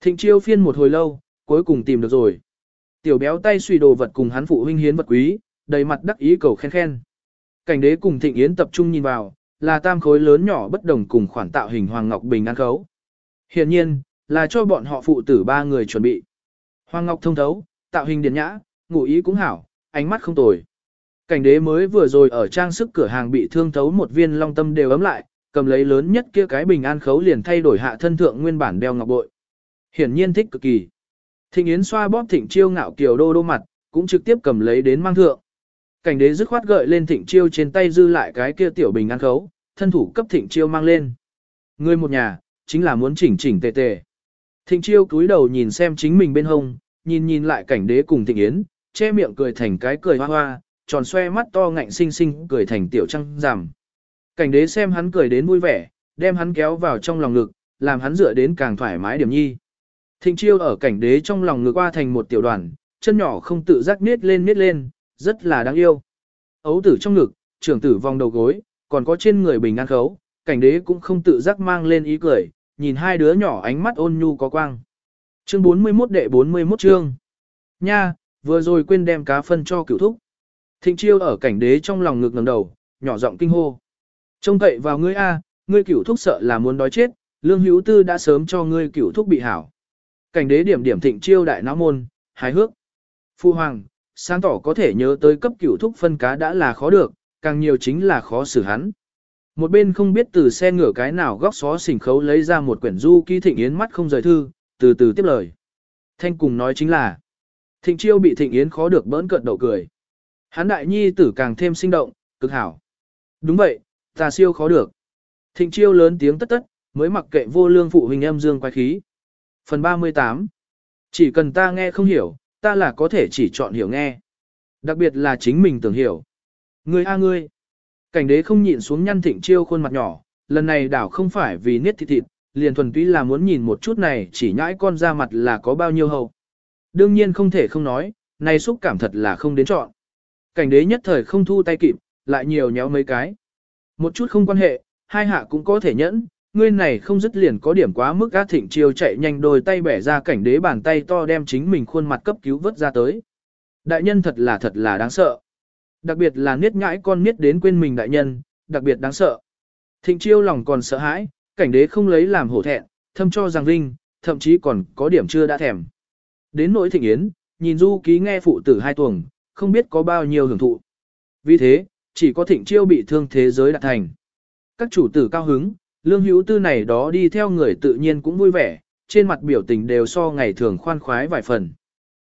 Thịnh Chiêu phiên một hồi lâu, cuối cùng tìm được rồi. Tiểu béo tay suy đồ vật cùng hắn phụ huynh hiến vật quý, đầy mặt đắc ý cầu khen khen. Cảnh đế cùng Thịnh Yến tập trung nhìn vào, là tam khối lớn nhỏ bất đồng cùng khoản tạo hình Hoàng Ngọc Bình ăn khấu. Hiện nhiên, là cho bọn họ phụ tử ba người chuẩn bị. Hoàng Ngọc thông thấu, tạo hình điển nhã, ngụ ý cũng hảo, ánh mắt không tồi. Cảnh đế mới vừa rồi ở trang sức cửa hàng bị thương thấu một viên long tâm đều ấm lại, cầm lấy lớn nhất kia cái bình an khấu liền thay đổi hạ thân thượng nguyên bản đeo ngọc bội. Hiển nhiên thích cực kỳ. Thịnh Yến xoa bóp thịnh chiêu ngạo kiều đô đô mặt, cũng trực tiếp cầm lấy đến mang thượng. Cảnh đế dứt khoát gợi lên thịnh chiêu trên tay dư lại cái kia tiểu bình ăn khấu, thân thủ cấp thịnh chiêu mang lên. Người một nhà, chính là muốn chỉnh chỉnh tề tề. Thịnh chiêu cúi đầu nhìn xem chính mình bên hông, nhìn nhìn lại cảnh đế cùng thịnh yến, che miệng cười thành cái cười hoa hoa, tròn xoe mắt to ngạnh xinh xinh cười thành tiểu trăng rằm. Cảnh đế xem hắn cười đến vui vẻ, đem hắn kéo vào trong lòng ngực, làm hắn dựa đến càng thoải mái điểm nhi. Thịnh chiêu ở cảnh đế trong lòng ngực qua thành một tiểu đoàn, chân nhỏ không tự giác nết lên nết lên, rất là đáng yêu. Ấu tử trong ngực, trưởng tử vòng đầu gối, còn có trên người bình an khấu, cảnh đế cũng không tự giác mang lên ý cười, nhìn hai đứa nhỏ ánh mắt ôn nhu có quang. Chương 41 đệ 41 chương. Nha, vừa rồi quên đem cá phân cho cửu thúc. Thịnh chiêu ở cảnh đế trong lòng ngực ngẩng đầu, nhỏ giọng kinh hô. Trông cậy vào ngươi a, ngươi cửu thúc sợ là muốn đói chết, lương hữu tư đã sớm cho ngươi cửu thúc bị hảo. Cảnh đế điểm điểm thịnh chiêu đại náo môn, hài hước. Phu hoàng, sáng tỏ có thể nhớ tới cấp cửu thúc phân cá đã là khó được, càng nhiều chính là khó xử hắn. Một bên không biết từ xe ngửa cái nào góc xó xỉnh khấu lấy ra một quyển du ký thịnh yến mắt không rời thư, từ từ tiếp lời. Thanh cùng nói chính là, thịnh chiêu bị thịnh yến khó được bỡn cợt đậu cười. Hắn đại nhi tử càng thêm sinh động, cực hảo. Đúng vậy, ta siêu khó được. Thịnh chiêu lớn tiếng tất tất, mới mặc kệ vô lương phụ huynh em dương quái khí. Phần 38 Chỉ cần ta nghe không hiểu, ta là có thể chỉ chọn hiểu nghe. Đặc biệt là chính mình tưởng hiểu. Ngươi a ngươi. Cảnh đế không nhịn xuống nhăn thịnh chiêu khuôn mặt nhỏ, lần này đảo không phải vì niết thịt thịt, liền thuần túy là muốn nhìn một chút này chỉ nhãi con ra mặt là có bao nhiêu hậu. Đương nhiên không thể không nói, này xúc cảm thật là không đến chọn. Cảnh đế nhất thời không thu tay kịp, lại nhiều nhéo mấy cái. Một chút không quan hệ, hai hạ cũng có thể nhẫn, ngươi này không dứt liền có điểm quá mức á thịnh chiêu chạy nhanh đôi tay bẻ ra cảnh đế bàn tay to đem chính mình khuôn mặt cấp cứu vớt ra tới. Đại nhân thật là thật là đáng sợ. Đặc biệt là niết nhãi con niết đến quên mình đại nhân, đặc biệt đáng sợ. Thịnh chiêu lòng còn sợ hãi, cảnh đế không lấy làm hổ thẹn, thâm cho rằng linh thậm chí còn có điểm chưa đã thèm. Đến nỗi thịnh yến, nhìn du ký nghe phụ tử hai tuồng, không biết có bao nhiêu hưởng thụ. Vì thế, chỉ có thịnh chiêu bị thương thế giới đạt thành. Các chủ tử cao hứng, lương hữu tư này đó đi theo người tự nhiên cũng vui vẻ, trên mặt biểu tình đều so ngày thường khoan khoái vài phần.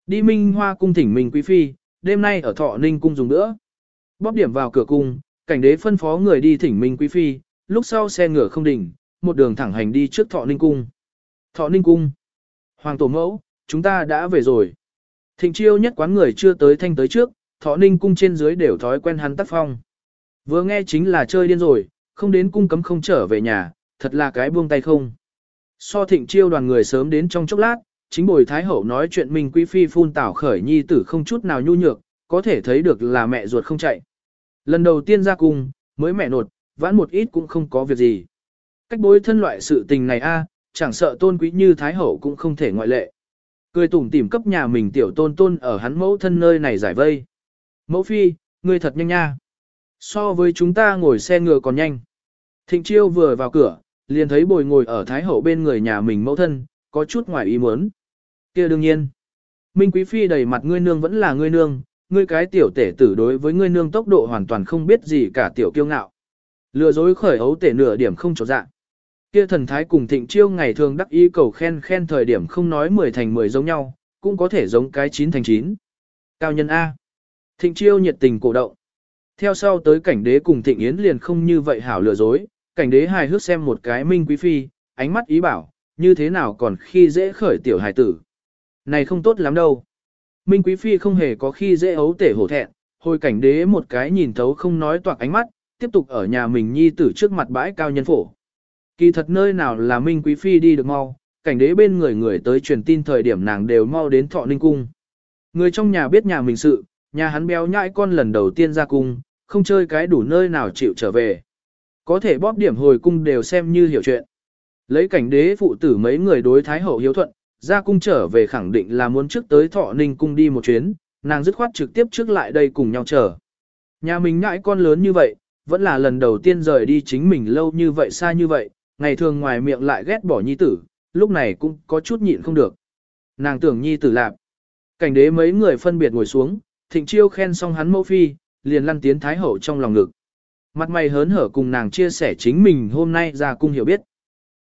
Đi minh hoa cung thỉnh mình quý phi, đêm nay ở thọ ninh cung dùng nữa. Bóp điểm vào cửa cung, cảnh đế phân phó người đi thỉnh minh quý phi, lúc sau xe ngựa không đỉnh, một đường thẳng hành đi trước thọ ninh cung. Thọ ninh cung. Hoàng tổ mẫu, chúng ta đã về rồi. Thịnh chiêu nhất quán người chưa tới thanh tới trước, thọ ninh cung trên dưới đều thói quen hắn tác phong. Vừa nghe chính là chơi điên rồi, không đến cung cấm không trở về nhà, thật là cái buông tay không. So thịnh chiêu đoàn người sớm đến trong chốc lát, chính bồi thái hậu nói chuyện mình quý phi phun tảo khởi nhi tử không chút nào nhu nhược, có thể thấy được là mẹ ruột không chạy. Lần đầu tiên ra cung, mới mẹ nột, vãn một ít cũng không có việc gì. Cách bối thân loại sự tình này a, chẳng sợ tôn quý như thái hậu cũng không thể ngoại lệ. Cười tủm tỉm cấp nhà mình tiểu tôn tôn ở hắn mẫu thân nơi này giải vây. Mẫu phi, ngươi thật nhanh nha. So với chúng ta ngồi xe ngựa còn nhanh. Thịnh chiêu vừa vào cửa, liền thấy bồi ngồi ở thái hậu bên người nhà mình mẫu thân, có chút ngoài ý muốn. kia đương nhiên. Minh Quý Phi đầy mặt ngươi nương vẫn là ngươi nương, ngươi cái tiểu tể tử đối với ngươi nương tốc độ hoàn toàn không biết gì cả tiểu kiêu ngạo. Lừa dối khởi ấu tể nửa điểm không trọt dạng. Kia thần thái cùng thịnh chiêu ngày thường đắc ý cầu khen khen thời điểm không nói 10 thành 10 giống nhau, cũng có thể giống cái 9 thành 9. Cao nhân A. Thịnh chiêu nhiệt tình cổ động. Theo sau tới cảnh đế cùng thịnh yến liền không như vậy hảo lừa dối, cảnh đế hài hước xem một cái minh quý phi, ánh mắt ý bảo, như thế nào còn khi dễ khởi tiểu hài tử. Này không tốt lắm đâu. Minh quý phi không hề có khi dễ ấu tể hổ thẹn, hồi cảnh đế một cái nhìn thấu không nói toạc ánh mắt, tiếp tục ở nhà mình nhi tử trước mặt bãi cao nhân phổ. Kỳ thật nơi nào là Minh quý phi đi được mau, cảnh đế bên người người tới truyền tin thời điểm nàng đều mau đến thọ ninh cung. Người trong nhà biết nhà mình sự, nhà hắn béo nhãi con lần đầu tiên ra cung, không chơi cái đủ nơi nào chịu trở về. Có thể bóp điểm hồi cung đều xem như hiểu chuyện. Lấy cảnh đế phụ tử mấy người đối thái hậu hiếu thuận, ra cung trở về khẳng định là muốn trước tới thọ ninh cung đi một chuyến, nàng dứt khoát trực tiếp trước lại đây cùng nhau chờ. Nhà mình ngãi con lớn như vậy, vẫn là lần đầu tiên rời đi chính mình lâu như vậy xa như vậy, ngày thường ngoài miệng lại ghét bỏ nhi tử, lúc này cũng có chút nhịn không được. Nàng tưởng nhi tử lạp. Cảnh đế mấy người phân biệt ngồi xuống, thịnh chiêu khen xong hắn mẫu phi, liền lăn tiến thái hậu trong lòng ngực. Mặt mày hớn hở cùng nàng chia sẻ chính mình hôm nay ra cung hiểu biết.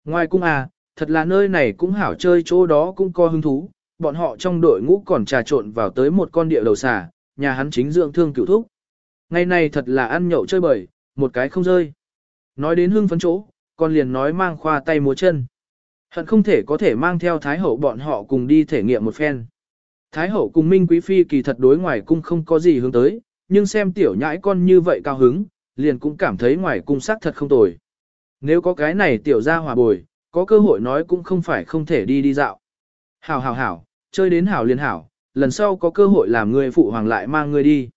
Ngoài cung à, thật là nơi này cũng hảo chơi chỗ đó cũng có hứng thú, bọn họ trong đội ngũ còn trà trộn vào tới một con địa đầu xà, nhà hắn chính dưỡng thương cựu thúc. Ngày này thật là ăn nhậu chơi bời, một cái không rơi. Nói đến hưng phấn chỗ, con liền nói mang khoa tay múa chân. Hận không thể có thể mang theo Thái Hậu bọn họ cùng đi thể nghiệm một phen. Thái Hậu cùng Minh Quý Phi kỳ thật đối ngoài cung không có gì hướng tới, nhưng xem tiểu nhãi con như vậy cao hứng, liền cũng cảm thấy ngoài cung sắc thật không tồi. Nếu có cái này tiểu ra hòa bồi, có cơ hội nói cũng không phải không thể đi đi dạo. Hảo hảo hảo, chơi đến hảo liền hảo, lần sau có cơ hội làm người phụ hoàng lại mang người đi.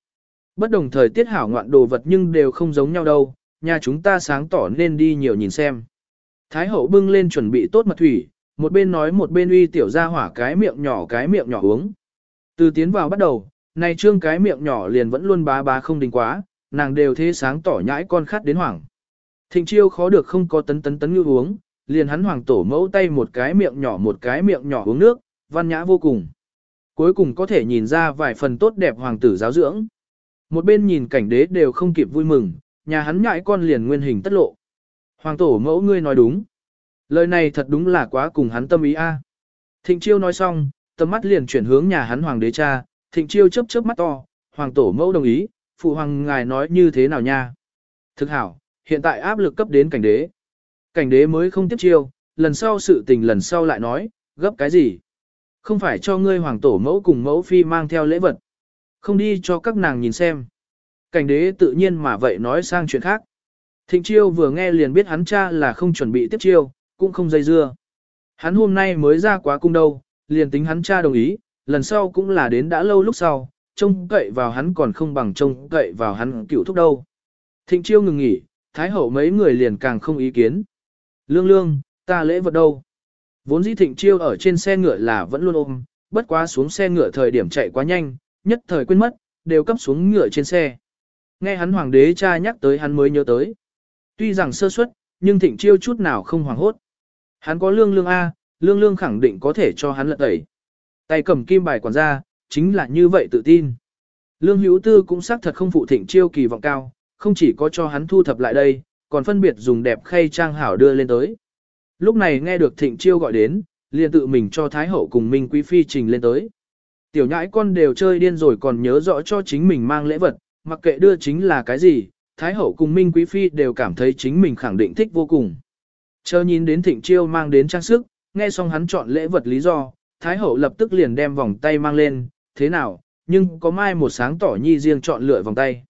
Bất đồng thời tiết hảo ngoạn đồ vật nhưng đều không giống nhau đâu, nhà chúng ta sáng tỏ nên đi nhiều nhìn xem. Thái hậu bưng lên chuẩn bị tốt mật thủy, một bên nói một bên uy tiểu ra hỏa cái miệng nhỏ cái miệng nhỏ uống. Từ tiến vào bắt đầu, này trương cái miệng nhỏ liền vẫn luôn bá bá không đình quá, nàng đều thế sáng tỏ nhãi con khát đến hoảng. Thịnh chiêu khó được không có tấn tấn tấn như uống, liền hắn hoàng tổ mẫu tay một cái miệng nhỏ một cái miệng nhỏ uống nước, văn nhã vô cùng. Cuối cùng có thể nhìn ra vài phần tốt đẹp hoàng tử giáo dưỡng. Một bên nhìn cảnh đế đều không kịp vui mừng, nhà hắn nhãi con liền nguyên hình tất lộ. Hoàng tổ mẫu ngươi nói đúng. Lời này thật đúng là quá cùng hắn tâm ý a. Thịnh chiêu nói xong, tầm mắt liền chuyển hướng nhà hắn hoàng đế cha, thịnh chiêu chớp chớp mắt to, hoàng tổ mẫu đồng ý, phụ hoàng ngài nói như thế nào nha. Thực hảo, hiện tại áp lực cấp đến cảnh đế. Cảnh đế mới không tiếp chiêu, lần sau sự tình lần sau lại nói, gấp cái gì. Không phải cho ngươi hoàng tổ mẫu cùng mẫu phi mang theo lễ vật. Không đi cho các nàng nhìn xem. Cảnh đế tự nhiên mà vậy nói sang chuyện khác. Thịnh chiêu vừa nghe liền biết hắn cha là không chuẩn bị tiếp chiêu, cũng không dây dưa. Hắn hôm nay mới ra quá cung đâu, liền tính hắn cha đồng ý, lần sau cũng là đến đã lâu lúc sau, trông cậy vào hắn còn không bằng trông cậy vào hắn cựu thúc đâu. Thịnh chiêu ngừng nghỉ, thái hậu mấy người liền càng không ý kiến. Lương lương, ta lễ vật đâu? Vốn dĩ thịnh chiêu ở trên xe ngựa là vẫn luôn ôm, bất quá xuống xe ngựa thời điểm chạy quá nhanh, nhất thời quên mất, đều cấp xuống ngựa trên xe. Nghe hắn hoàng đế cha nhắc tới hắn mới nhớ tới. Tuy rằng sơ suất, nhưng thịnh chiêu chút nào không hoảng hốt. Hắn có lương lương A, lương lương khẳng định có thể cho hắn lật tẩy. Tay cầm kim bài quản gia, chính là như vậy tự tin. Lương hữu tư cũng xác thật không phụ thịnh chiêu kỳ vọng cao, không chỉ có cho hắn thu thập lại đây, còn phân biệt dùng đẹp khay trang hảo đưa lên tới. Lúc này nghe được thịnh chiêu gọi đến, liền tự mình cho Thái Hậu cùng Minh Quý Phi trình lên tới. Tiểu nhãi con đều chơi điên rồi còn nhớ rõ cho chính mình mang lễ vật, mặc kệ đưa chính là cái gì, Thái Hậu cùng Minh Quý Phi đều cảm thấy chính mình khẳng định thích vô cùng. Chờ nhìn đến thịnh chiêu mang đến trang sức, nghe xong hắn chọn lễ vật lý do, Thái Hậu lập tức liền đem vòng tay mang lên, thế nào, nhưng có mai một sáng tỏ nhi riêng chọn lựa vòng tay.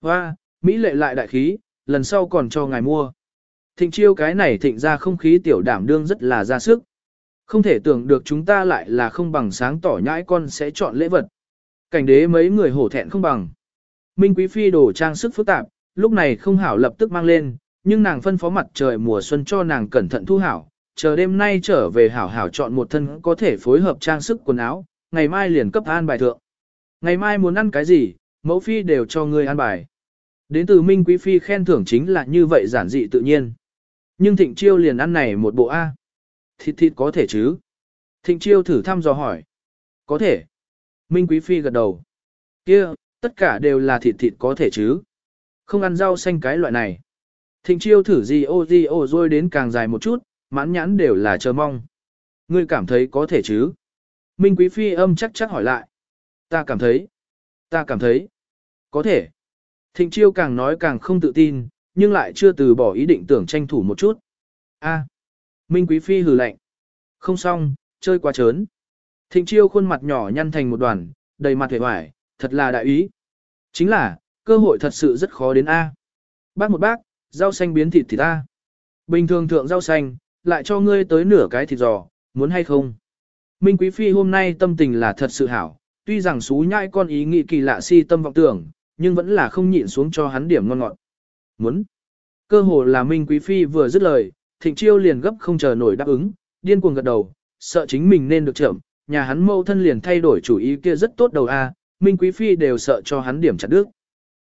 và Mỹ lệ lại đại khí, lần sau còn cho ngài mua. Thịnh chiêu cái này thịnh ra không khí tiểu đảm đương rất là ra sức. Không thể tưởng được chúng ta lại là không bằng sáng tỏ nhãi con sẽ chọn lễ vật. Cảnh đế mấy người hổ thẹn không bằng. Minh Quý Phi đồ trang sức phức tạp, lúc này không hảo lập tức mang lên, nhưng nàng phân phó mặt trời mùa xuân cho nàng cẩn thận thu hảo, chờ đêm nay trở về hảo hảo chọn một thân có thể phối hợp trang sức quần áo, ngày mai liền cấp an bài thượng. Ngày mai muốn ăn cái gì, mẫu phi đều cho ngươi ăn bài. Đến từ Minh Quý Phi khen thưởng chính là như vậy giản dị tự nhiên. Nhưng Thịnh Chiêu liền ăn này một bộ A. Thịt thịt có thể chứ? Thịnh Chiêu thử thăm dò hỏi. Có thể. Minh Quý Phi gật đầu. kia tất cả đều là thịt thịt có thể chứ? Không ăn rau xanh cái loại này. Thịnh Chiêu thử gì ô gì ô rồi đến càng dài một chút, mãn nhãn đều là chờ mong. Ngươi cảm thấy có thể chứ? Minh Quý Phi âm chắc chắc hỏi lại. Ta cảm thấy. Ta cảm thấy. Có thể. Thịnh chiêu càng nói càng không tự tin, nhưng lại chưa từ bỏ ý định tưởng tranh thủ một chút. A. Minh Quý Phi hừ lạnh. Không xong, chơi quá trớn. Thịnh chiêu khuôn mặt nhỏ nhăn thành một đoàn, đầy mặt vẻ vải, thật là đại ý. Chính là, cơ hội thật sự rất khó đến A. Bác một bác, rau xanh biến thịt thì ta, Bình thường thượng rau xanh, lại cho ngươi tới nửa cái thịt giò, muốn hay không? Minh Quý Phi hôm nay tâm tình là thật sự hảo, tuy rằng xú nhãi con ý nghĩ kỳ lạ si tâm vọng tưởng, nhưng vẫn là không nhịn xuống cho hắn điểm ngon ngọt. Muốn. Cơ hồ là Minh Quý Phi vừa dứt lời, Thịnh Chiêu liền gấp không chờ nổi đáp ứng, điên cuồng gật đầu, sợ chính mình nên được chậm, nhà hắn mâu thân liền thay đổi chủ ý kia rất tốt đầu a, Minh Quý Phi đều sợ cho hắn điểm chặt đứt.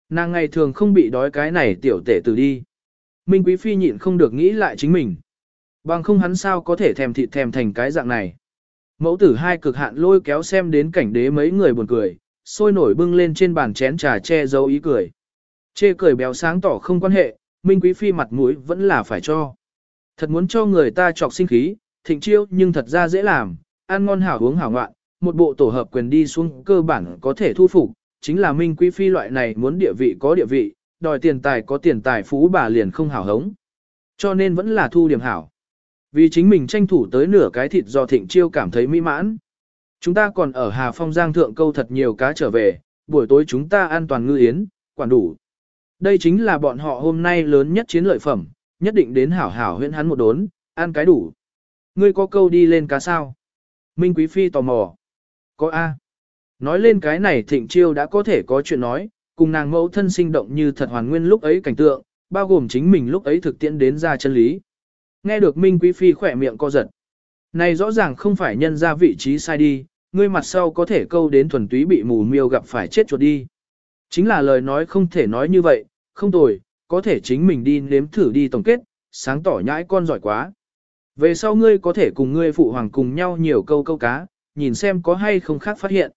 Nàng ngày thường không bị đói cái này tiểu tể từ đi. Minh Quý Phi nhịn không được nghĩ lại chính mình. Bằng không hắn sao có thể thèm thịt thèm thành cái dạng này. Mẫu tử hai cực hạn lôi kéo xem đến cảnh đế mấy người buồn cười, sôi nổi bưng lên trên bàn chén trà che giấu ý cười. Chê cười béo sáng tỏ không quan hệ, Minh Quý Phi mặt mũi vẫn là phải cho. Thật muốn cho người ta trọc sinh khí, thịnh chiêu nhưng thật ra dễ làm, ăn ngon hảo uống hảo ngoạn, một bộ tổ hợp quyền đi xuống cơ bản có thể thu phục, chính là Minh Quý Phi loại này muốn địa vị có địa vị, đòi tiền tài có tiền tài phú bà liền không hảo hống. Cho nên vẫn là thu điểm hảo. Vì chính mình tranh thủ tới nửa cái thịt do thịnh chiêu cảm thấy mỹ mãn. Chúng ta còn ở Hà Phong Giang thượng câu thật nhiều cá trở về, buổi tối chúng ta an toàn ngư yến, quản đủ. Đây chính là bọn họ hôm nay lớn nhất chiến lợi phẩm, nhất định đến hảo hảo huyện hắn một đốn, ăn cái đủ. Ngươi có câu đi lên cá sao? Minh Quý Phi tò mò. Có A. Nói lên cái này thịnh chiêu đã có thể có chuyện nói, cùng nàng mẫu thân sinh động như thật hoàn nguyên lúc ấy cảnh tượng, bao gồm chính mình lúc ấy thực tiễn đến ra chân lý. Nghe được Minh Quý Phi khỏe miệng co giật. Này rõ ràng không phải nhân ra vị trí sai đi, ngươi mặt sau có thể câu đến thuần túy bị mù miêu gặp phải chết chuột đi. Chính là lời nói không thể nói như vậy, không tồi, có thể chính mình đi nếm thử đi tổng kết, sáng tỏ nhãi con giỏi quá. Về sau ngươi có thể cùng ngươi phụ hoàng cùng nhau nhiều câu câu cá, nhìn xem có hay không khác phát hiện.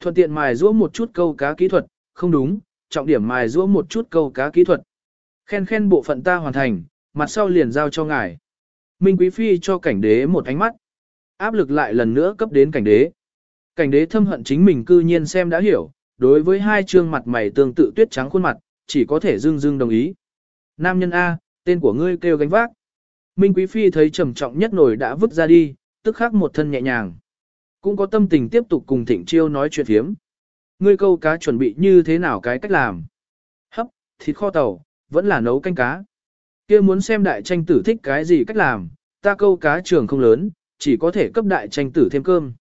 Thuận tiện mài giũa một chút câu cá kỹ thuật, không đúng, trọng điểm mài giũa một chút câu cá kỹ thuật. Khen khen bộ phận ta hoàn thành, mặt sau liền giao cho ngài. Minh Quý Phi cho cảnh đế một ánh mắt. Áp lực lại lần nữa cấp đến cảnh đế. Cảnh đế thâm hận chính mình cư nhiên xem đã hiểu, đối với hai trương mặt mày tương tự tuyết trắng khuôn mặt, chỉ có thể dưng dưng đồng ý. Nam nhân A, tên của ngươi kêu gánh vác. Minh Quý Phi thấy trầm trọng nhất nổi đã vứt ra đi, tức khắc một thân nhẹ nhàng. Cũng có tâm tình tiếp tục cùng Thịnh Chiêu nói chuyện phiếm. Ngươi câu cá chuẩn bị như thế nào cái cách làm? Hấp, thịt kho tàu, vẫn là nấu canh cá kia muốn xem đại tranh tử thích cái gì cách làm, ta câu cá trường không lớn, chỉ có thể cấp đại tranh tử thêm cơm.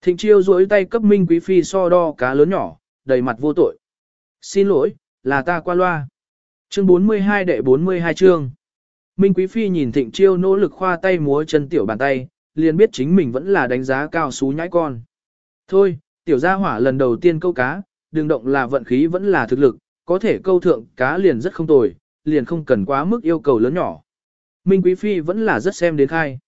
Thịnh Chiêu duỗi tay cấp Minh Quý Phi so đo cá lớn nhỏ, đầy mặt vô tội. Xin lỗi, là ta qua loa. Chương 42 đệ 42 chương. Minh Quý Phi nhìn Thịnh Chiêu nỗ lực khoa tay múa chân tiểu bàn tay, liền biết chính mình vẫn là đánh giá cao xú nhãi con. Thôi, tiểu gia hỏa lần đầu tiên câu cá, đừng động là vận khí vẫn là thực lực, có thể câu thượng cá liền rất không tồi, liền không cần quá mức yêu cầu lớn nhỏ. Minh Quý Phi vẫn là rất xem đến khai.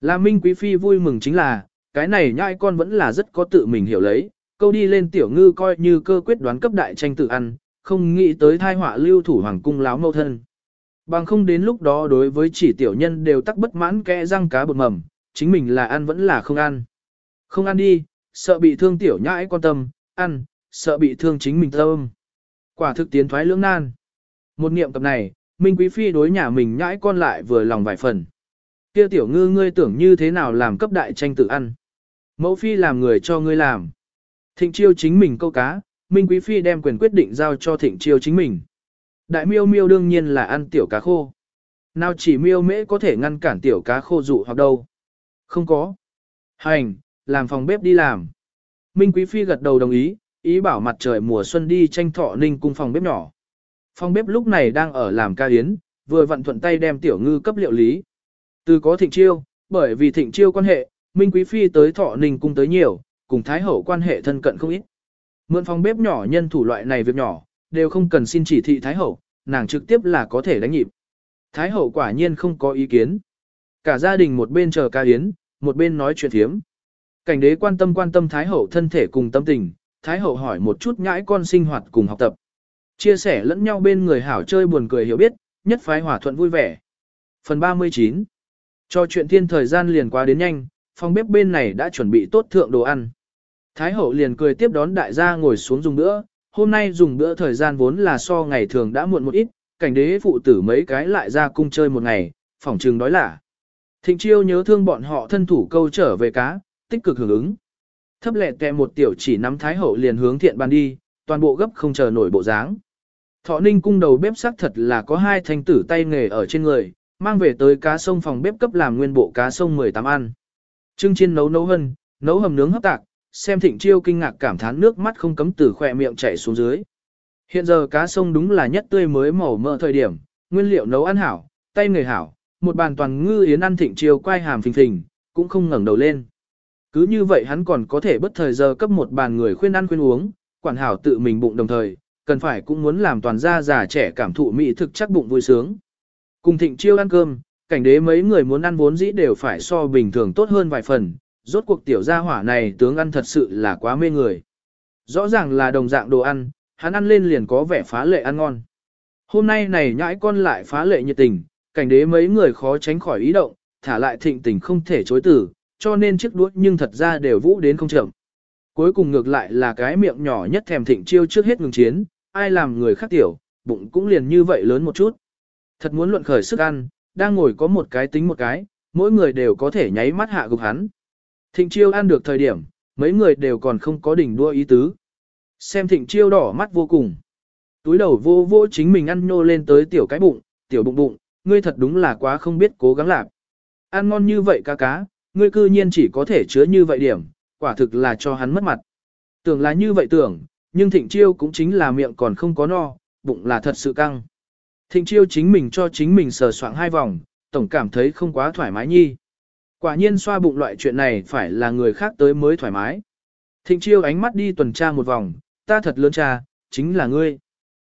Là Minh Quý Phi vui mừng chính là, cái này nhãi con vẫn là rất có tự mình hiểu lấy, câu đi lên tiểu ngư coi như cơ quyết đoán cấp đại tranh tự ăn, không nghĩ tới thai họa lưu thủ hoàng cung láo mâu thân. Bằng không đến lúc đó đối với chỉ tiểu nhân đều tắc bất mãn kẽ răng cá bột mầm, chính mình là ăn vẫn là không ăn. Không ăn đi, sợ bị thương tiểu nhãi con tâm, ăn, sợ bị thương chính mình tâm. Quả thực tiến thoái lưỡng nan. Một niệm tập này, Minh Quý Phi đối nhà mình nhãi con lại vừa lòng vài phần. Kia tiểu ngư ngươi tưởng như thế nào làm cấp đại tranh tự ăn. Mẫu Phi làm người cho ngươi làm. Thịnh chiêu chính mình câu cá, Minh Quý Phi đem quyền quyết định giao cho thịnh chiêu chính mình. Đại miêu miêu đương nhiên là ăn tiểu cá khô. Nào chỉ miêu mễ có thể ngăn cản tiểu cá khô dụ hoặc đâu. Không có. Hành, làm phòng bếp đi làm. Minh Quý Phi gật đầu đồng ý, ý bảo mặt trời mùa xuân đi tranh thọ ninh cung phòng bếp nhỏ. Phòng bếp lúc này đang ở làm ca yến, vừa vận thuận tay đem tiểu ngư cấp liệu lý. Từ có thịnh chiêu, bởi vì thịnh chiêu quan hệ, Minh Quý Phi tới thọ ninh cung tới nhiều, cùng Thái Hậu quan hệ thân cận không ít. Mượn phòng bếp nhỏ nhân thủ loại này việc nhỏ, đều không cần xin chỉ thị Thái Hậu, nàng trực tiếp là có thể đánh nhịp. Thái Hậu quả nhiên không có ý kiến. Cả gia đình một bên chờ ca yến, một bên nói chuyện thiếm. Cảnh đế quan tâm quan tâm Thái Hậu thân thể cùng tâm tình, Thái Hậu hỏi một chút nhãi con sinh hoạt cùng học tập. Chia sẻ lẫn nhau bên người hảo chơi buồn cười hiểu biết, nhất phái hòa thuận vui vẻ. Phần 39 Cho chuyện thiên thời gian liền qua đến nhanh, phòng bếp bên này đã chuẩn bị tốt thượng đồ ăn. Thái hậu liền cười tiếp đón đại gia ngồi xuống dùng bữa, hôm nay dùng bữa thời gian vốn là so ngày thường đã muộn một ít, cảnh đế phụ tử mấy cái lại ra cung chơi một ngày, phỏng trừng đói lả. Thịnh chiêu nhớ thương bọn họ thân thủ câu trở về cá, tích cực hưởng ứng. Thấp lẹ tẹ một tiểu chỉ nắm thái hậu liền hướng thiện ban đi, toàn bộ gấp không chờ nổi bộ dáng. Thọ ninh cung đầu bếp xác thật là có hai thanh tử tay nghề ở trên người, mang về tới cá sông phòng bếp cấp làm nguyên bộ cá sông 18 ăn. Trưng chiên nấu nấu hân, nấu hầm nướng hấp tạc, xem thịnh chiêu kinh ngạc cảm thán nước mắt không cấm từ khỏe miệng chảy xuống dưới. Hiện giờ cá sông đúng là nhất tươi mới màu mỡ thời điểm, nguyên liệu nấu ăn hảo, tay nghề hảo, một bàn toàn ngư yến ăn thịnh chiêu quay hàm phình phình, cũng không ngẩng đầu lên. Cứ như vậy hắn còn có thể bất thời giờ cấp một bàn người khuyên ăn khuyên uống, quản hảo tự mình bụng đồng thời, cần phải cũng muốn làm toàn gia già trẻ cảm thụ mỹ thực chắc bụng vui sướng. Cùng thịnh chiêu ăn cơm, cảnh đế mấy người muốn ăn vốn dĩ đều phải so bình thường tốt hơn vài phần, rốt cuộc tiểu gia hỏa này tướng ăn thật sự là quá mê người. Rõ ràng là đồng dạng đồ ăn, hắn ăn lên liền có vẻ phá lệ ăn ngon. Hôm nay này nhãi con lại phá lệ nhiệt tình, cảnh đế mấy người khó tránh khỏi ý động, thả lại thịnh tình không thể chối từ, cho nên chiếc đuốt nhưng thật ra đều vũ đến không chậm. Cuối cùng ngược lại là cái miệng nhỏ nhất thèm thịnh chiêu trước hết ngừng chiến, ai làm người khác tiểu, bụng cũng liền như vậy lớn một chút. Thật muốn luận khởi sức ăn, đang ngồi có một cái tính một cái, mỗi người đều có thể nháy mắt hạ gục hắn. Thịnh chiêu ăn được thời điểm, mấy người đều còn không có đỉnh đua ý tứ. Xem thịnh chiêu đỏ mắt vô cùng. Túi đầu vô vô chính mình ăn nhô lên tới tiểu cái bụng, tiểu bụng bụng, ngươi thật đúng là quá không biết cố gắng làm. Ăn ngon như vậy cá cá, ngươi cư nhiên chỉ có thể chứa như vậy điểm, quả thực là cho hắn mất mặt. Tưởng là như vậy tưởng, nhưng thịnh chiêu cũng chính là miệng còn không có no, bụng là thật sự căng. Thịnh chiêu chính mình cho chính mình sờ soạng hai vòng, tổng cảm thấy không quá thoải mái nhi. Quả nhiên xoa bụng loại chuyện này phải là người khác tới mới thoải mái. Thịnh chiêu ánh mắt đi tuần tra một vòng, ta thật lớn cha, chính là ngươi.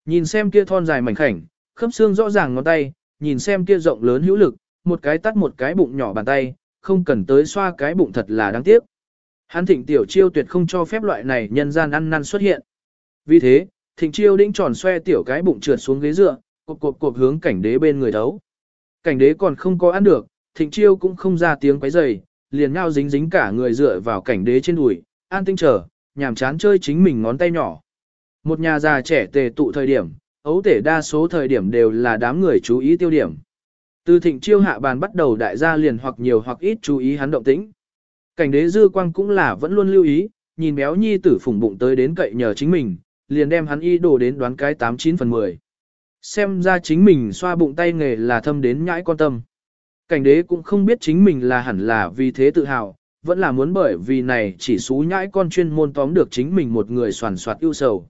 Nhìn xem kia thon dài mảnh khảnh, khớp xương rõ ràng ngón tay, nhìn xem kia rộng lớn hữu lực, một cái tắt một cái bụng nhỏ bàn tay, không cần tới xoa cái bụng thật là đáng tiếc. Hắn thịnh tiểu chiêu tuyệt không cho phép loại này nhân gian ăn năn xuất hiện. Vì thế, thịnh chiêu đĩnh tròn xoe tiểu cái bụng trượt xuống ghế dựa, cộp cộp cộp hướng cảnh đế bên người đấu. Cảnh đế còn không có ăn được, thịnh chiêu cũng không ra tiếng quấy rầy, liền ngao dính dính cả người dựa vào cảnh đế trên đùi, an tinh chờ, nhàm chán chơi chính mình ngón tay nhỏ. Một nhà già trẻ tề tụ thời điểm, ấu tể đa số thời điểm đều là đám người chú ý tiêu điểm. Từ thịnh chiêu hạ bàn bắt đầu đại gia liền hoặc nhiều hoặc ít chú ý hắn động tĩnh. Cảnh đế dư quang cũng là vẫn luôn lưu ý, nhìn béo nhi tử phủng bụng tới đến cậy nhờ chính mình, liền đem hắn y đổ đến đoán cái 89 phần 10. Xem ra chính mình xoa bụng tay nghề là thâm đến nhãi con tâm. Cảnh đế cũng không biết chính mình là hẳn là vì thế tự hào, vẫn là muốn bởi vì này chỉ xú nhãi con chuyên môn tóm được chính mình một người soàn soạt ưu sầu.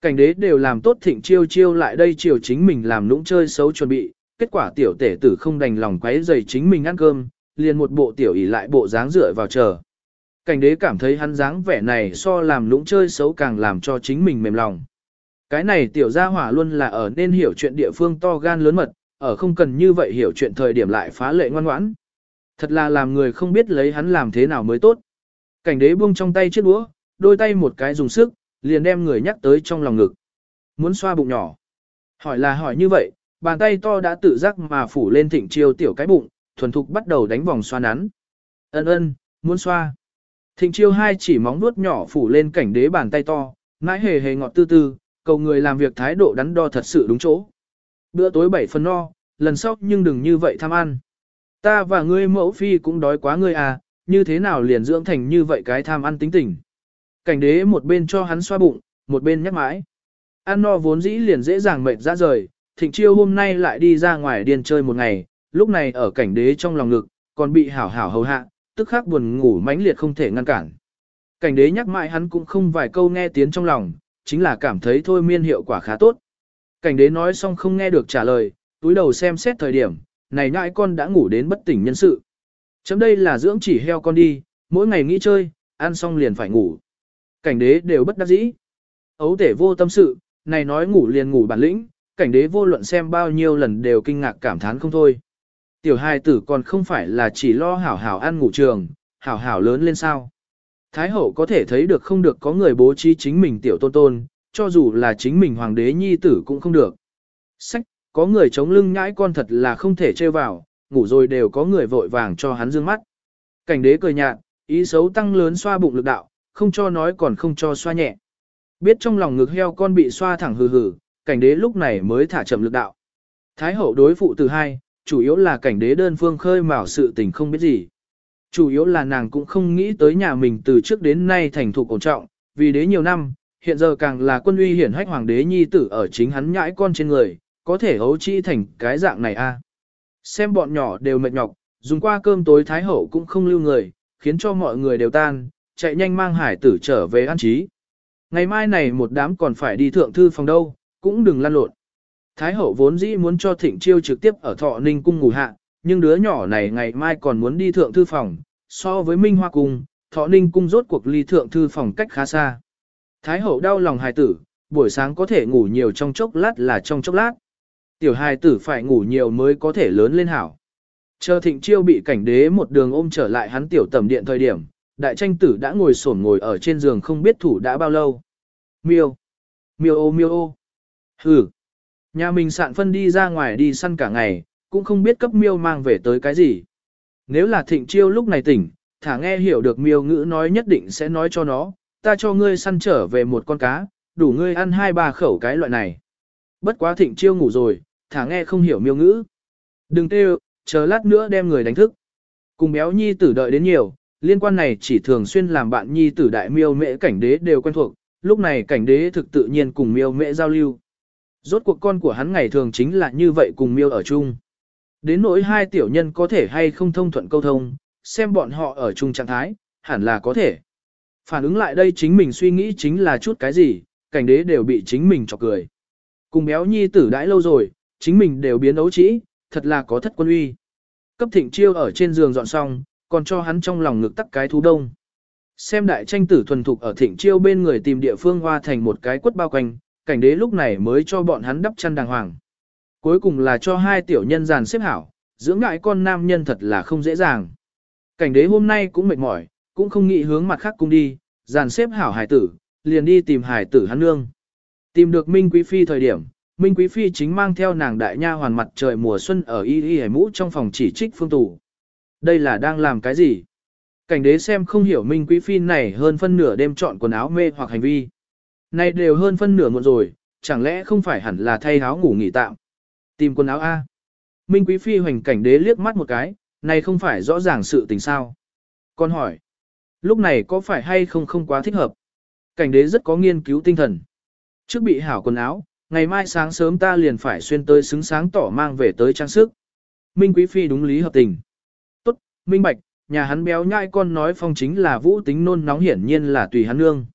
Cảnh đế đều làm tốt thịnh chiêu chiêu lại đây chiều chính mình làm lũng chơi xấu chuẩn bị, kết quả tiểu tể tử không đành lòng quấy dày chính mình ăn cơm, liền một bộ tiểu ỉ lại bộ dáng dựa vào chờ. Cảnh đế cảm thấy hắn dáng vẻ này so làm lũng chơi xấu càng làm cho chính mình mềm lòng. Cái này tiểu gia hỏa luôn là ở nên hiểu chuyện địa phương to gan lớn mật, ở không cần như vậy hiểu chuyện thời điểm lại phá lệ ngoan ngoãn. Thật là làm người không biết lấy hắn làm thế nào mới tốt. Cảnh đế buông trong tay chiếc đũa, đôi tay một cái dùng sức, liền đem người nhắc tới trong lòng ngực. Muốn xoa bụng nhỏ. Hỏi là hỏi như vậy, bàn tay to đã tự giác mà phủ lên thịnh chiêu tiểu cái bụng, thuần thục bắt đầu đánh vòng xoa nắn. Ân ân, muốn xoa. Thịnh chiêu hai chỉ móng nuốt nhỏ phủ lên cảnh đế bàn tay to, mãi hề hề ngọt tư tư, cầu người làm việc thái độ đắn đo thật sự đúng chỗ. Bữa tối bảy phần no, lần sau nhưng đừng như vậy tham ăn. Ta và ngươi mẫu phi cũng đói quá ngươi à, như thế nào liền dưỡng thành như vậy cái tham ăn tính tình. Cảnh đế một bên cho hắn xoa bụng, một bên nhắc mãi. Ăn no vốn dĩ liền dễ dàng mệt ra rời, thịnh chiêu hôm nay lại đi ra ngoài điên chơi một ngày, lúc này ở cảnh đế trong lòng ngực, còn bị hảo hảo hầu hạ, tức khắc buồn ngủ mãnh liệt không thể ngăn cản. Cảnh đế nhắc mãi hắn cũng không vài câu nghe tiếng trong lòng, chính là cảm thấy thôi miên hiệu quả khá tốt. Cảnh đế nói xong không nghe được trả lời, túi đầu xem xét thời điểm, này ngại con đã ngủ đến bất tỉnh nhân sự. Chấm đây là dưỡng chỉ heo con đi, mỗi ngày nghỉ chơi, ăn xong liền phải ngủ. Cảnh đế đều bất đắc dĩ. Ấu tể vô tâm sự, này nói ngủ liền ngủ bản lĩnh, cảnh đế vô luận xem bao nhiêu lần đều kinh ngạc cảm thán không thôi. Tiểu hài tử còn không phải là chỉ lo hảo hảo ăn ngủ trường, hảo hảo lớn lên sao. Thái hậu có thể thấy được không được có người bố trí chính mình tiểu tôn tôn, cho dù là chính mình hoàng đế nhi tử cũng không được. Sách, có người chống lưng nhãi con thật là không thể chơi vào, ngủ rồi đều có người vội vàng cho hắn dương mắt. Cảnh đế cười nhạt, ý xấu tăng lớn xoa bụng lực đạo, không cho nói còn không cho xoa nhẹ. Biết trong lòng ngực heo con bị xoa thẳng hừ hừ, cảnh đế lúc này mới thả chậm lực đạo. Thái hậu đối phụ từ hai, chủ yếu là cảnh đế đơn phương khơi mào sự tình không biết gì. Chủ yếu là nàng cũng không nghĩ tới nhà mình từ trước đến nay thành thục ổn trọng, vì đế nhiều năm, hiện giờ càng là quân uy hiển hách hoàng đế nhi tử ở chính hắn nhãi con trên người, có thể hấu chi thành cái dạng này a. Xem bọn nhỏ đều mệt nhọc, dùng qua cơm tối thái hậu cũng không lưu người, khiến cho mọi người đều tan, chạy nhanh mang hải tử trở về ăn trí. Ngày mai này một đám còn phải đi thượng thư phòng đâu, cũng đừng lăn lộn. Thái hậu vốn dĩ muốn cho thịnh chiêu trực tiếp ở thọ ninh cung ngủ hạ, nhưng đứa nhỏ này ngày mai còn muốn đi thượng thư phòng, so với Minh Hoa Cung, thọ ninh cung rốt cuộc ly thượng thư phòng cách khá xa. Thái hậu đau lòng hài tử, buổi sáng có thể ngủ nhiều trong chốc lát là trong chốc lát. Tiểu hài tử phải ngủ nhiều mới có thể lớn lên hảo. Chờ thịnh chiêu bị cảnh đế một đường ôm trở lại hắn tiểu tầm điện thời điểm, đại tranh tử đã ngồi sổn ngồi ở trên giường không biết thủ đã bao lâu. Miêu, miêu ô miêu ô. Hừ, nhà mình sạn phân đi ra ngoài đi săn cả ngày, cũng không biết cấp miêu mang về tới cái gì. Nếu là thịnh chiêu lúc này tỉnh, thả nghe hiểu được miêu ngữ nói nhất định sẽ nói cho nó, ta cho ngươi săn trở về một con cá, đủ ngươi ăn hai ba khẩu cái loại này. Bất quá thịnh chiêu ngủ rồi, thả nghe không hiểu miêu ngữ. Đừng tê chờ lát nữa đem người đánh thức. Cùng béo nhi tử đợi đến nhiều, liên quan này chỉ thường xuyên làm bạn nhi tử đại miêu mễ cảnh đế đều quen thuộc, lúc này cảnh đế thực tự nhiên cùng miêu mễ giao lưu. Rốt cuộc con của hắn ngày thường chính là như vậy cùng miêu ở chung. Đến nỗi hai tiểu nhân có thể hay không thông thuận câu thông, xem bọn họ ở chung trạng thái, hẳn là có thể. Phản ứng lại đây chính mình suy nghĩ chính là chút cái gì, cảnh đế đều bị chính mình chọc cười. Cùng béo nhi tử đãi lâu rồi, chính mình đều biến ấu trĩ, thật là có thất quân uy. Cấp thịnh chiêu ở trên giường dọn xong, còn cho hắn trong lòng ngực tắc cái thú đông. Xem đại tranh tử thuần thục ở thịnh chiêu bên người tìm địa phương hoa thành một cái quất bao quanh, cảnh đế lúc này mới cho bọn hắn đắp chăn đàng hoàng. Cuối cùng là cho hai tiểu nhân giàn xếp hảo, dưỡng ngại con nam nhân thật là không dễ dàng. Cảnh đế hôm nay cũng mệt mỏi, cũng không nghĩ hướng mặt khác cung đi, giàn xếp hảo hải tử, liền đi tìm hải tử hắn nương. Tìm được Minh Quý Phi thời điểm, Minh Quý Phi chính mang theo nàng đại nha hoàn mặt trời mùa xuân ở y y hải mũ trong phòng chỉ trích phương tủ. Đây là đang làm cái gì? Cảnh đế xem không hiểu Minh Quý Phi này hơn phân nửa đêm chọn quần áo mê hoặc hành vi. Này đều hơn phân nửa muộn rồi, chẳng lẽ không phải hẳn là thay áo ngủ nghỉ tạm. Tìm quần áo A. Minh Quý Phi hoành cảnh đế liếc mắt một cái, này không phải rõ ràng sự tình sao. Con hỏi, lúc này có phải hay không không quá thích hợp? Cảnh đế rất có nghiên cứu tinh thần. Trước bị hảo quần áo, ngày mai sáng sớm ta liền phải xuyên tới xứng sáng tỏ mang về tới trang sức. Minh Quý Phi đúng lý hợp tình. Tốt, Minh Bạch, nhà hắn béo nhai con nói phong chính là vũ tính nôn nóng hiển nhiên là tùy hắn nương.